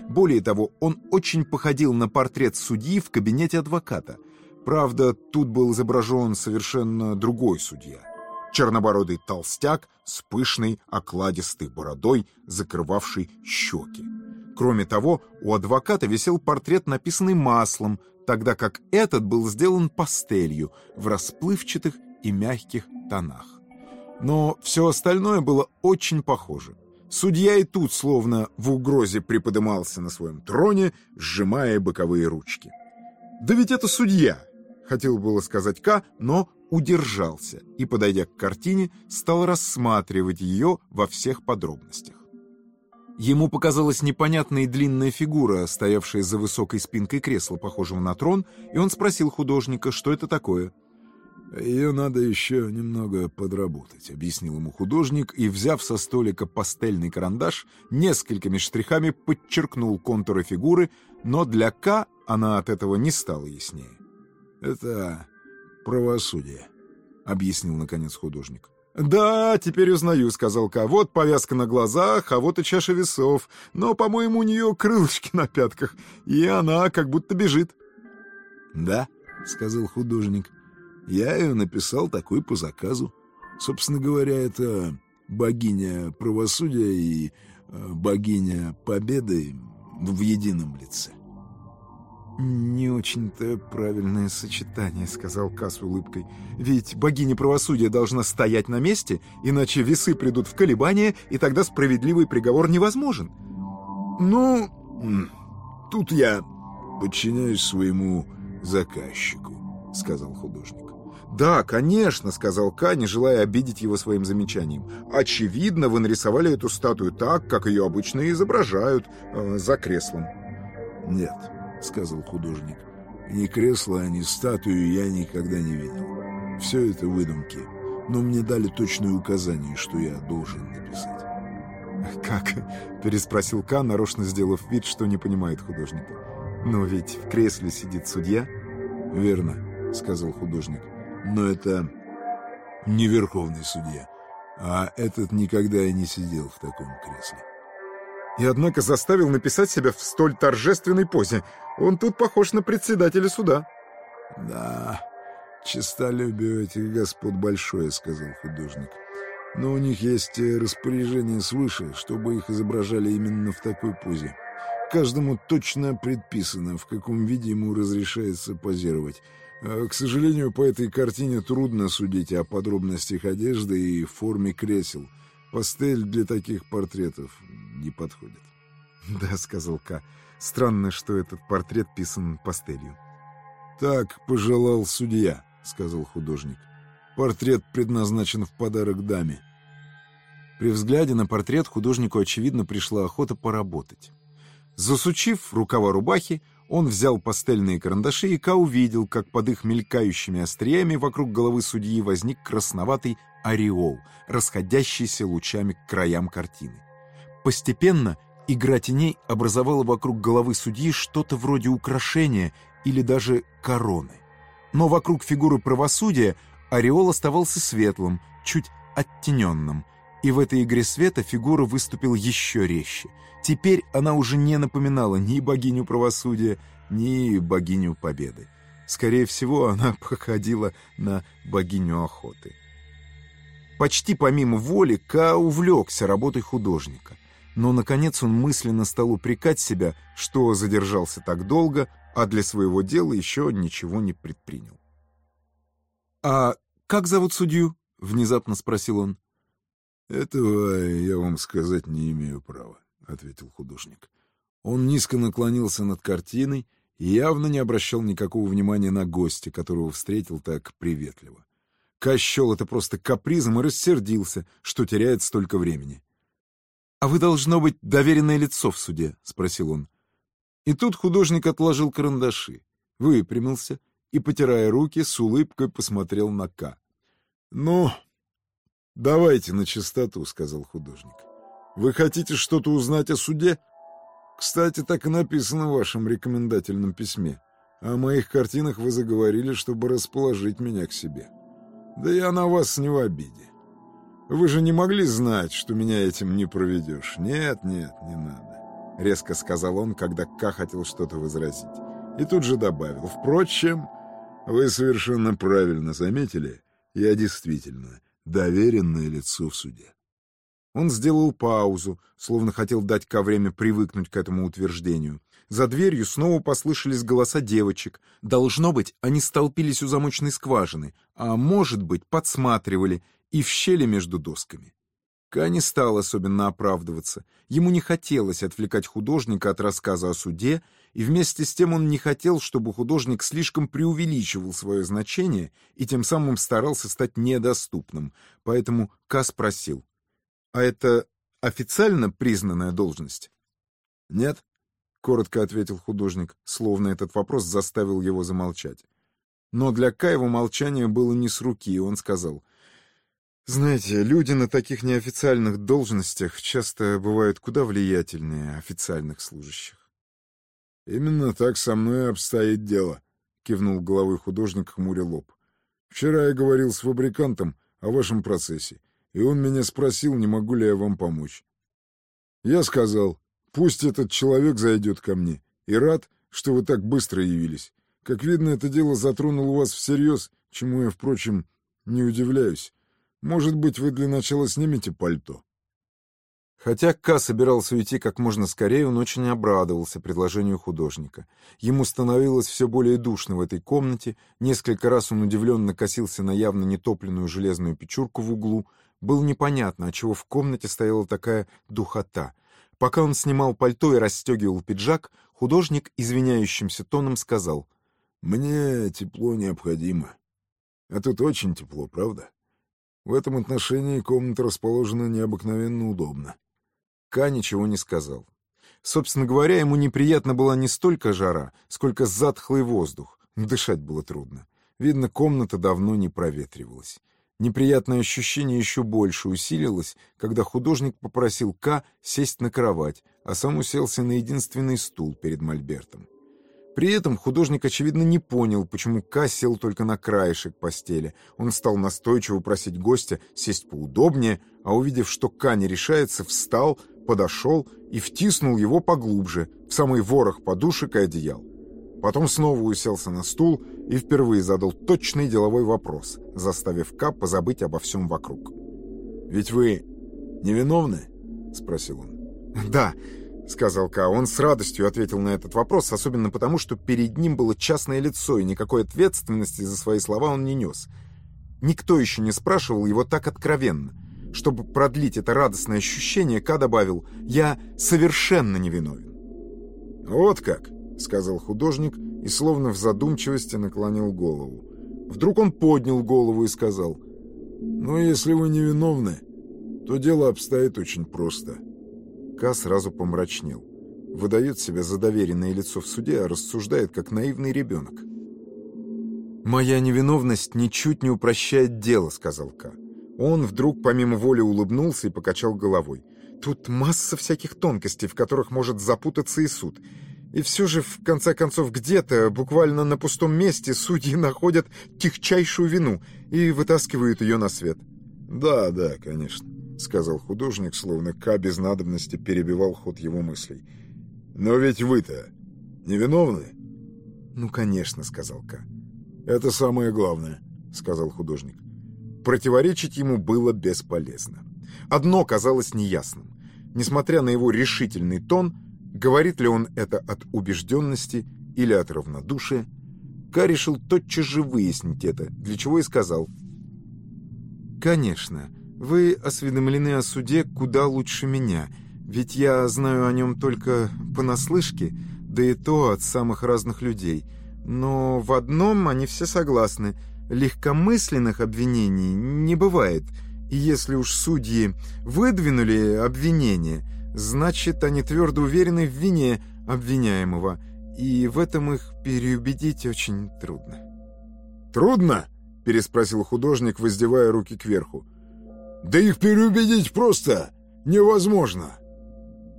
Более того, он очень походил на портрет судьи в кабинете адвоката. Правда, тут был изображен совершенно другой судья. Чернобородый толстяк с пышной окладистой бородой, закрывавшей щеки. Кроме того, у адвоката висел портрет, написанный маслом, тогда как этот был сделан пастелью в расплывчатых и мягких тонах. Но все остальное было очень похоже. Судья и тут словно в угрозе приподымался на своем троне, сжимая боковые ручки. «Да ведь это судья!» — хотел было сказать К, но удержался и, подойдя к картине, стал рассматривать ее во всех подробностях. Ему показалась непонятная и длинная фигура, стоявшая за высокой спинкой кресла, похожего на трон, и он спросил художника, что это такое. «Ее надо еще немного подработать», — объяснил ему художник, и, взяв со столика пастельный карандаш, несколькими штрихами подчеркнул контуры фигуры, но для К она от этого не стала яснее. «Это правосудие», — объяснил, наконец, художник. «Да, теперь узнаю», — сказал Ка. «Вот повязка на глазах, а вот и чаша весов. Но, по-моему, у нее крылышки на пятках, и она как будто бежит». «Да», — сказал художник, — я ее написал такой по заказу. Собственно говоря, это богиня правосудия и э, богиня победы в едином лице. «Не очень-то правильное сочетание», — сказал Кас улыбкой. «Ведь богиня правосудия должна стоять на месте, иначе весы придут в колебания, и тогда справедливый приговор невозможен». «Ну, тут я подчиняюсь своему заказчику», — сказал художник. «Да, конечно», — сказал Ка, не желая обидеть его своим замечанием. «Очевидно, вы нарисовали эту статую так, как ее обычно изображают, э, за креслом». «Нет», — сказал художник, — «ни кресла, ни статую я никогда не видел. Все это выдумки, но мне дали точное указание, что я должен написать». «Как?» — переспросил Ка, нарочно сделав вид, что не понимает художника. «Но ведь в кресле сидит судья». «Верно», — сказал художник но это не верховный судья, а этот никогда и не сидел в таком кресле. И однако заставил написать себя в столь торжественной позе. Он тут похож на председателя суда. Да, честолюбие этих господ большое, сказал художник. Но у них есть распоряжение свыше, чтобы их изображали именно в такой позе. Каждому точно предписано, в каком виде ему разрешается позировать. А, к сожалению, по этой картине трудно судить о подробностях одежды и форме кресел. Пастель для таких портретов не подходит. «Да», — сказал К. «Странно, что этот портрет писан пастелью». «Так пожелал судья», — сказал художник. «Портрет предназначен в подарок даме». При взгляде на портрет художнику, очевидно, пришла охота поработать. Засучив рукава рубахи, он взял пастельные карандаши, и Ка увидел, как под их мелькающими остриями вокруг головы судьи возник красноватый ореол, расходящийся лучами к краям картины. Постепенно игра теней образовала вокруг головы судьи что-то вроде украшения или даже короны. Но вокруг фигуры правосудия ореол оставался светлым, чуть оттененным, и в этой игре света фигура выступила еще резче. Теперь она уже не напоминала ни богиню правосудия, ни богиню победы. Скорее всего, она походила на богиню охоты. Почти помимо воли Ка увлекся работой художника. Но, наконец, он мысленно стал упрекать себя, что задержался так долго, а для своего дела еще ничего не предпринял. «А как зовут судью?» — внезапно спросил он. «Этого я вам сказать не имею права», — ответил художник. Он низко наклонился над картиной и явно не обращал никакого внимания на гостя, которого встретил так приветливо. Ка счел это просто капризом и рассердился, что теряет столько времени. «А вы, должно быть, доверенное лицо в суде?» — спросил он. И тут художник отложил карандаши, выпрямился и, потирая руки, с улыбкой посмотрел на Ка. «Ну, давайте на чистоту», — сказал художник. «Вы хотите что-то узнать о суде?» Кстати, так и написано в вашем рекомендательном письме. О моих картинах вы заговорили, чтобы расположить меня к себе. Да я на вас не в обиде. Вы же не могли знать, что меня этим не проведешь. Нет, нет, не надо. Резко сказал он, когда Ка хотел что-то возразить. И тут же добавил. Впрочем, вы совершенно правильно заметили, я действительно доверенное лицо в суде. Он сделал паузу, словно хотел дать Ка время привыкнуть к этому утверждению. За дверью снова послышались голоса девочек. Должно быть, они столпились у замочной скважины, а может быть, подсматривали и в щели между досками. Ка не стал особенно оправдываться. Ему не хотелось отвлекать художника от рассказа о суде, и вместе с тем он не хотел, чтобы художник слишком преувеличивал свое значение и тем самым старался стать недоступным. Поэтому Ка спросил, «А это официально признанная должность?» «Нет», — коротко ответил художник, словно этот вопрос заставил его замолчать. Но для Каева молчание было не с руки, и он сказал, «Знаете, люди на таких неофициальных должностях часто бывают куда влиятельнее официальных служащих». «Именно так со мной обстоит дело», — кивнул головой художник, хмуря лоб. «Вчера я говорил с фабрикантом о вашем процессе, и он меня спросил, не могу ли я вам помочь. Я сказал, пусть этот человек зайдет ко мне, и рад, что вы так быстро явились. Как видно, это дело затронуло вас всерьез, чему я, впрочем, не удивляюсь. Может быть, вы для начала снимете пальто?» Хотя Ка собирался уйти как можно скорее, он очень обрадовался предложению художника. Ему становилось все более душно в этой комнате, несколько раз он удивленно косился на явно нетопленную железную печурку в углу, было непонятно, отчего в комнате стояла такая духота. Пока он снимал пальто и расстегивал пиджак, художник извиняющимся тоном сказал, «Мне тепло необходимо. А тут очень тепло, правда? В этом отношении комната расположена необыкновенно удобно». Ка ничего не сказал. Собственно говоря, ему неприятно была не столько жара, сколько затхлый воздух. Дышать было трудно. Видно, комната давно не проветривалась. Неприятное ощущение еще больше усилилось, когда художник попросил К сесть на кровать, а сам уселся на единственный стул перед мольбертом. При этом художник, очевидно, не понял, почему К сел только на краешек постели. Он стал настойчиво просить гостя сесть поудобнее, а увидев, что К не решается, встал, подошел и втиснул его поглубже, в самый ворох подушек и одеял. Потом снова уселся на стул и впервые задал точный деловой вопрос, заставив Ка позабыть обо всем вокруг. «Ведь вы невиновны?» — спросил он. «Да», — сказал Ка. Он с радостью ответил на этот вопрос, особенно потому, что перед ним было частное лицо, и никакой ответственности за свои слова он не нес. Никто еще не спрашивал его так откровенно. Чтобы продлить это радостное ощущение, Ка добавил «Я совершенно невиновен». «Вот как!» — сказал художник и словно в задумчивости наклонил голову. Вдруг он поднял голову и сказал, «Ну, если вы невиновны, то дело обстоит очень просто». Ка сразу помрачнел. Выдает себя за доверенное лицо в суде, а рассуждает, как наивный ребенок. «Моя невиновность ничуть не упрощает дело», — сказал Ка. Он вдруг помимо воли улыбнулся и покачал головой. «Тут масса всяких тонкостей, в которых может запутаться и суд. И все же, в конце концов, где-то, буквально на пустом месте, судьи находят тихчайшую вину и вытаскивают ее на свет. «Да, да, конечно», — сказал художник, словно Ка без надобности перебивал ход его мыслей. «Но ведь вы-то невиновны?» «Ну, конечно», — сказал Ка. «Это самое главное», — сказал художник. Противоречить ему было бесполезно. Одно казалось неясным. несмотря на его решительный тон, говорит ли он это от убежденности или от равнодушия, Ка решил тотчас же выяснить это, для чего и сказал. «Конечно, вы осведомлены о суде куда лучше меня, ведь я знаю о нем только понаслышке, да и то от самых разных людей. Но в одном они все согласны. Легкомысленных обвинений не бывает. И если уж судьи выдвинули обвинение, значит, они твердо уверены в вине обвиняемого. И в этом их переубедить очень трудно. «Трудно?» — переспросил художник, воздевая руки кверху. «Да их переубедить просто невозможно.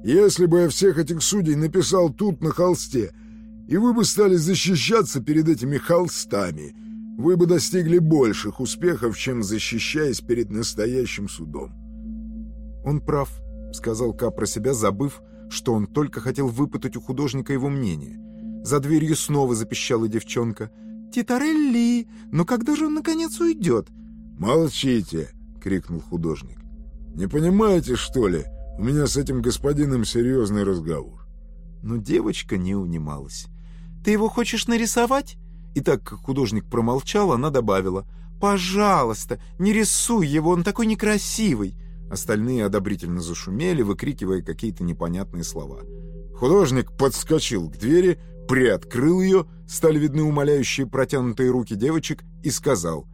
Если бы я всех этих судей написал тут, на холсте, и вы бы стали защищаться перед этими холстами, вы бы достигли больших успехов, чем защищаясь перед настоящим судом». «Он прав», — сказал Ка про себя, забыв, что он только хотел выпытать у художника его мнение. За дверью снова запищала девчонка. «Титарелли! Ну когда же он, наконец, уйдет?» «Молчите!» — крикнул художник. «Не понимаете, что ли? У меня с этим господином серьезный разговор». Но девочка не унималась. «Ты его хочешь нарисовать?» И так как художник промолчал, она добавила. «Пожалуйста, не рисуй его, он такой некрасивый!» Остальные одобрительно зашумели, выкрикивая какие-то непонятные слова. Художник подскочил к двери, приоткрыл ее, стали видны умоляющие протянутые руки девочек и сказал,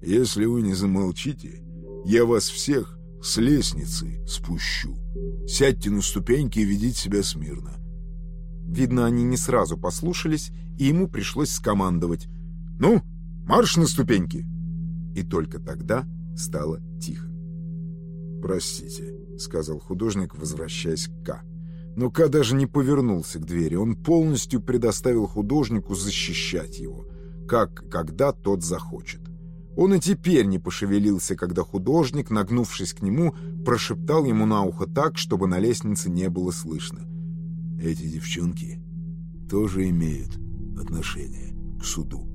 «Если вы не замолчите, я вас всех с лестницы спущу. Сядьте на ступеньки и ведите себя смирно». Видно, они не сразу послушались, и ему пришлось скомандовать, «Ну, марш на ступеньки!» И только тогда стало тихо. «Простите», — сказал художник, возвращаясь к К. Но Ка даже не повернулся к двери. Он полностью предоставил художнику защищать его, как когда тот захочет. Он и теперь не пошевелился, когда художник, нагнувшись к нему, прошептал ему на ухо так, чтобы на лестнице не было слышно. «Эти девчонки тоже имеют отношение к суду».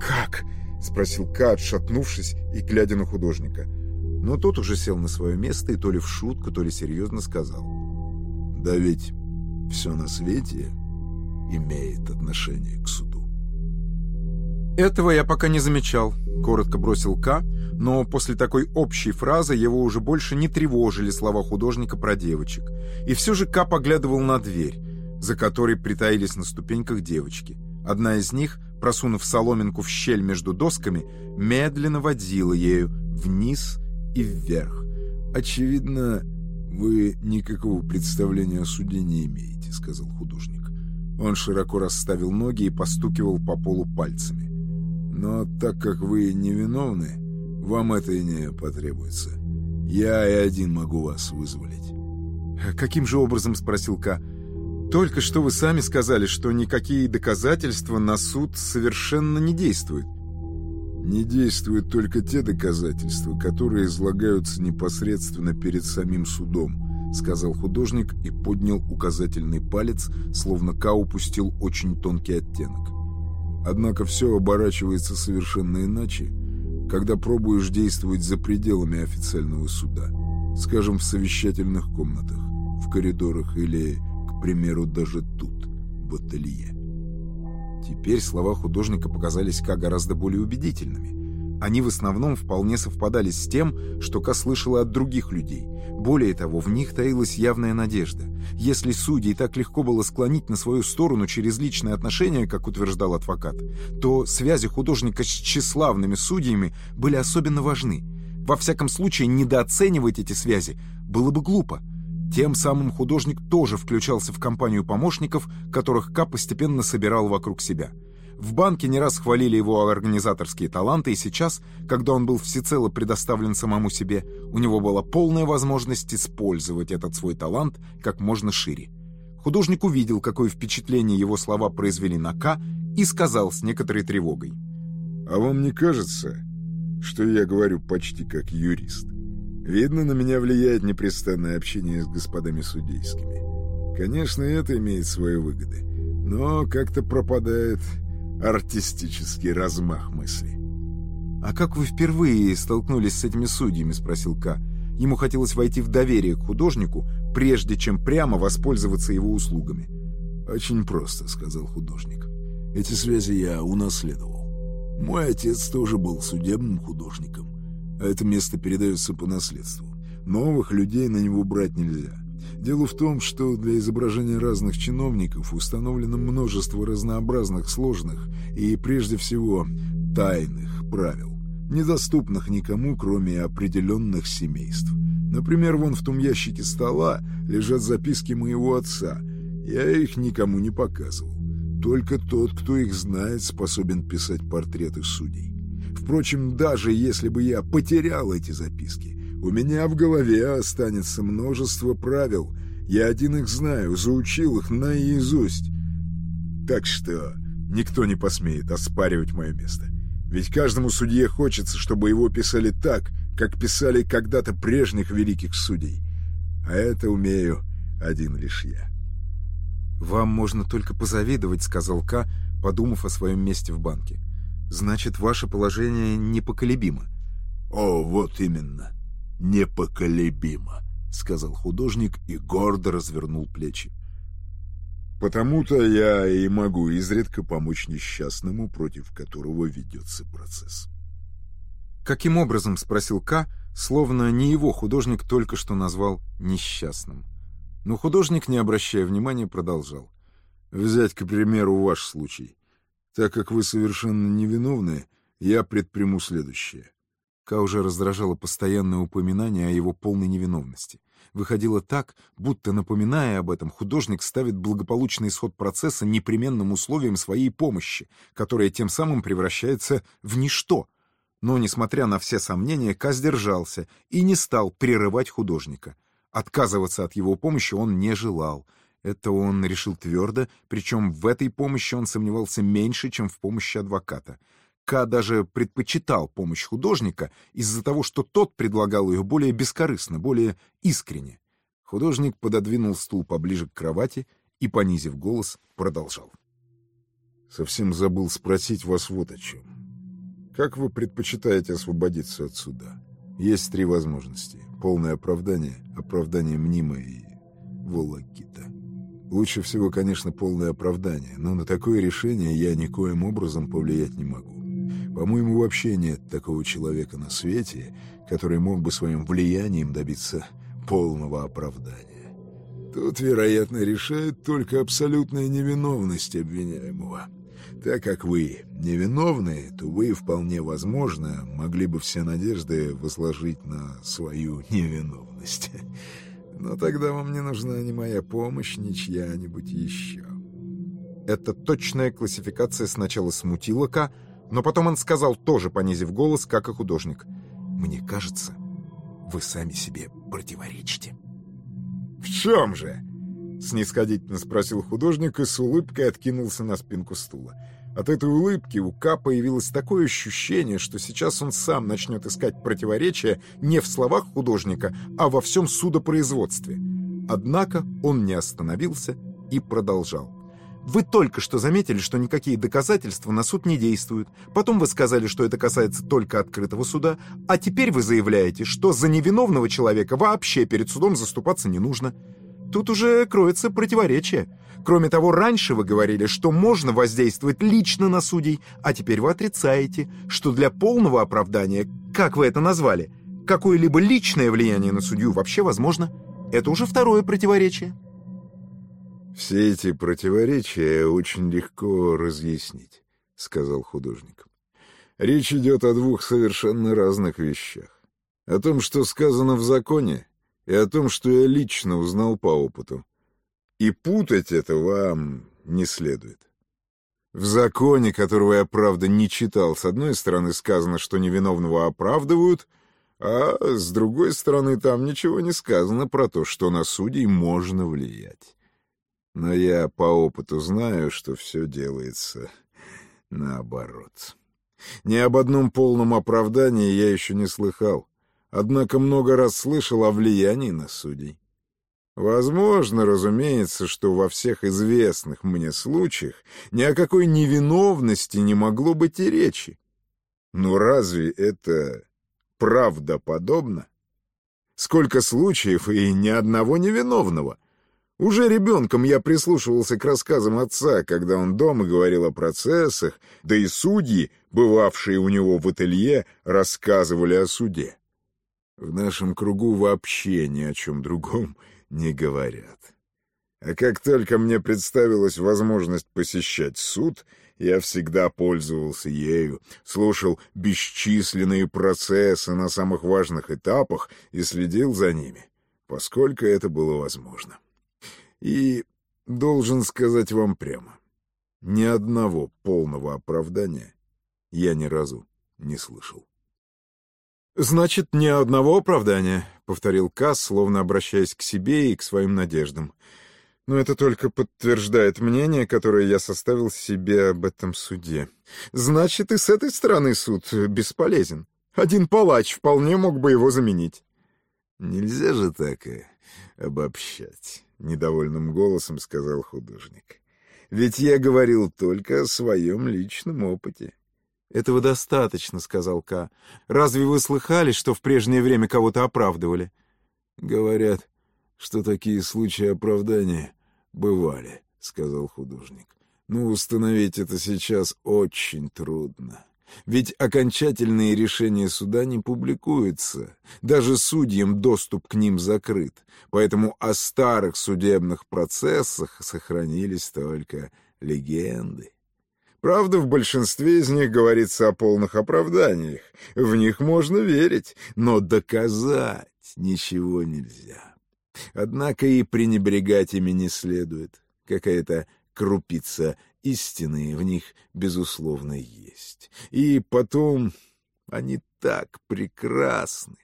«Как?» — спросил Ка, отшатнувшись и глядя на художника. Но тот уже сел на свое место и то ли в шутку, то ли серьезно сказал. Да ведь все на свете имеет отношение к суду. «Этого я пока не замечал», — коротко бросил К, но после такой общей фразы его уже больше не тревожили слова художника про девочек. И все же К поглядывал на дверь, за которой притаились на ступеньках девочки. Одна из них, просунув соломинку в щель между досками, медленно водила ею вниз и вверх. Очевидно, «Вы никакого представления о суде не имеете», — сказал художник. Он широко расставил ноги и постукивал по полу пальцами. «Но так как вы невиновны, вам это и не потребуется. Я и один могу вас вызволить». «Каким же образом?» — спросил Ка. «Только что вы сами сказали, что никакие доказательства на суд совершенно не действуют». Не действуют только те доказательства, которые излагаются непосредственно перед самим судом, сказал художник и поднял указательный палец, словно Ка упустил очень тонкий оттенок. Однако все оборачивается совершенно иначе, когда пробуешь действовать за пределами официального суда, скажем, в совещательных комнатах, в коридорах или, к примеру, даже тут, в ателье. Теперь слова художника показались Ка гораздо более убедительными. Они в основном вполне совпадали с тем, что Ка слышала от других людей. Более того, в них таилась явная надежда. Если судей так легко было склонить на свою сторону через личные отношения, как утверждал адвокат, то связи художника с тщеславными судьями были особенно важны. Во всяком случае, недооценивать эти связи было бы глупо. Тем самым художник тоже включался в компанию помощников, которых К постепенно собирал вокруг себя. В банке не раз хвалили его организаторские таланты, и сейчас, когда он был всецело предоставлен самому себе, у него была полная возможность использовать этот свой талант как можно шире. Художник увидел, какое впечатление его слова произвели на К, и сказал с некоторой тревогой. «А вам не кажется, что я говорю почти как юрист?» Видно, на меня влияет непрестанное общение с господами судейскими. Конечно, это имеет свои выгоды, но как-то пропадает артистический размах мысли. «А как вы впервые столкнулись с этими судьями?» — спросил К. Ему хотелось войти в доверие к художнику, прежде чем прямо воспользоваться его услугами. «Очень просто», — сказал художник. «Эти связи я унаследовал. Мой отец тоже был судебным художником, а это место передается по наследству. Новых людей на него брать нельзя. Дело в том, что для изображения разных чиновников установлено множество разнообразных, сложных и, прежде всего, тайных правил, недоступных никому, кроме определенных семейств. Например, вон в том ящике стола лежат записки моего отца. Я их никому не показывал. Только тот, кто их знает, способен писать портреты судей. Впрочем, даже если бы я потерял эти записки, у меня в голове останется множество правил. Я один их знаю, заучил их наизусть. Так что никто не посмеет оспаривать мое место. Ведь каждому судье хочется, чтобы его писали так, как писали когда-то прежних великих судей. А это умею один лишь я. «Вам можно только позавидовать», — сказал К, подумав о своем месте в банке. «Значит, ваше положение непоколебимо». «О, вот именно непоколебимо», — сказал художник и гордо развернул плечи. «Потому-то я и могу изредка помочь несчастному, против которого ведется процесс». «Каким образом?» — спросил К, словно не его художник только что назвал несчастным. Но художник, не обращая внимания, продолжал. «Взять, к примеру, ваш случай. Так как вы совершенно невиновны, я предприму следующее. Ка уже раздражало постоянное упоминание о его полной невиновности. Выходило так, будто, напоминая об этом, художник ставит благополучный исход процесса непременным условием своей помощи, которая тем самым превращается в ничто. Но, несмотря на все сомнения, Ка сдержался и не стал прерывать художника. Отказываться от его помощи он не желал. Это он решил твердо, причем в этой помощи он сомневался меньше, чем в помощи адвоката. К даже предпочитал помощь художника из-за того, что тот предлагал ее более бескорыстно, более искренне. Художник пододвинул стул поближе к кровати и, понизив голос, продолжал. «Совсем забыл спросить вас вот о чем. Как вы предпочитаете освободиться от суда? Есть три возможности. Полное оправдание, оправдание мнимое и волокита. Лучше всего, конечно, полное оправдание, но на такое решение я никоим образом повлиять не могу. По-моему, вообще нет такого человека на свете, который мог бы своим влиянием добиться полного оправдания. Тут, вероятно, решает только абсолютная невиновность обвиняемого. Так как вы невиновны, то вы, вполне возможно, могли бы все надежды возложить на свою невиновность. Но тогда вам не нужна ни моя помощь, ни чья-нибудь еще. Эта точная классификация сначала смутила Ка, но потом он сказал, тоже понизив голос, как и художник. «Мне кажется, вы сами себе противоречите». «В чем же?» — снисходительно спросил художник и с улыбкой откинулся на спинку стула. От этой улыбки у Ка появилось такое ощущение, что сейчас он сам начнет искать противоречия не в словах художника, а во всем судопроизводстве. Однако он не остановился и продолжал. Вы только что заметили, что никакие доказательства на суд не действуют. Потом вы сказали, что это касается только открытого суда. А теперь вы заявляете, что за невиновного человека вообще перед судом заступаться не нужно. Тут уже кроется противоречие. Кроме того, раньше вы говорили, что можно воздействовать лично на судей, а теперь вы отрицаете, что для полного оправдания, как вы это назвали, какое-либо личное влияние на судью вообще возможно. Это уже второе противоречие. «Все эти противоречия очень легко разъяснить», — сказал художник. «Речь идет о двух совершенно разных вещах. О том, что сказано в законе, и о том, что я лично узнал по опыту. И путать это вам не следует. В законе, которого я, правда, не читал, с одной стороны сказано, что невиновного оправдывают, а с другой стороны там ничего не сказано про то, что на судей можно влиять. Но я по опыту знаю, что все делается наоборот. Ни об одном полном оправдании я еще не слыхал, однако много раз слышал о влиянии на судей. Возможно, разумеется, что во всех известных мне случаях ни о какой невиновности не могло быть и речи. Но разве это правдоподобно? Сколько случаев и ни одного невиновного. Уже ребенком я прислушивался к рассказам отца, когда он дома говорил о процессах, да и судьи, бывавшие у него в ателье, рассказывали о суде. В нашем кругу вообще ни о чем другом не говорят. А как только мне представилась возможность посещать суд, я всегда пользовался ею, слушал бесчисленные процессы на самых важных этапах и следил за ними, поскольку это было возможно. И должен сказать вам прямо, ни одного полного оправдания я ни разу не слышал. «Значит, ни одного оправдания», — повторил Касс, словно обращаясь к себе и к своим надеждам. «Но это только подтверждает мнение, которое я составил себе об этом суде. Значит, и с этой стороны суд бесполезен. Один палач вполне мог бы его заменить». «Нельзя же так и обобщать». — недовольным голосом сказал художник. «Ведь я говорил только о своем личном опыте». «Этого достаточно», — сказал Ка. «Разве вы слыхали, что в прежнее время кого-то оправдывали?» «Говорят, что такие случаи оправдания бывали», — сказал художник. «Но установить это сейчас очень трудно». Ведь окончательные решения суда не публикуются. Даже судьям доступ к ним закрыт. Поэтому о старых судебных процессах сохранились только легенды. Правда, в большинстве из них говорится о полных оправданиях. В них можно верить, но доказать ничего нельзя. Однако и пренебрегать ими не следует. Какая-то крупица истины в них, безусловно, есть. И потом они так прекрасны.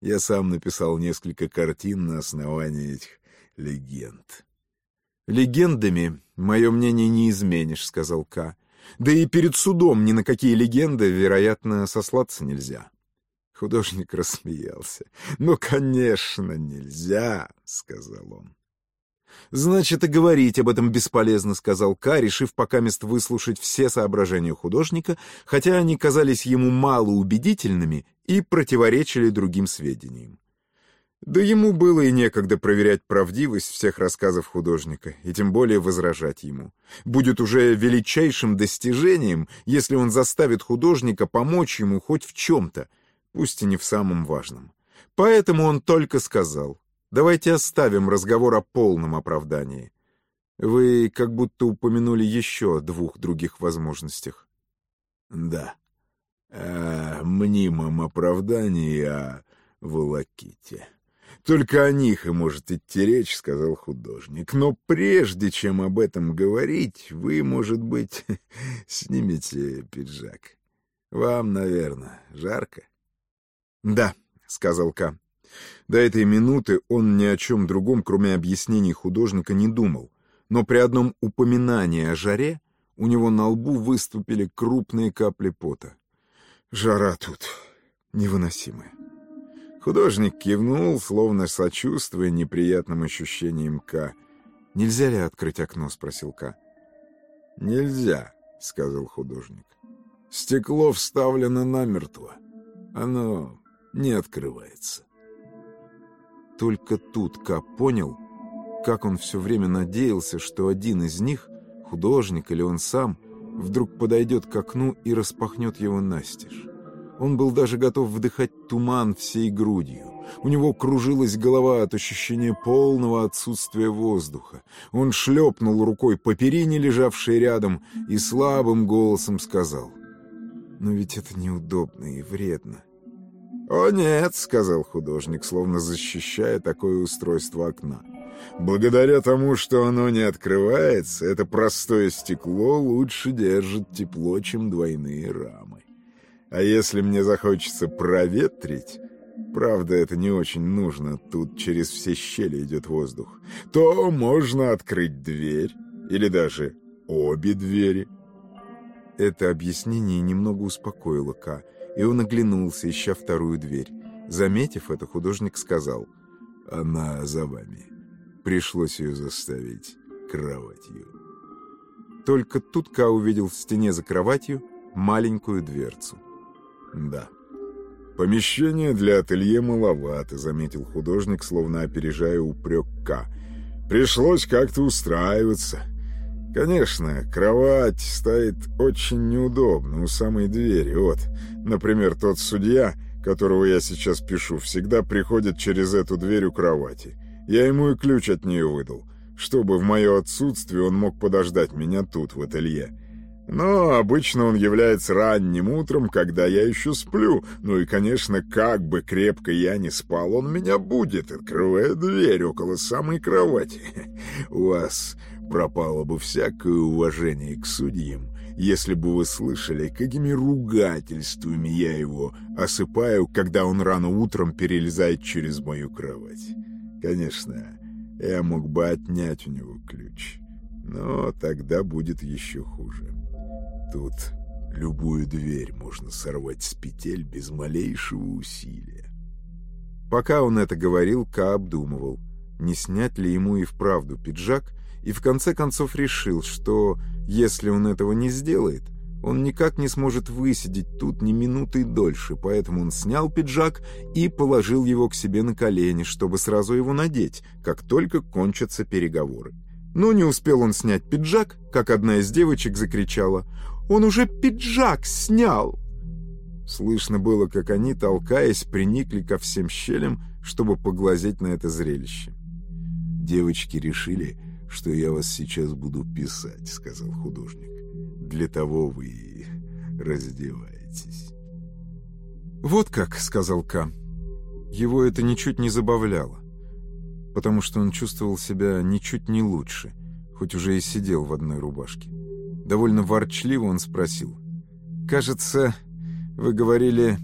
Я сам написал несколько картин на основании этих легенд. «Легендами, мое мнение, не изменишь», — сказал К. «Да и перед судом ни на какие легенды, вероятно, сослаться нельзя». Художник рассмеялся. «Ну, конечно, нельзя», — сказал он. «Значит, и говорить об этом бесполезно», — сказал Ка, решив покамест выслушать все соображения художника, хотя они казались ему малоубедительными и противоречили другим сведениям. Да ему было и некогда проверять правдивость всех рассказов художника, и тем более возражать ему. Будет уже величайшим достижением, если он заставит художника помочь ему хоть в чем-то, пусть и не в самом важном. Поэтому он только сказал, Давайте оставим разговор о полном оправдании. Вы как будто упомянули еще о двух других возможностях. Да. О мнимом оправдании о волоките. Только о них и может идти речь, сказал художник. Но прежде чем об этом говорить, вы, может быть, снимете пиджак. Вам, наверное, жарко? Да, сказал Ка. До этой минуты он ни о чем другом, кроме объяснений художника, не думал, но при одном упоминании о жаре у него на лбу выступили крупные капли пота. Жара тут невыносимая. Художник кивнул, словно сочувствуя неприятным ощущениям К. «Нельзя ли открыть окно?» — спросил К. «Нельзя», — сказал художник. «Стекло вставлено намертво. Оно не открывается». Только тут Ка понял, как он все время надеялся, что один из них, художник или он сам, вдруг подойдет к окну и распахнет его настежь. Он был даже готов вдыхать туман всей грудью. У него кружилась голова от ощущения полного отсутствия воздуха. Он шлепнул рукой по перине, лежавшей рядом, и слабым голосом сказал, «Но ведь это неудобно и вредно. «О нет», — сказал художник, словно защищая такое устройство окна. «Благодаря тому, что оно не открывается, это простое стекло лучше держит тепло, чем двойные рамы. А если мне захочется проветрить, правда, это не очень нужно, тут через все щели идет воздух, то можно открыть дверь или даже обе двери». Это объяснение немного успокоило Ка, — и он оглянулся, ища вторую дверь. Заметив это, художник сказал, «Она за вами. Пришлось ее заставить кроватью». Только тут Ка увидел в стене за кроватью маленькую дверцу. Да, помещение для ателье маловато», — заметил художник, словно опережая упрек К. «Пришлось как-то устраиваться». Конечно, кровать стоит очень неудобно у самой двери. Вот, например, тот судья, которого я сейчас пишу, всегда приходит через эту дверь у кровати. Я ему и ключ от нее выдал, чтобы в мое отсутствие он мог подождать меня тут, в ателье. Но обычно он является ранним утром, когда я еще сплю. Ну и, конечно, как бы крепко я не спал, он меня будет, открывая дверь около самой кровати. У вас пропало бы всякое уважение к судьям, если бы вы слышали, какими ругательствами я его осыпаю, когда он рано утром перелезает через мою кровать. Конечно, я мог бы отнять у него ключ, но тогда будет еще хуже. Тут любую дверь можно сорвать с петель без малейшего усилия. Пока он это говорил, Ка обдумывал, не снять ли ему и вправду пиджак, и в конце концов решил, что если он этого не сделает, он никак не сможет высидеть тут ни минуты дольше, поэтому он снял пиджак и положил его к себе на колени, чтобы сразу его надеть, как только кончатся переговоры. Но не успел он снять пиджак, как одна из девочек закричала он уже пиджак снял!» Слышно было, как они, толкаясь, приникли ко всем щелям, чтобы поглазеть на это зрелище. «Девочки решили, что я вас сейчас буду писать», — сказал художник. «Для того вы и раздеваетесь». «Вот как», — сказал К. Его это ничуть не забавляло, потому что он чувствовал себя ничуть не лучше, хоть уже и сидел в одной рубашке. Довольно ворчливо он спросил. «Кажется, вы говорили,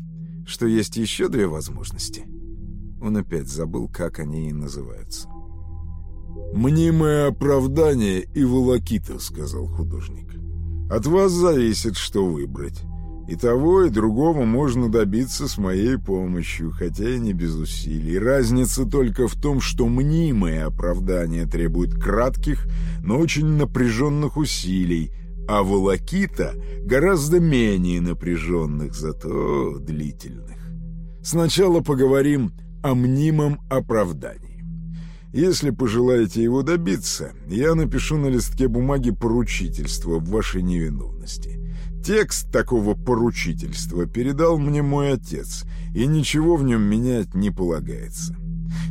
что есть еще две возможности?» Он опять забыл, как они и называются. «Мнимое оправдание и волокита», — сказал художник. «От вас зависит, что выбрать. И того, и другого можно добиться с моей помощью, хотя и не без усилий. Разница только в том, что мнимое оправдание требует кратких, но очень напряженных усилий, а волокита гораздо менее напряженных, зато длительных. Сначала поговорим о мнимом оправдании. Если пожелаете его добиться, я напишу на листке бумаги поручительство в вашей невиновности. Текст такого поручительства передал мне мой отец, и ничего в нем менять не полагается.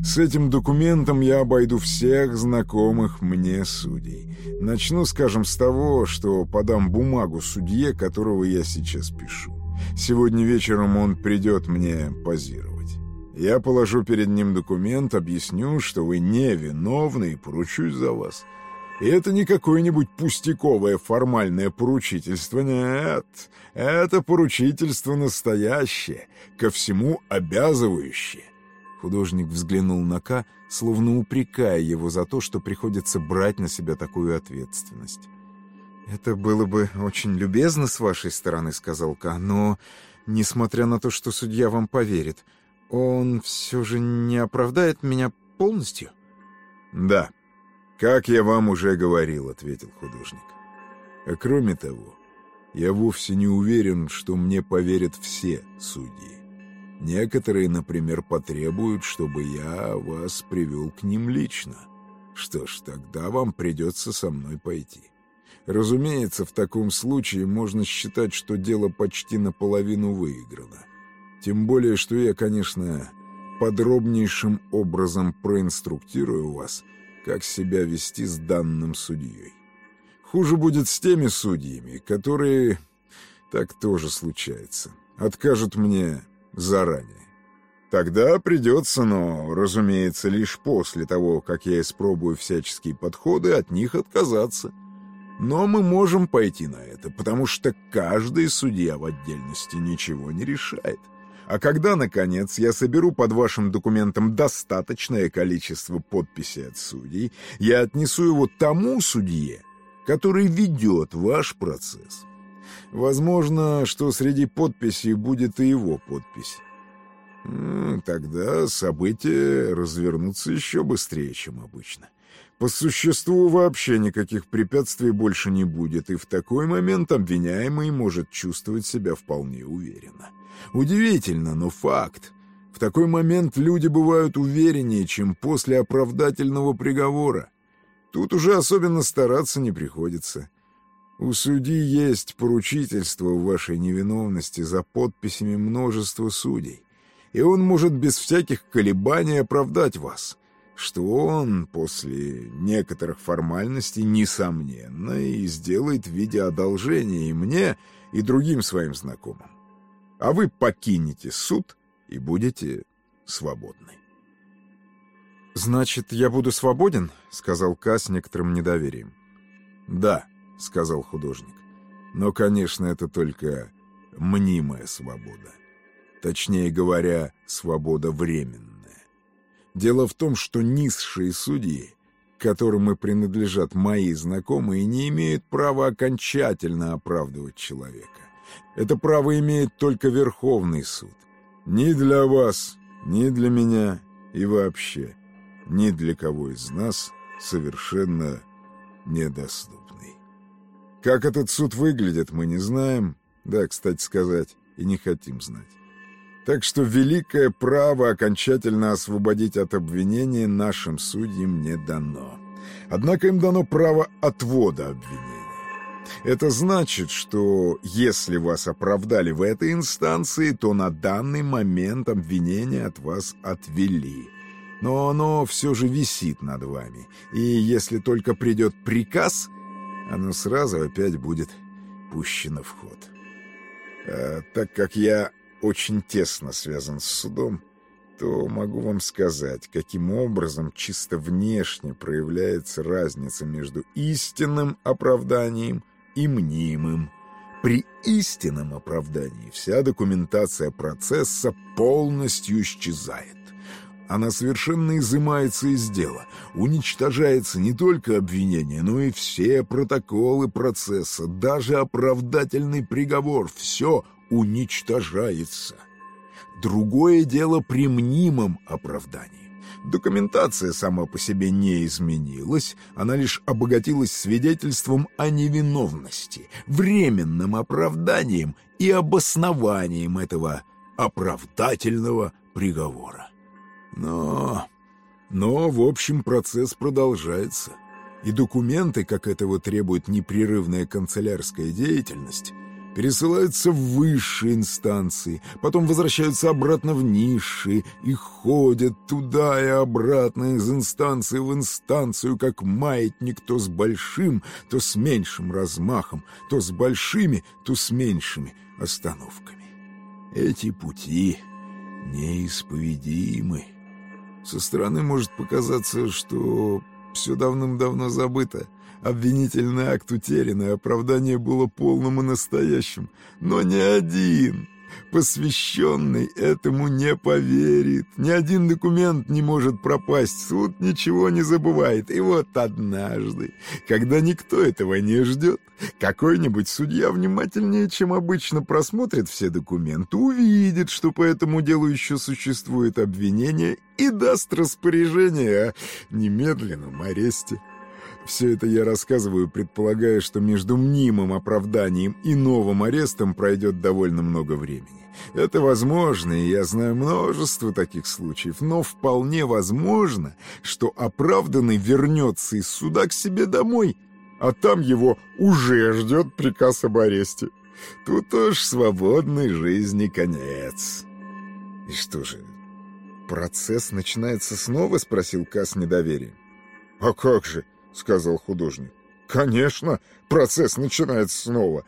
С этим документом я обойду всех знакомых мне судей. Начну, скажем, с того, что подам бумагу судье, которого я сейчас пишу. Сегодня вечером он придет мне позировать. Я положу перед ним документ, объясню, что вы невиновны и поручусь за вас. И это не какое-нибудь пустяковое формальное поручительство, нет. Это поручительство настоящее, ко всему обязывающее. Художник взглянул на Ка, словно упрекая его за то, что приходится брать на себя такую ответственность. «Это было бы очень любезно с вашей стороны», — сказал Ка, «но, несмотря на то, что судья вам поверит, он все же не оправдает меня полностью?» «Да, как я вам уже говорил», — ответил художник. «А кроме того, я вовсе не уверен, что мне поверят все судьи. Некоторые, например, потребуют, чтобы я вас привел к ним лично. Что ж, тогда вам придется со мной пойти. Разумеется, в таком случае можно считать, что дело почти наполовину выиграно. Тем более, что я, конечно, подробнейшим образом проинструктирую вас, как себя вести с данным судьей. Хуже будет с теми судьями, которые... Так тоже случается. Откажут мне заранее. Тогда придется, но, разумеется, лишь после того, как я испробую всяческие подходы, от них отказаться. Но мы можем пойти на это, потому что каждый судья в отдельности ничего не решает. А когда, наконец, я соберу под вашим документом достаточное количество подписей от судей, я отнесу его тому судье, который ведет ваш процесс. Возможно, что среди подписей будет и его подпись. Тогда события развернутся еще быстрее, чем обычно. По существу вообще никаких препятствий больше не будет, и в такой момент обвиняемый может чувствовать себя вполне уверенно. Удивительно, но факт. В такой момент люди бывают увереннее, чем после оправдательного приговора. Тут уже особенно стараться не приходится. У судьи есть поручительство в вашей невиновности за подписями множества судей, и он может без всяких колебаний оправдать вас, что он после некоторых формальностей, несомненно, и сделает в виде одолжения и мне, и другим своим знакомым. А вы покинете суд и будете свободны. «Значит, я буду свободен?» — сказал Ка с некоторым недоверием. «Да», — сказал художник. «Но, конечно, это только мнимая свобода. Точнее говоря, свобода временная. Дело в том, что низшие судьи, которым и принадлежат мои знакомые, не имеют права окончательно оправдывать человека. Это право имеет только Верховный суд. Ни для вас, ни для меня и вообще ни для кого из нас совершенно недоступный. Как этот суд выглядит, мы не знаем, да, кстати сказать, и не хотим знать. Так что великое право окончательно освободить от обвинения нашим судьям не дано. Однако им дано право отвода обвинения. Это значит, что если вас оправдали в этой инстанции, то на данный момент обвинение от вас отвели. Но оно все же висит над вами, и если только придет приказ, оно сразу опять будет пущено в ход. А, так как я очень тесно связан с судом, то могу вам сказать, каким образом чисто внешне проявляется разница между истинным оправданием и мнимым. При истинном оправдании вся документация процесса полностью исчезает. Она совершенно изымается из дела. Уничтожается не только обвинение, но и все протоколы процесса, даже оправдательный приговор. Все уничтожается. Другое дело при мнимом оправдании. Документация сама по себе не изменилась, она лишь обогатилась свидетельством о невиновности, временным оправданием и обоснованием этого оправдательного приговора. Но... но, в общем, процесс продолжается. И документы, как этого требует непрерывная канцелярская деятельность, пересылаются в высшие инстанции, потом возвращаются обратно в низшие и ходят туда и обратно из инстанции в инстанцию, как маятник то с большим, то с меньшим размахом, то с большими, то с меньшими остановками. Эти пути неисповедимы. Со стороны может показаться, что все давным-давно забыто. Обвинительный акт утерян, и оправдание было полным и настоящим. Но ни один посвященный этому не поверит. Ни один документ не может пропасть, суд ничего не забывает. И вот однажды, когда никто этого не ждет, какой-нибудь судья внимательнее, чем обычно, просмотрит все документы, увидит, что по этому делу еще существует обвинение и даст распоряжение о немедленном аресте. Все это я рассказываю, предполагая, что между мнимым оправданием и новым арестом пройдет довольно много времени. Это возможно, и я знаю множество таких случаев, но вполне возможно, что оправданный вернется из суда к себе домой, а там его уже ждет приказ об аресте. Тут уж свободной жизни конец. И что же, процесс начинается снова? Спросил Кас недоверием. А как же? — сказал художник. «Конечно, процесс начинается снова.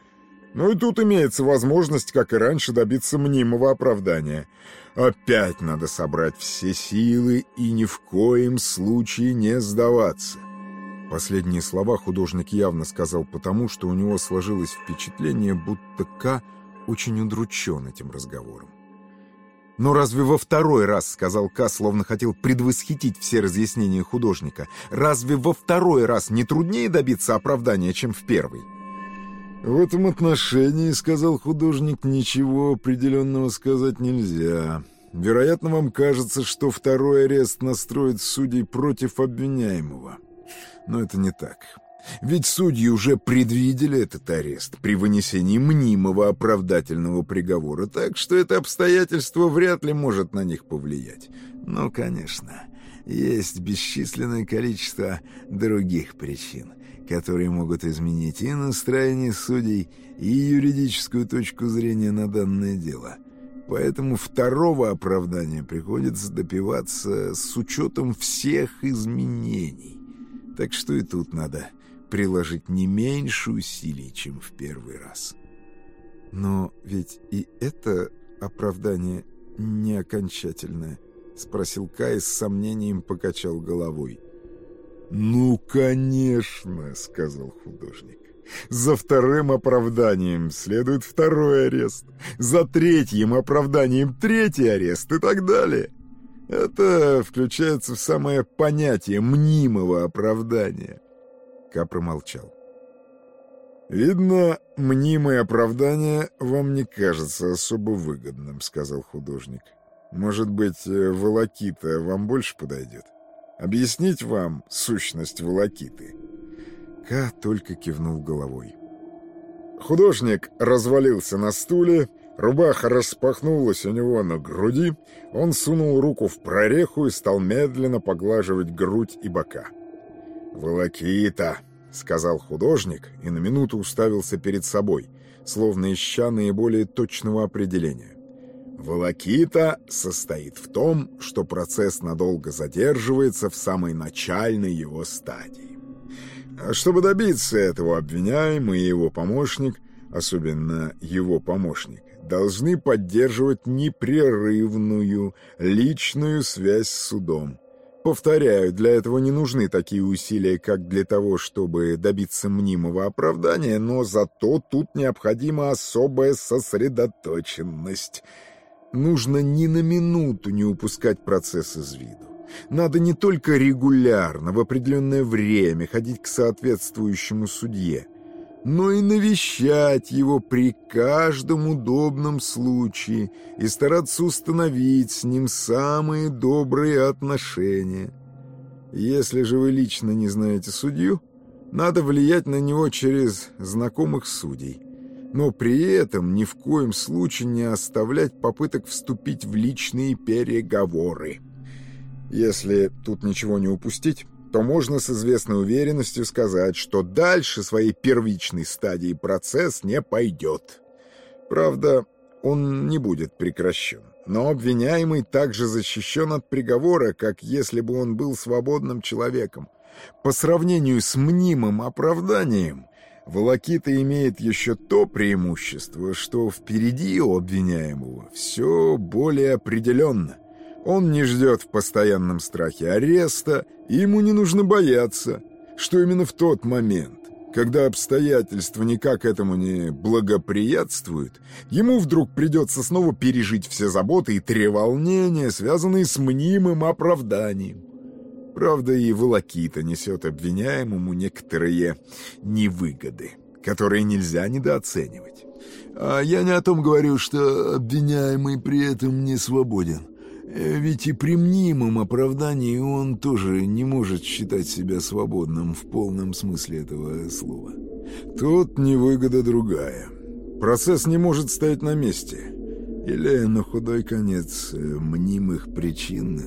Ну и тут имеется возможность, как и раньше, добиться мнимого оправдания. Опять надо собрать все силы и ни в коем случае не сдаваться». Последние слова художник явно сказал потому, что у него сложилось впечатление, будто К очень удручен этим разговором. «Но разве во второй раз, — сказал Ка, словно хотел предвосхитить все разъяснения художника, — разве во второй раз не труднее добиться оправдания, чем в первый?» «В этом отношении, — сказал художник, — ничего определенного сказать нельзя. Вероятно, вам кажется, что второй арест настроит судей против обвиняемого. Но это не так. Ведь судьи уже предвидели этот арест при вынесении мнимого оправдательного приговора, так что это обстоятельство вряд ли может на них повлиять. Но, конечно, есть бесчисленное количество других причин, которые могут изменить и настроение судей, и юридическую точку зрения на данное дело. Поэтому второго оправдания приходится допиваться с учетом всех изменений. Так что и тут надо приложить не меньше усилий, чем в первый раз. Но ведь и это оправдание не окончательное, спросил Кай с сомнением покачал головой. «Ну, конечно», — сказал художник. За вторым оправданием следует второй арест, за третьим оправданием третий арест и так далее. Это включается в самое понятие мнимого оправдания. Ка промолчал. «Видно, мнимое оправдание вам не кажется особо выгодным», — сказал художник. «Может быть, э, волокита вам больше подойдет? Объяснить вам сущность волокиты?» Ка только кивнул головой. Художник развалился на стуле, рубаха распахнулась у него на груди, он сунул руку в прореху и стал медленно поглаживать грудь и бока. «Волокита», — сказал художник и на минуту уставился перед собой, словно ища наиболее точного определения. Волокита состоит в том, что процесс надолго задерживается в самой начальной его стадии. Чтобы добиться этого, обвиняемый и его помощник, особенно его помощник, должны поддерживать непрерывную личную связь с судом, Повторяю, для этого не нужны такие усилия, как для того, чтобы добиться мнимого оправдания, но зато тут необходима особая сосредоточенность. Нужно ни на минуту не упускать процесс из виду. Надо не только регулярно, в определенное время ходить к соответствующему судье, но и навещать его при каждом удобном случае и стараться установить с ним самые добрые отношения. Если же вы лично не знаете судью, надо влиять на него через знакомых судей, но при этом ни в коем случае не оставлять попыток вступить в личные переговоры. Если тут ничего не упустить, то можно с известной уверенностью сказать, что дальше своей первичной стадии процесс не пойдет. Правда, он не будет прекращен. Но обвиняемый также защищен от приговора, как если бы он был свободным человеком. По сравнению с мнимым оправданием, Волокита имеет еще то преимущество, что впереди у обвиняемого все более определенно. Он не ждет в постоянном страхе ареста, и ему не нужно бояться, что именно в тот момент, когда обстоятельства никак этому не благоприятствуют, ему вдруг придется снова пережить все заботы и треволнения, связанные с мнимым оправданием. Правда, и волокита несет обвиняемому некоторые невыгоды, которые нельзя недооценивать. А я не о том говорю, что обвиняемый при этом не свободен. Э, ведь и при мнимом оправдании он тоже не может считать себя свободным в полном смысле этого слова. Тут невыгода другая. Процесс не может стоять на месте. Или, на худой конец, э, мнимых причин.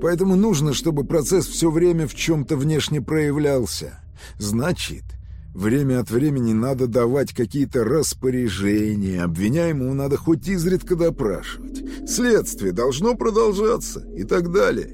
Поэтому нужно, чтобы процесс все время в чем-то внешне проявлялся. Значит, Время от времени надо давать какие-то распоряжения, обвиняемому надо хоть изредка допрашивать. Следствие должно продолжаться и так далее.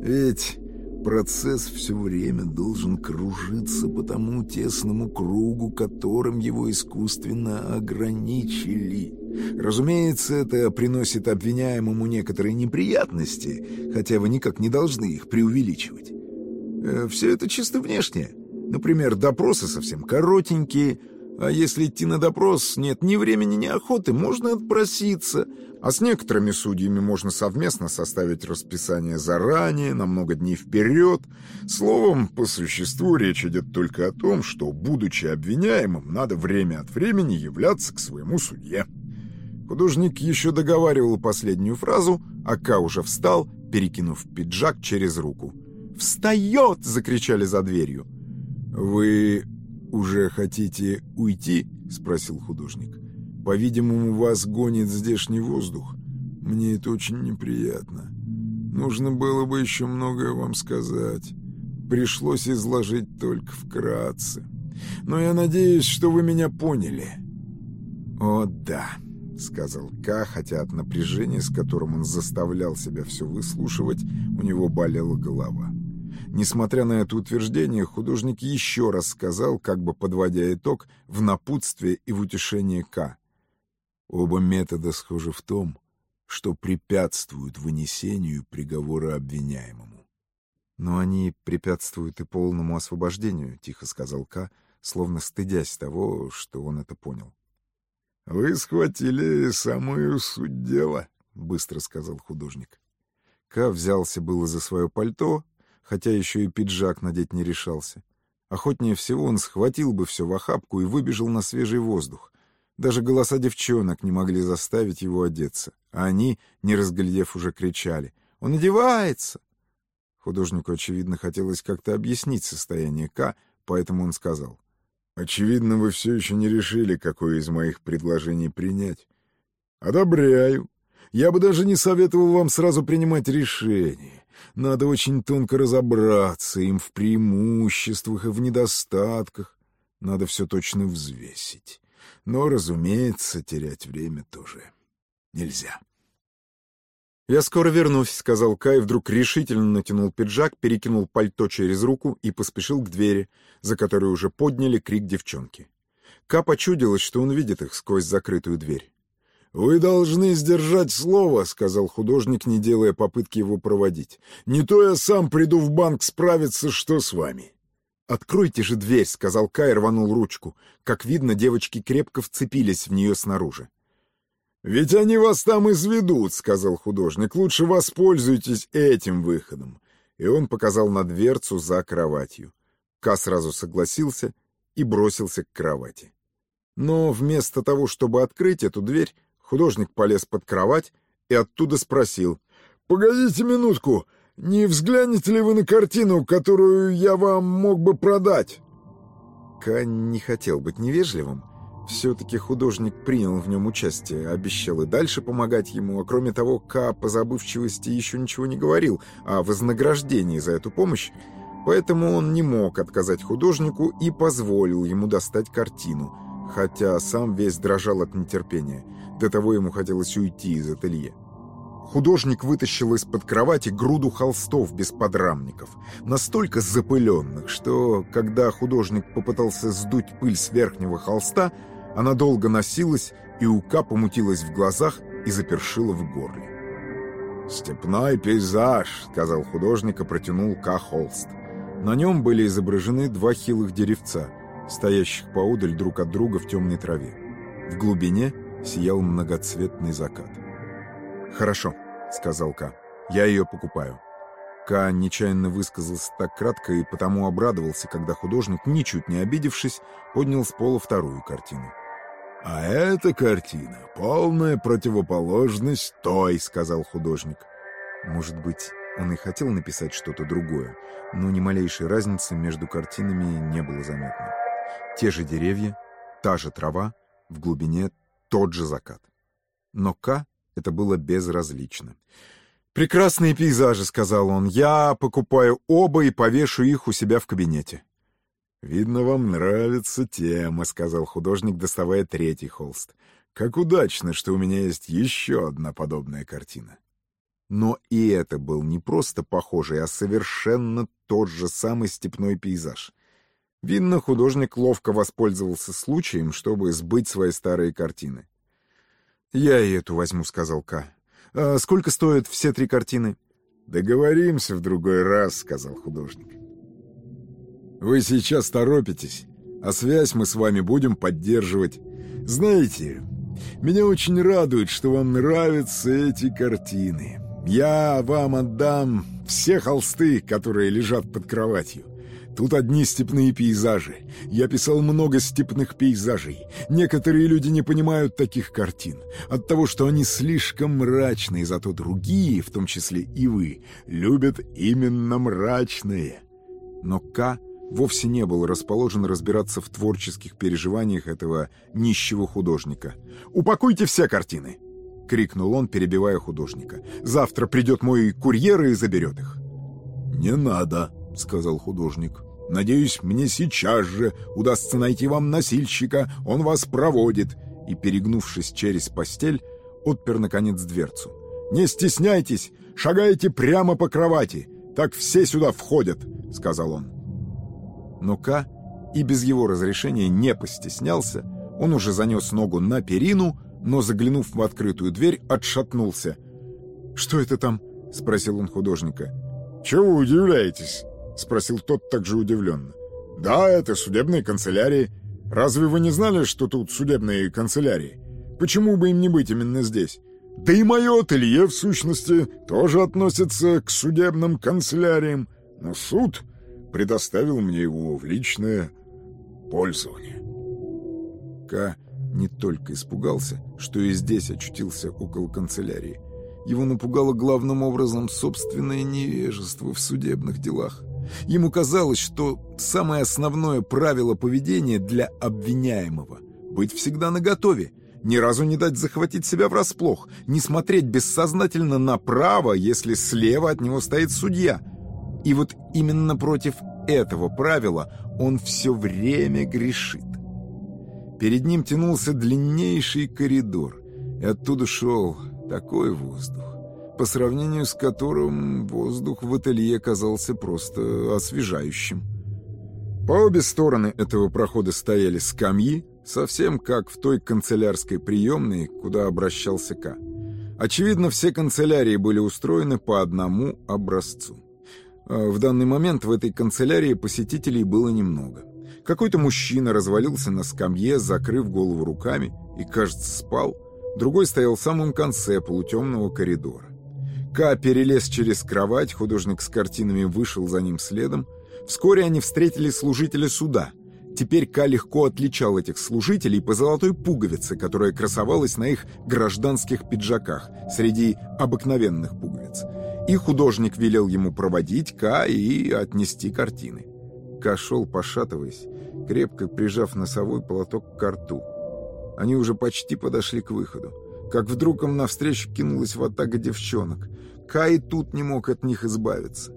Ведь процесс все время должен кружиться по тому тесному кругу, которым его искусственно ограничили. Разумеется, это приносит обвиняемому некоторые неприятности, хотя вы никак не должны их преувеличивать. Э, все это чисто внешнее. Например, допросы совсем коротенькие, а если идти на допрос, нет ни времени, ни охоты, можно отпроситься. А с некоторыми судьями можно совместно составить расписание заранее, на много дней вперед. Словом, по существу речь идет только о том, что, будучи обвиняемым, надо время от времени являться к своему судье. Художник еще договаривал последнюю фразу, а Ка уже встал, перекинув пиджак через руку. «Встает!» — закричали за дверью. «Вы уже хотите уйти?» — спросил художник. «По-видимому, вас гонит здешний воздух. Мне это очень неприятно. Нужно было бы еще многое вам сказать. Пришлось изложить только вкратце. Но я надеюсь, что вы меня поняли». «О, да», — сказал Ка, хотя от напряжения, с которым он заставлял себя все выслушивать, у него болела голова. Несмотря на это утверждение, художник еще раз сказал, как бы подводя итог, в напутствие и в утешение К. Оба метода схожи в том, что препятствуют вынесению приговора обвиняемому. «Но они препятствуют и полному освобождению», — тихо сказал К, словно стыдясь того, что он это понял. «Вы схватили самую суть дела», — быстро сказал художник. Ка взялся было за свое пальто, хотя еще и пиджак надеть не решался. Охотнее всего он схватил бы все в охапку и выбежал на свежий воздух. Даже голоса девчонок не могли заставить его одеться, а они, не разглядев, уже кричали «Он одевается!». Художнику, очевидно, хотелось как-то объяснить состояние К, поэтому он сказал Очевидно, вы все еще не решили, какое из моих предложений принять. Одобряю. Я бы даже не советовал вам сразу принимать решение. Надо очень тонко разобраться им в преимуществах и в недостатках. Надо все точно взвесить. Но, разумеется, терять время тоже нельзя. «Я скоро вернусь», — сказал Кай, вдруг решительно натянул пиджак, перекинул пальто через руку и поспешил к двери, за которой уже подняли крик девчонки. Ка почудилось, что он видит их сквозь закрытую дверь. «Вы должны сдержать слово», — сказал художник, не делая попытки его проводить. «Не то я сам приду в банк справиться, что с вами». «Откройте же дверь», — сказал Кай рванул ручку. Как видно, девочки крепко вцепились в нее снаружи. «Ведь они вас там изведут», — сказал художник. «Лучше воспользуйтесь этим выходом». И он показал на дверцу за кроватью. Ка сразу согласился и бросился к кровати. Но вместо того, чтобы открыть эту дверь, художник полез под кровать и оттуда спросил. «Погодите минутку, не взглянете ли вы на картину, которую я вам мог бы продать?» Ка не хотел быть невежливым, все-таки художник принял в нем участие, обещал и дальше помогать ему, а кроме того, К по забывчивости еще ничего не говорил о вознаграждении за эту помощь, поэтому он не мог отказать художнику и позволил ему достать картину, хотя сам весь дрожал от нетерпения, до того ему хотелось уйти из ателье. Художник вытащил из-под кровати груду холстов без подрамников, настолько запыленных, что, когда художник попытался сдуть пыль с верхнего холста, она долго носилась, и ука помутилась в глазах и запершила в горле. «Степной пейзаж», — сказал художник и протянул Ка холст. На нем были изображены два хилых деревца, стоящих поодаль друг от друга в темной траве. В глубине сиял многоцветный закат. «Хорошо», — сказал Ка. «Я ее покупаю». Ка нечаянно высказался так кратко и потому обрадовался, когда художник, ничуть не обидевшись, поднял с пола вторую картину. «А эта картина — полная противоположность той», — сказал художник. Может быть, он и хотел написать что-то другое, но ни малейшей разницы между картинами не было заметно. Те же деревья, та же трава, в глубине тот же закат. Но К это было безразлично. «Прекрасные пейзажи», — сказал он. «Я покупаю оба и повешу их у себя в кабинете». «Видно, вам нравится тема», — сказал художник, доставая третий холст. «Как удачно, что у меня есть еще одна подобная картина». Но и это был не просто похожий, а совершенно тот же самый степной пейзаж. Видно, художник ловко воспользовался случаем, чтобы сбыть свои старые картины. «Я и эту возьму», — сказал К. «А сколько стоят все три картины?» «Договоримся в другой раз», — сказал художник. Вы сейчас торопитесь, а связь мы с вами будем поддерживать. Знаете, меня очень радует, что вам нравятся эти картины. Я вам отдам все холсты, которые лежат под кроватью. Тут одни степные пейзажи. Я писал много степных пейзажей. Некоторые люди не понимают таких картин. От того, что они слишком мрачные, зато другие, в том числе и вы, любят именно мрачные. Но К вовсе не был расположен разбираться в творческих переживаниях этого нищего художника. «Упакуйте все картины!» — крикнул он, перебивая художника. «Завтра придет мой курьер и заберет их». «Не надо», — сказал художник. «Надеюсь, мне сейчас же удастся найти вам носильщика, он вас проводит». И, перегнувшись через постель, отпер, наконец, дверцу. «Не стесняйтесь, шагайте прямо по кровати, так все сюда входят», — сказал он. Но Ка и без его разрешения не постеснялся, он уже занес ногу на перину, но, заглянув в открытую дверь, отшатнулся. «Что это там?» — спросил он художника. «Чего удивляетесь?» — спросил тот также удивленно. «Да, это судебные канцелярии. Разве вы не знали, что тут судебные канцелярии? Почему бы им не быть именно здесь? Да и мое ателье, в сущности, тоже относится к судебным канцеляриям. Но суд предоставил мне его в личное пользование». К не только испугался, что и здесь очутился около канцелярии. Его напугало главным образом собственное невежество в судебных делах. Ему казалось, что самое основное правило поведения для обвиняемого — быть всегда наготове, ни разу не дать захватить себя врасплох, не смотреть бессознательно направо, если слева от него стоит судья. И вот именно против этого правила он все время грешит. Перед ним тянулся длиннейший коридор, и оттуда шел такой воздух, по сравнению с которым воздух в ателье казался просто освежающим. По обе стороны этого прохода стояли скамьи, совсем как в той канцелярской приемной, куда обращался К. Очевидно, все канцелярии были устроены по одному образцу. А в данный момент в этой канцелярии посетителей было немного. Какой-то мужчина развалился на скамье, закрыв голову руками, и, кажется, спал. Другой стоял в самом конце полутемного коридора. Ка перелез через кровать, художник с картинами вышел за ним следом. Вскоре они встретили служителя суда. Теперь Ка легко отличал этих служителей по золотой пуговице, которая красовалась на их гражданских пиджаках среди обыкновенных пуговиц. И художник велел ему проводить Ка и отнести картины. Ка шел, пошатываясь, крепко прижав носовой платок к рту. Они уже почти подошли к выходу. Как вдруг им навстречу кинулась ватага девчонок. Кай тут не мог от них избавиться.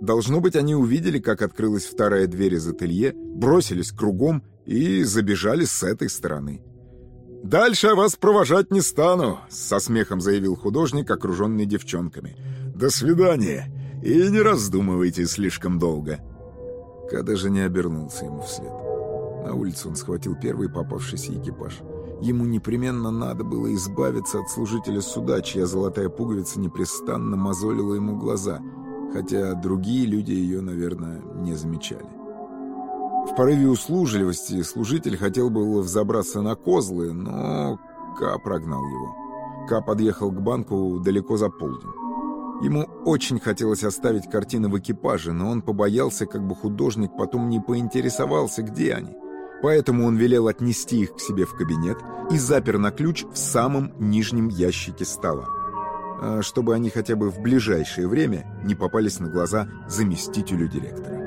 Должно быть, они увидели, как открылась вторая дверь из ателье, бросились кругом и забежали с этой стороны. «Дальше я вас провожать не стану», — со смехом заявил художник, окруженный девчонками. «До свидания, и не раздумывайте слишком долго». Ка даже не обернулся ему вслед. На улице он схватил первый попавшийся экипаж. Ему непременно надо было избавиться от служителя суда, чья золотая пуговица непрестанно мозолила ему глаза, хотя другие люди ее, наверное, не замечали. В порыве услужливости служитель хотел было взобраться на козлы, но Ка прогнал его. Ка подъехал к банку далеко за полдень. Ему очень хотелось оставить картины в экипаже, но он побоялся, как бы художник потом не поинтересовался, где они. Поэтому он велел отнести их к себе в кабинет и запер на ключ в самом нижнем ящике стола. А чтобы они хотя бы в ближайшее время не попались на глаза заместителю директора.